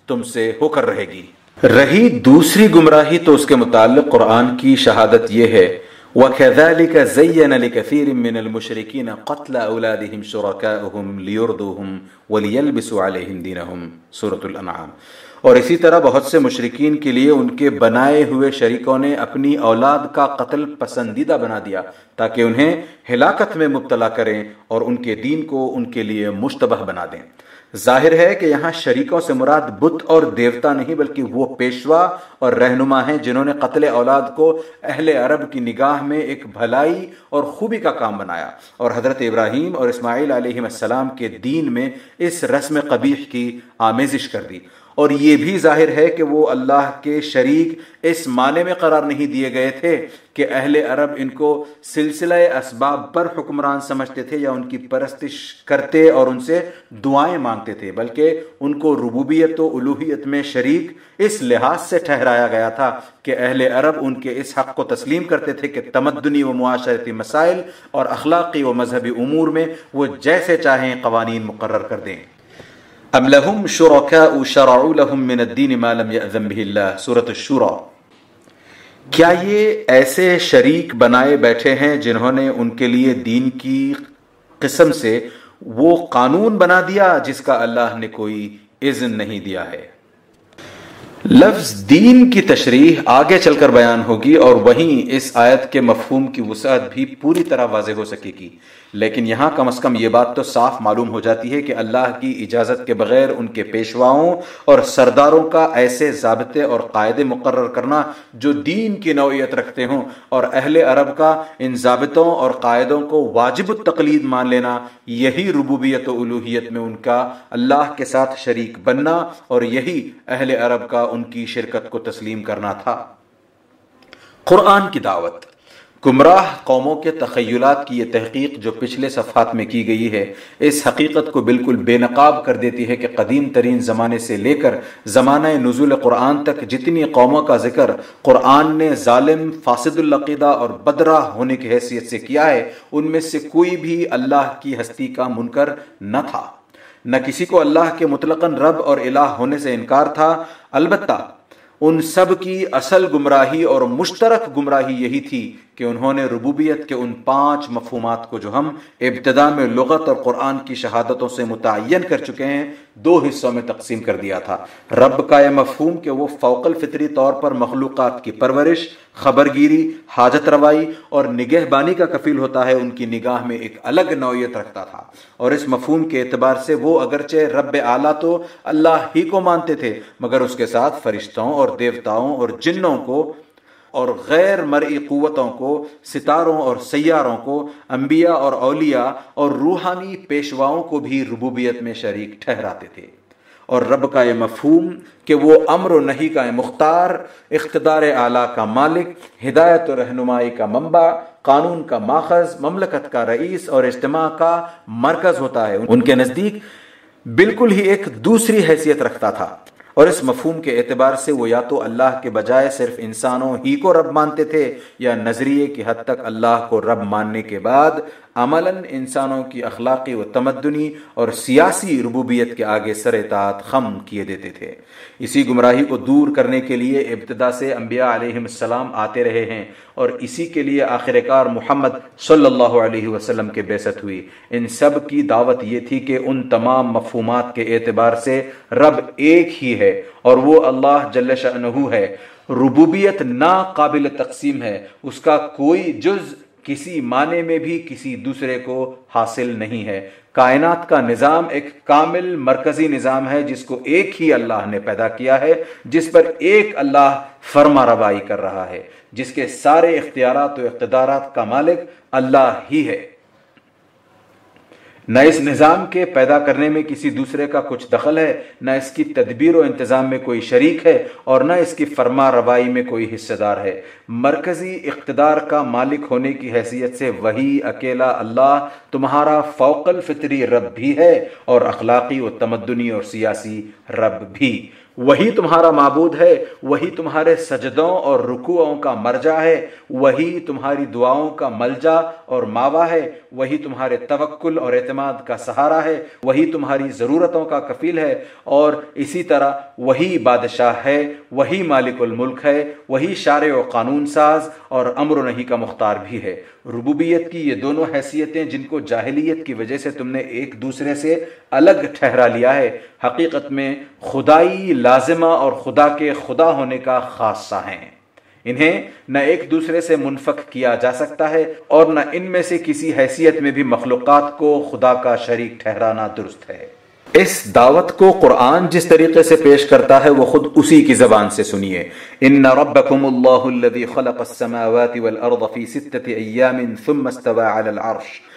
تم سے ہو کر رہے گی۔ رہی دوسری گمراہی تو اس کے متعلق قرآن کی شہادت یہ ہے۔ وَكَذَلِكَ زَيَّنَ لِكَثِيرٍ مِّنَ الْمُشْرِكِينَ قَتْلَ أَوْلَادِهِمْ شُرَكَاؤُهُمْ لِيُرْدُوهُمْ وَلِيَلْبِسُوا عَلَيْهِمْ دِينَهُمْ۔ سورة الانعام۔ اور اسی طرح بہت سے مشرقین کے لیے ان کے بنائے ہوئے شریکوں نے اپنی اولاد کا قتل پسندیدہ بنا دیا تاکہ انہیں ہلاکت میں مبتلا کریں اور ان کے دین کو ان کے لیے مشتبہ بنا دیں۔ ظاہر ہے کہ یہاں شریکوں سے مراد بت اور دیوتا نہیں بلکہ وہ پیشوا اور رہنما ہیں جنہوں نے قتل اولاد کو اہل عرب کی نگاہ میں ایک بھلائی اور خوبی کا کام بنایا۔ اور حضرت ابراہیم اور اسماعیل علیہ السلام کے دین میں اس رسم قبیح کی آمیزش کر دی۔ اور یہ بھی ظاہر ہے کہ وہ اللہ کے شریک اس معنی میں قرار نہیں دیے گئے تھے کہ اہل عرب ان کو سلسلہ اسباب پر حکمران سمجھتے تھے یا ان کی پرستش کرتے اور ان سے دعائیں مانگتے تھے، بلکہ ان کو ربوبیت و الوحیت میں شریک اس لحاظ سے ٹھہرایا گیا تھا کہ اہل عرب ان کے اس حق کو تسلیم کرتے تھے کہ تمدنی و معاشرتی مسائل اور اخلاقی و مذہبی امور میں وہ جیسے چاہیں قوانین مقرر کر دیں۔ ام لهم شركاء شرعوا لهم من الدين ما لم يأذن به الله؟ سورة الشورى. کیا یہ ایسے شریک بنائے بیٹھے ہیں جنہوں نے ان کے لیے دین کی قسم سے وہ قانون بنا دیا جس کا اللہ نے کوئی اذن نہیں دیا ہے؟ لفظ دین کی تشریح آگے چل کر بیان ہوگی اور وہیں اس آیت کے مفہوم کی وسعت بھی پوری طرح واضح ہو سکے گی۔ لیکن یہاں کم از کم یہ بات تو صاف معلوم ہو جاتی ہے کہ اللہ کی اجازت کے بغیر ان کے پیشواؤں اور سرداروں کا ایسے ضابطے اور قاعدے مقرر کرنا جو دین کی نوعیت رکھتے ہوں اور اہل عرب کا ان ضابطوں اور قاعدوں کو واجب التقلید مان لینا، یہی ربوبیت و الوحیت میں ان کا اللہ کے ساتھ شریک بننا اور یہی اہل عرب کا ان کی شرکت کو تسلیم کرنا تھا۔ قرآن کی دعوت۔ گمراہ قوموں کے تخیلات کی یہ تحقیق جو پچھلے صفحات میں کی گئی ہے، اس حقیقت کو بالکل بے نقاب کر دیتی ہے کہ قدیم ترین زمانے سے لے کر زمانہ نزول قرآن تک جتنی قوموں کا ذکر قرآن نے ظالم، فاسد العقیدہ اور بدرہ ہونے کی حیثیت سے کیا ہے، ان میں سے کوئی بھی اللہ کی ہستی کا منکر نہ تھا۔ نہ کسی کو اللہ کے مطلقاً رب اور الہ ہونے سے انکار تھا، البتہ ان سب کی اصل گمراہی اور مشترک گمراہی یہی تھی کہ انہوں نے ربوبیت کے ان پانچ مفہومات کو جو ہم ابتدا میں لغت اور قرآن کی شہادتوں سے متعین کر چکے ہیں، دو حصوں میں تقسیم کر دیا تھا۔ رب کا یہ مفہوم کہ وہ فوق الفطری طور پر مخلوقات کی پرورش خبر گیری حاجت روائی اور نگہ بانی کا کفیل ہوتا ہے، ان کی نگاہ میں ایک الگ نوعیت رکھتا تھا۔ اور اس مفہوم کے اعتبار سے وہ اگرچہ رب اعلیٰ تو اللہ ہی کو مانتے تھے، مگر اس کے ساتھ فرشتوں اور دیوتاؤں اور جنوں کو اور غیر مرئی قوتوں کو، ستاروں اور سیاروں کو، انبیاء اور اولیاء اور روحانی پیشواؤں کو بھی ربوبیت میں شریک ٹھہراتے تھے۔ اور رب کا یہ مفہوم کہ وہ امر و نہیں کا مختار، اقتدار اعلیٰ کا مالک، ہدایت و رہنمائی کا منبع، قانون کا ماخذ، مملکت کا رئیس اور اجتماع کا مرکز ہوتا ہے۔ ان کے نزدیک بالکل ہی ایک دوسری حیثیت رکھتا تھا۔ اور اس مفہوم کے اعتبار سے وہ یا تو اللہ کے بجائے صرف انسانوں ہی کو رب مانتے تھے یا نظریے کی حد تک اللہ کو رب ماننے کے بعد عملاً انسانوں کی اخلاقی و تمدنی اور سیاسی ربوبیت کے آگے سر اطاعت خم کیے دیتے تھے۔ اسی گمراہی کو دور کرنے کے لیے ابتدا سے انبیاء علیہ السلام آتے رہے ہیں اور اسی کے لیے آخر کار محمد صلی اللہ علیہ وسلم کے بیست ہوئی۔ ان سب کی دعوت یہ تھی کہ ان تمام مفہومات کے اعتبار سے رب ایک ہی ہے اور وہ اللہ جل شأنہ ہے۔ ربوبیت ناقابل تقسیم ہے۔ اس کا کوئی جز کسی معنی میں بھی کسی دوسرے کو حاصل نہیں ہے۔ کائنات کا نظام ایک کامل مرکزی نظام ہے جس کو ایک ہی اللہ نے پیدا کیا ہے، جس پر ایک اللہ فرما روائی کر رہا ہے۔ جس کے سارے اختیارات و اقتدارات کا مالک اللہ ہی ہے۔ نہ اس نظام کے پیدا کرنے میں کسی دوسرے کا کچھ دخل ہے، نہ اس کی تدبیر و انتظام میں کوئی شریک ہے، اور نہ اس کی فرما روائی میں کوئی حصہ دار ہے۔ مرکزی اقتدار کا مالک ہونے کی حیثیت سے وہی اکیلا اللہ تمہارا فوق الفطری رب بھی ہے، اور اخلاقی و تمدنی اور سیاسی رب بھی۔ وہی تمہارا معبود ہے، وہی تمہارے سجدوں اور رکوعوں کا مرجع ہے، وہی تمہاری دعاؤں کا ملجا اور ماوا ہے، وہی تمہارے توکل اور اعتماد کا سہارا ہے، وہی تمہاری ضرورتوں کا کفیل ہے، اور اسی طرح وہی بادشاہ ہے، وہی مالک الملک ہے، وہی شارع و قانون ساز اور امر و نہیں کا مختار بھی ہے۔ ربوبیت کی یہ دونوں حیثیتیں جن کو جاہلیت کی وجہ سے تم نے ایک دوسرے سے الگ ٹھہرا لیا ہے، حقیقت میں خدائی لازمہ اور خدا کے خدا ہونے کا خاصہ ہیں۔ انہیں نہ ایک دوسرے سے منفق کیا جا سکتا ہے اور نہ ان میں سے کسی حیثیت میں بھی مخلوقات کو خدا کا شریک ٹھہرانا درست ہے۔ اس دعوت کو قرآن جس طریقے سے پیش کرتا ہے وہ خود اسی کی زبان سے سنیے۔ ان ربکم اللہ الذی خلق السماوات والارض فی ستة ایام ثم استوى على العرش۔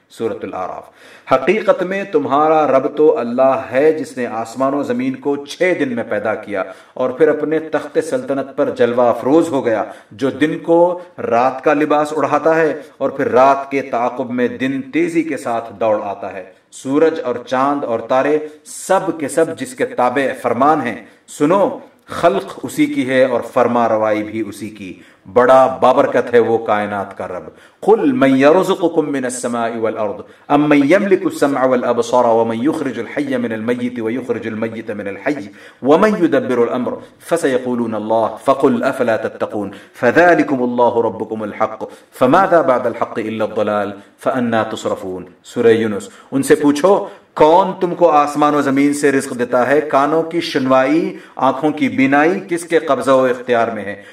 سورة العراف حقیقت میں تمہارا رب تو اللہ ہے جس نے آسمان و زمین کو چھ دن میں پیدا کیا اور پھر اپنے تخت سلطنت پر جلوہ افروز ہو گیا، جو دن کو رات کا لباس اڑھاتا ہے اور پھر رات کے تعاقب میں دن تیزی کے ساتھ دوڑ آتا ہے۔ سورج اور چاند اور تارے سب کے سب جس کے تابع فرمان ہیں۔ سنو خلق اسی کی ہے اور فرما روائی بھی اسی کی۔ بڑا بابرکت ہے وہ کائنات کا رب۔ قل من يرزقكم من السماء والأرض أم من يملك السمع والأبصار ومن يخرج الحي من الميت ويخرج الميت من الحي ومن يدبر الأمر فسيقولون الله فقل أفلا تتقون؟ فذلكم الله ربكم الحق۔ فماذا بعد الحق إلا الضلال؟ فأنا تصرفون۔ سورة يونس ان سے پوچھو کون تم کو آسمان و زمین سے رزق دیتا ہے؟ کانوں کی شنوائی، آنکھوں کی بینائی کس کے قبضہ و اختیار میں ہے؟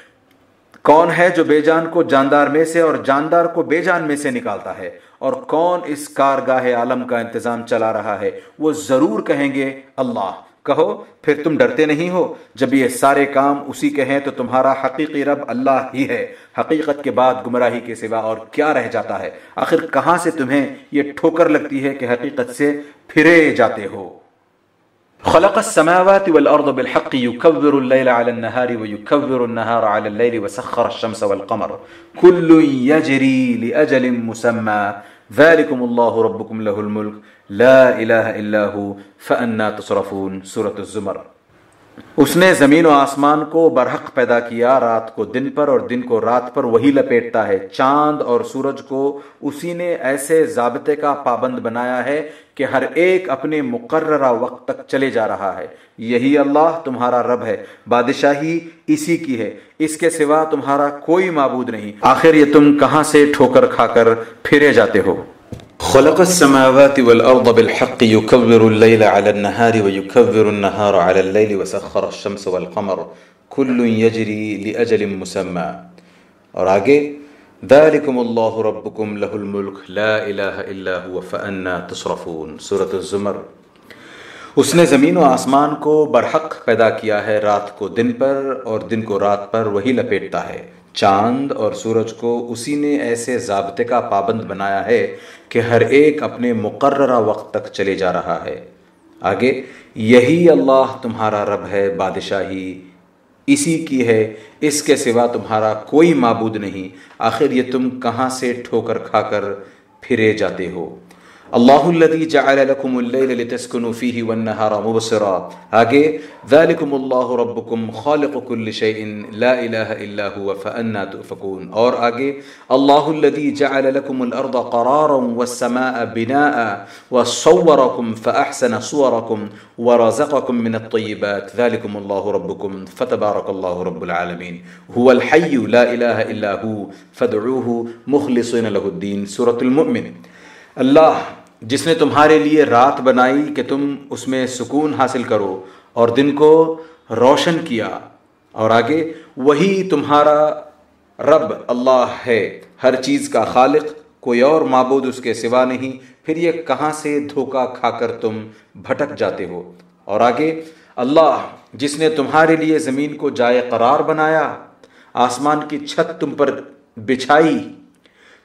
کون ہے جو بے جان کو جاندار میں سے اور جاندار کو بے جان میں سے نکالتا ہے؟ اور کون اس کارگاہ عالم کا انتظام چلا رہا ہے؟ وہ ضرور کہیں گے اللہ۔ کہو، پھر تم ڈرتے نہیں ہو؟ جب یہ سارے کام اسی کے ہیں تو تمہارا حقیقی رب اللہ ہی ہے۔ حقیقت کے بعد گمراہی کے سوا اور کیا رہ جاتا ہے؟ آخر کہاں سے تمہیں یہ ٹھوکر لگتی ہے کہ حقیقت سے پھرے جاتے ہو؟ خلق السماوات والأرض بالحق يكبر الليل على النهار ويكبر النهار على الليل وسخر الشمس والقمر. كل يجري لأجل مسمى. ذلكم الله ربكم له الملك لا إله إلا هو فأنا تصرفون سورة الزمر۔ اس نے زمین و آسمان کو برحق پیدا کیا، رات کو دن پر اور دن کو رات پر وہی لپیٹتا ہے۔ چاند اور سورج کو اسی نے ایسے ضابطے کا پابند بنایا ہے کہ ہر ایک اپنے مقررہ وقت تک چلے جا رہا ہے۔ یہی اللہ تمہارا رب ہے، بادشاہی اسی کی ہے۔ اس کے سوا تمہارا کوئی معبود نہیں۔ آخر یہ تم کہاں سے ٹھوکر کھا کر پھرے جاتے ہو؟ خلق السماوات والأرض بالحق يكبر الليل على النهار ويكبر النهار على الليل وسخر الشمس والقمر. كل يجري لأجل مسمى. اور آگے ذلكم الله ربكم له الملك، لا إله إلا هو، فأنا تصرفون. سورة الزمر. اس نے زمین و آسمان کو برحق پیدا کیا ہے، رات کو دن پر اور دن کو رات پر وہی لپیٹتا ہے۔ چاند اور سورج کو اسی نے ایسے ضابطے کا پابند بنایا ہے کہ ہر ایک اپنے مقررہ وقت تک چلے جا رہا ہے۔ آگے، یہی اللہ تمہارا رب ہے، بادشاہی۔ اسی کی ہے، اس کے سوا تمہارا کوئی معبود نہیں۔ آخر یہ تم کہاں سے ٹھوکر کھا کر پھرے جاتے ہو؟ اللہ الذي جعل لكم الليل لتسكنوا فيه والنهار مبصرا. آگے ذلكم اللہ ربكم خالق كل شيء لا الہ إلا هو فأنا تؤفكون. اور آگے اللہ الذي جعل لكم الأرض قرارا والسماء بناء وصوركم فأحسن صوركم ورزقكم من الطيبات. ذلكم الله ربكم فتبارك الله رب العالمين. هو الحي لا الہ إلا هو فادعوه مخلصين له الدين. سورة المؤمن اللہ جس نے تمہارے لیے رات بنائی کہ تم اس میں سکون حاصل کرو اور دن کو روشن کیا۔ اور آگے، وہی تمہارا رب اللہ ہے۔ ہر چیز کا خالق، کوئی اور معبود اس کے سوا نہیں۔ پھر یہ کہاں سے دھوکا کھا کر تم بھٹک جاتے ہو؟ اور آگے، اللہ، جس نے تمہارے لیے زمین کو جائے قرار بنایا، آسمان کی چھت تم پر بچھائی،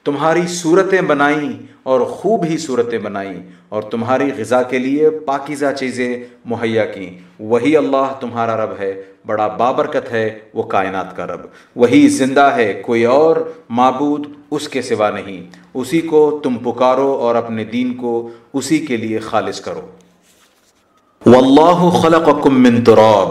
تمہاری صورتیں بنائیں اور خوب ہی صورتیں بنائیں اور تمہاری غذا کے لیے پاکیزہ چیزیں مہیا کیں۔ وہی اللہ تمہارا رب ہے، بڑا بابرکت ہے، وہ کائنات کا رب۔ وہی زندہ ہے، کوئی اور معبود اس کے سوا نہیں۔ اسی کو تم پکارو اور اپنے دین کو اسی کے لیے خالص کرو۔ والله خلقكم من تراب.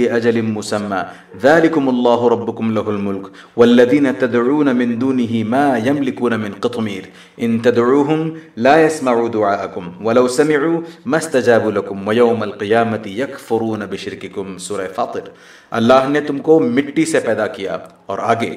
لأجل مسمى. ذلكم الله ربكم له الملك. والذين تدعون من دونه ما يملكون من قطمير. إن تدعوهم لا يسمعوا دعاءكم. ولو سمعوا ما استجابوا لكم. ويوم القيامة يكفرون بشرككم. سورة فاطر. اللہ نے تم کو مٹی سے پیدا کیا اور آگے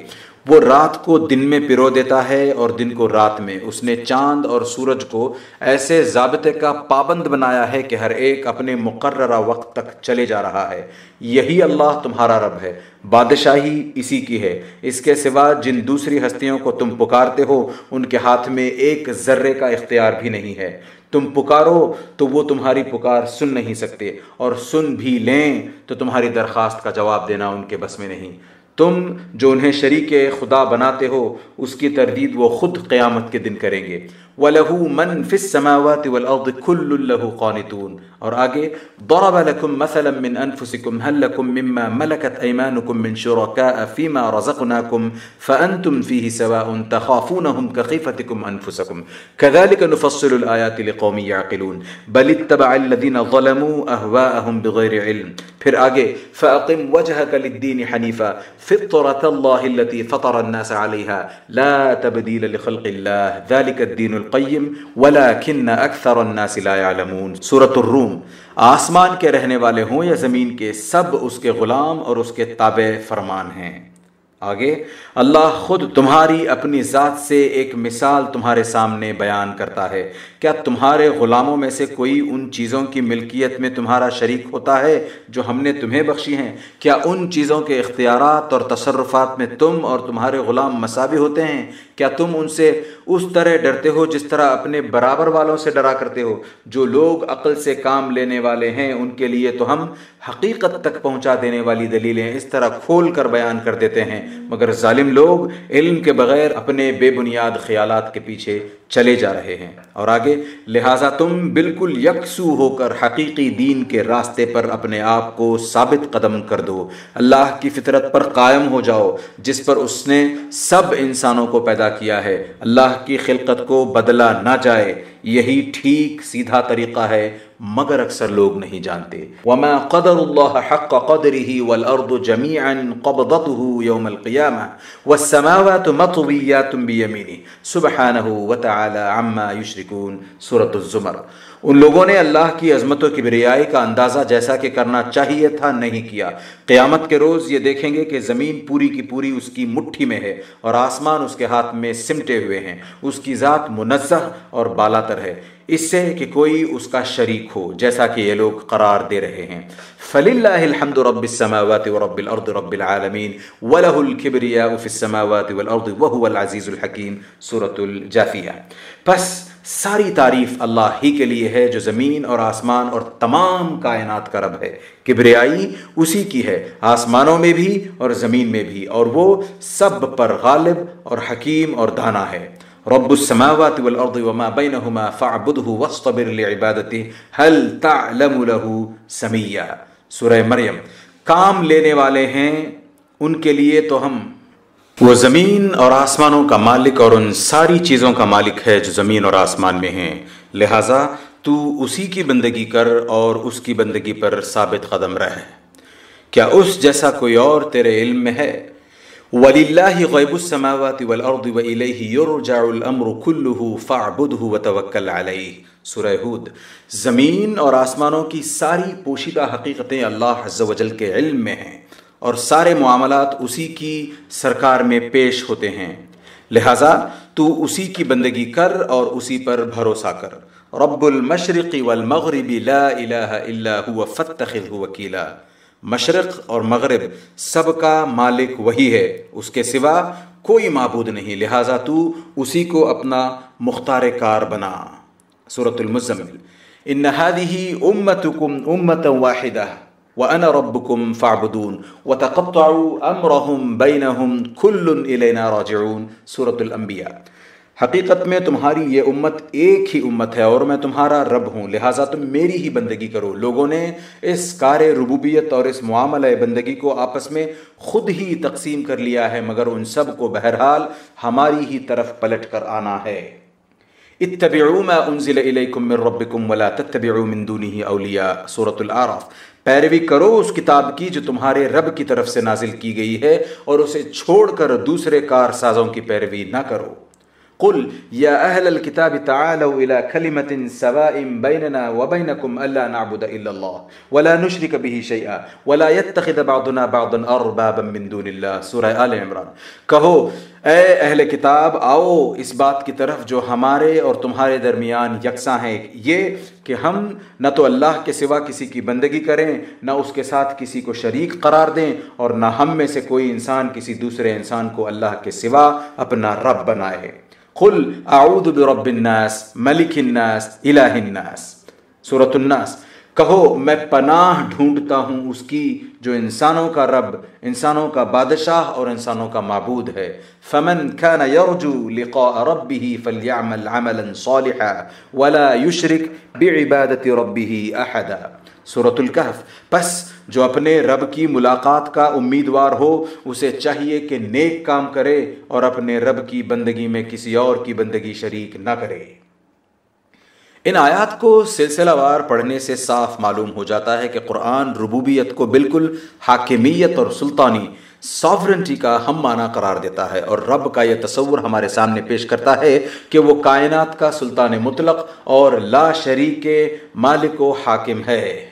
وہ رات کو دن میں پیرو دیتا ہے اور دن کو رات میں۔ اس نے چاند اور سورج کو ایسے ضابطے کا پابند بنایا ہے کہ ہر ایک اپنے مقررہ وقت تک چلے جا رہا ہے۔ یہی اللہ تمہارا رب ہے۔ بادشاہی اسی کی ہے۔ اس کے سوا جن دوسری ہستیوں کو تم پکارتے ہو، ان کے ہاتھ میں ایک ذرے کا اختیار بھی نہیں ہے۔ تم پکارو تو وہ تمہاری پکار سن نہیں سکتے، اور سن بھی لیں تو تمہاری درخواست کا جواب دینا ان کے بس میں نہیں۔ تم جو انہیں شریک خدا بناتے ہو، اس کی تردید وہ خود قیامت کے دن کریں گے۔ وَلَهُ مَن فِي السَّمَاوَاتِ وَالْأَرْضِ كُلُّ لَهُ قَانِتُونَ. اور آگے ضَرَبَ لَكُم مَثَلًا مِّنْ أَنفُسِكُمْ هَل لَكُم مِّمَّا مَلَكَتْ أَيْمَانُكُم مِّن شُرَكَاءَ فِي مَا رَزَقْنَاكُمْ؟ فَأَنتُمْ فِيهِ سَوَاءٌ تَخَافُونَهُمْ كَخِيفَتِكُمْ أَنفُسَكُمْ. كَذَلِكَ نُفَصِّلُ الْآيَاتِ لِقَوْمٍ يَعْقِلُونَ. بَلِ اتَّبَعَ الَّذِينَ ظَلَمُوا أَهْوَاءَهُمْ بِغَيْرِ عِلْمٍ. پھر آگے. فَأَقِمْ وَجْهَكَ لِلدِّينِ حَنِيفًا. فِطْرَةَ اللَّهِ الَّتِي فَطَرَ النَّاسَ عَلَيْهَا. لَا تَبْدِيلَ لِخَلْقِ اللَّهِ. ذَلِكَ الدِّينُ القیم ولیکن اکثر الناس لا يعلمون سورة الروم، آسمان کے رہنے والے ہوں یا زمین کے، سب اس کے غلام اور اس کے تابع فرمان ہیں۔ آگے، اللہ خود تمہاری اپنی ذات سے ایک مثال تمہارے سامنے بیان کرتا ہے۔ کیا تمہارے غلاموں میں سے کوئی ان چیزوں کی ملکیت میں تمہارا شریک ہوتا ہے جو ہم نے تمہیں بخشی ہیں؟ کیا ان چیزوں کے اختیارات اور تصرفات میں تم اور تمہارے غلام مساوی ہوتے ہیں؟ کیا تم ان سے اس طرح ڈرتے ہو جس طرح اپنے برابر والوں سے ڈرا کرتے ہو؟ جو لوگ عقل سے کام لینے والے ہیں، ان کے لیے تو ہم حقیقت تک پہنچا دینے والی دلیلیں اس طرح کھول کر بیان کر دیتے ہیں۔ مگر ظالم لوگ علم کے بغیر اپنے بے بنیاد خیالات کے پیچھے چلے جا رہے ہیں۔ اور آگے، لہٰذا تم بالکل یکسو ہو کر حقیقی دین کے راستے پر اپنے آپ کو ثابت قدم کر دو۔ اللہ کی فطرت پر قائم ہو جاؤ، جس پر اس نے سب انسانوں کو پیدا کیا ہے۔ اللہ کی خلقت کو بدلا نہ جائے۔ یہی ٹھیک سیدھا طریقہ ہے۔ مگر اکثر لوگ نہیں جانتے وما قدر اللہ حق قدره والارض جميعا قبضته يوم القيامة والسماوات مطويات بيمينه سبحانه وتعالى عما يشركون سورة الزمر ان لوگوں نے اللہ کی عظمت و کبریائی کا اندازہ جیسا کہ کرنا چاہیے تھا نہیں کیا۔ قیامت کے روز یہ دیکھیں گے کہ زمین پوری کی پوری اس کی مٹھی میں ہے اور آسمان اس کے ہاتھ میں سمٹے ہوئے ہیں۔ اس کی ذات منزہ اور بالاتر ہے۔ اس سے کہ کوئی اس کا شریک ہو، جیسا کہ یہ لوگ قرار دے رہے ہیں۔ فللہ الحمد رب السماوات ورب الارض رب العالمین ولہ الكبریاء فی السماوات والارض وهو العزیز الحکیم سورة الجافیہ پس ساری تعریف اللہ ہی کے لیے ہے جو زمین اور آسمان اور تمام کائنات کا رب ہے۔ کبریائی اسی کی ہے، آسمانوں میں بھی اور زمین میں بھی، اور وہ سب پر غالب اور حکیم اور دانا ہے۔ رب السماوات والارض وما بينهما فاعبده واصطبر لعبادته هل تعلم له سميا سورہ مریم، کام لینے والے ہیں، ان کے لیے تو ہم وہ زمین اور آسمانوں کا مالک اور ان ساری چیزوں کا مالک ہے جو زمین اور آسمان میں ہیں۔ لہٰذا تو اسی کی بندگی کر اور اس کی بندگی پر ثابت قدم رہ۔ کیا اس جیسا کوئی اور تیرے علم میں ہے؟ وَلِلَّهِ غَيْبُ السَّمَاوَاتِ وَالْأَرْضِ وَإِلَيْهِ يُرْجَعُ الْأَمْرُ كُلُّهُ فَاعْبُدْهُ وَتَوَكَّلْ عَلَيْهِ۔ سورہ ہود۔ زمین اور آسمانوں کی ساری پوشیدہ حقیقتیں اللہ عز و جل کے علم میں ہیں۔ اور سارے معاملات اسی کی سرکار میں پیش ہوتے ہیں۔ لہٰذا تو اسی کی بندگی کر اور اسی پر بھروسہ کر۔ رب المشرق والمغرب لا الہ الا هو فتخذ وکیلا۔ مشرق اور مغرب سب کا مالک وہی ہے، اس کے سوا کوئی معبود نہیں۔ لہٰذا تو اسی کو اپنا مختار کار بنا۔ صورت المزمل۔ ان هذه امتكم امه واحده وانا ربكم فاعبدون وتقطعوا امرهم بينهم كل الينا راجعون سورة الانبیاء حقیقت میں تمہاری یہ امت ایک ہی امت ہے اور میں تمہارا رب ہوں، لہٰذا تم میری ہی بندگی کرو۔ لوگوں نے اس کار ربوبیت اور اس معاملہ بندگی کو آپس میں خود ہی تقسیم کر لیا ہے، مگر ان سب کو بہرحال ہماری ہی طرف پلٹ کر آنا ہے۔ اتبعوا ما انزل الیکم من ربکم ولا تتبعوا من دونه اولیاء، سورة العراف پیروی کرو اس کتاب کی جو تمہارے رب کی طرف سے نازل کی گئی ہے اور اسے چھوڑ کر دوسرے کار سازوں کی پیروی نہ کرو۔ قل يا أهل الكتاب تعالوا إلى كلمة سواء بيننا وبينكم ألا نعبد إلا الله ولا نشرك به شيئا ولا يتخذ بعضنا بعضا أربابا من دون الله. سورة آل عمران. کہو، اے اہل کتاب، آؤ اس بات کی طرف جو ہمارے اور تمہارے درمیان یکساں ہے یہ کہ ہم نہ تو اللہ کے سوا کسی کی بندگی کریں، نہ اس کے ساتھ کسی کو شریک قرار دیں، اور نہ ہم میں سے کوئی انسان کسی دوسرے انسان کو اللہ کے سوا اپنا رب بنائے۔ قل اعوذ برب الناس، ملک الناس، الہ الناس، سورة الناس۔ کہو، میں پناہ ڈھونڈتا ہوں اس کی جو انسانوں کا رب، انسانوں کا بادشاہ اور انسانوں کا معبود ہے۔ فمن كان يرجو لقاء ربه فليعمل عملا صالحا ولا يشرك بعبادة ربه احدا صورت الکحف پس جو اپنے رب کی ملاقات کا امیدوار ہو، اسے چاہیے کہ نیک کام کرے اور اپنے رب کی بندگی میں کسی اور کی بندگی شریک نہ کرے۔ ان آیات کو سلسلہ وار پڑھنے سے صاف معلوم ہو جاتا ہے کہ قرآن ربوبیت کو بالکل حاکمیت اور سلطانی سافرنٹی کا ہم معنی قرار دیتا ہے اور رب کا یہ تصور ہمارے سامنے پیش کرتا ہے کہ وہ کائنات کا سلطان مطلق اور لا شریک مالک و حاکم ہے۔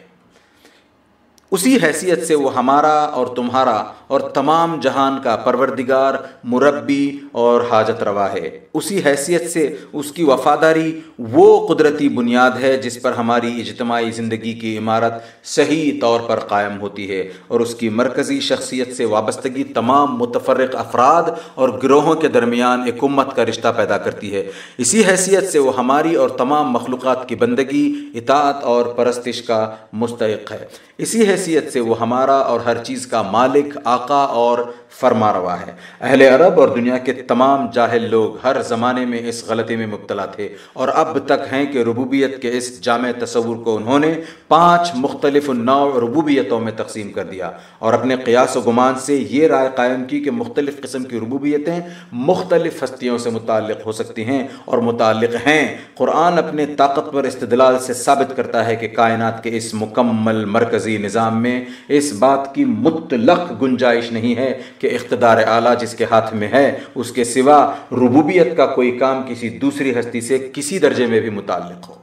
اسی حیثیت سے وہ ہمارا اور تمہارا اور تمام جہان کا پروردگار، مربی اور حاجت روا ہے۔ اسی حیثیت سے اس کی وفاداری وہ قدرتی بنیاد ہے جس پر ہماری اجتماعی زندگی کی عمارت صحیح طور پر قائم ہوتی ہے اور اس کی مرکزی شخصیت سے وابستگی تمام متفرق افراد اور گروہوں کے درمیان ایک امت کا رشتہ پیدا کرتی ہے۔ اسی حیثیت سے وہ ہماری اور تمام مخلوقات کی بندگی، اطاعت اور پرستش کا مستحق ہے۔ اسی حیثیت سے وہ ہمارا اور ہر چیز کا مالک آقا اور فرما روا ہے۔ اہل عرب اور دنیا کے تمام جاہل لوگ ہر زمانے میں اس غلطی میں مبتلا تھے اور اب تک ہیں کہ ربوبیت کے اس جامع تصور کو انہوں نے پانچ مختلف نو ربوبیتوں میں تقسیم کر دیا۔ اور اپنے قیاس و گمان سے یہ رائے قائم کی کہ مختلف قسم کی ربوبیتیں مختلف ہستیوں سے متعلق ہو سکتی ہیں اور متعلق ہیں۔ قرآن اپنے طاقتور استدلال سے ثابت کرتا ہے کہ کائنات کے اس مکمل مرکزی نظام میں اس بات کی مطلق گنجائش نہیں ہے کہ اقتدار اعلیٰ جس کے ہاتھ میں ہے، اس کے سوا ربوبیت کا کوئی کام کسی دوسری ہستی سے کسی درجے میں بھی متعلق ہو۔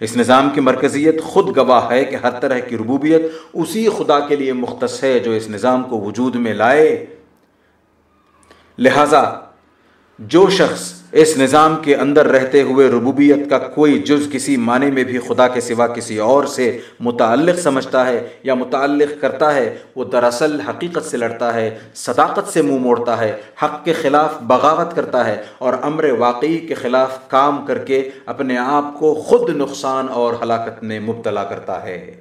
اس نظام کی مرکزیت خود گواہ ہے کہ ہر طرح کی ربوبیت اسی خدا کے لیے مختص ہے جو اس نظام کو وجود میں لائے۔ لہذا جو شخص اس نظام کے اندر رہتے ہوئے ربوبیت کا کوئی جز کسی معنی میں بھی خدا کے سوا کسی اور سے متعلق سمجھتا ہے یا متعلق کرتا ہے، وہ دراصل حقیقت سے لڑتا ہے، صداقت سے منہ مو موڑتا ہے، حق کے خلاف بغاوت کرتا ہے اور امر واقعی کے خلاف کام کر کے اپنے آپ کو خود نقصان اور ہلاکت میں مبتلا کرتا ہے۔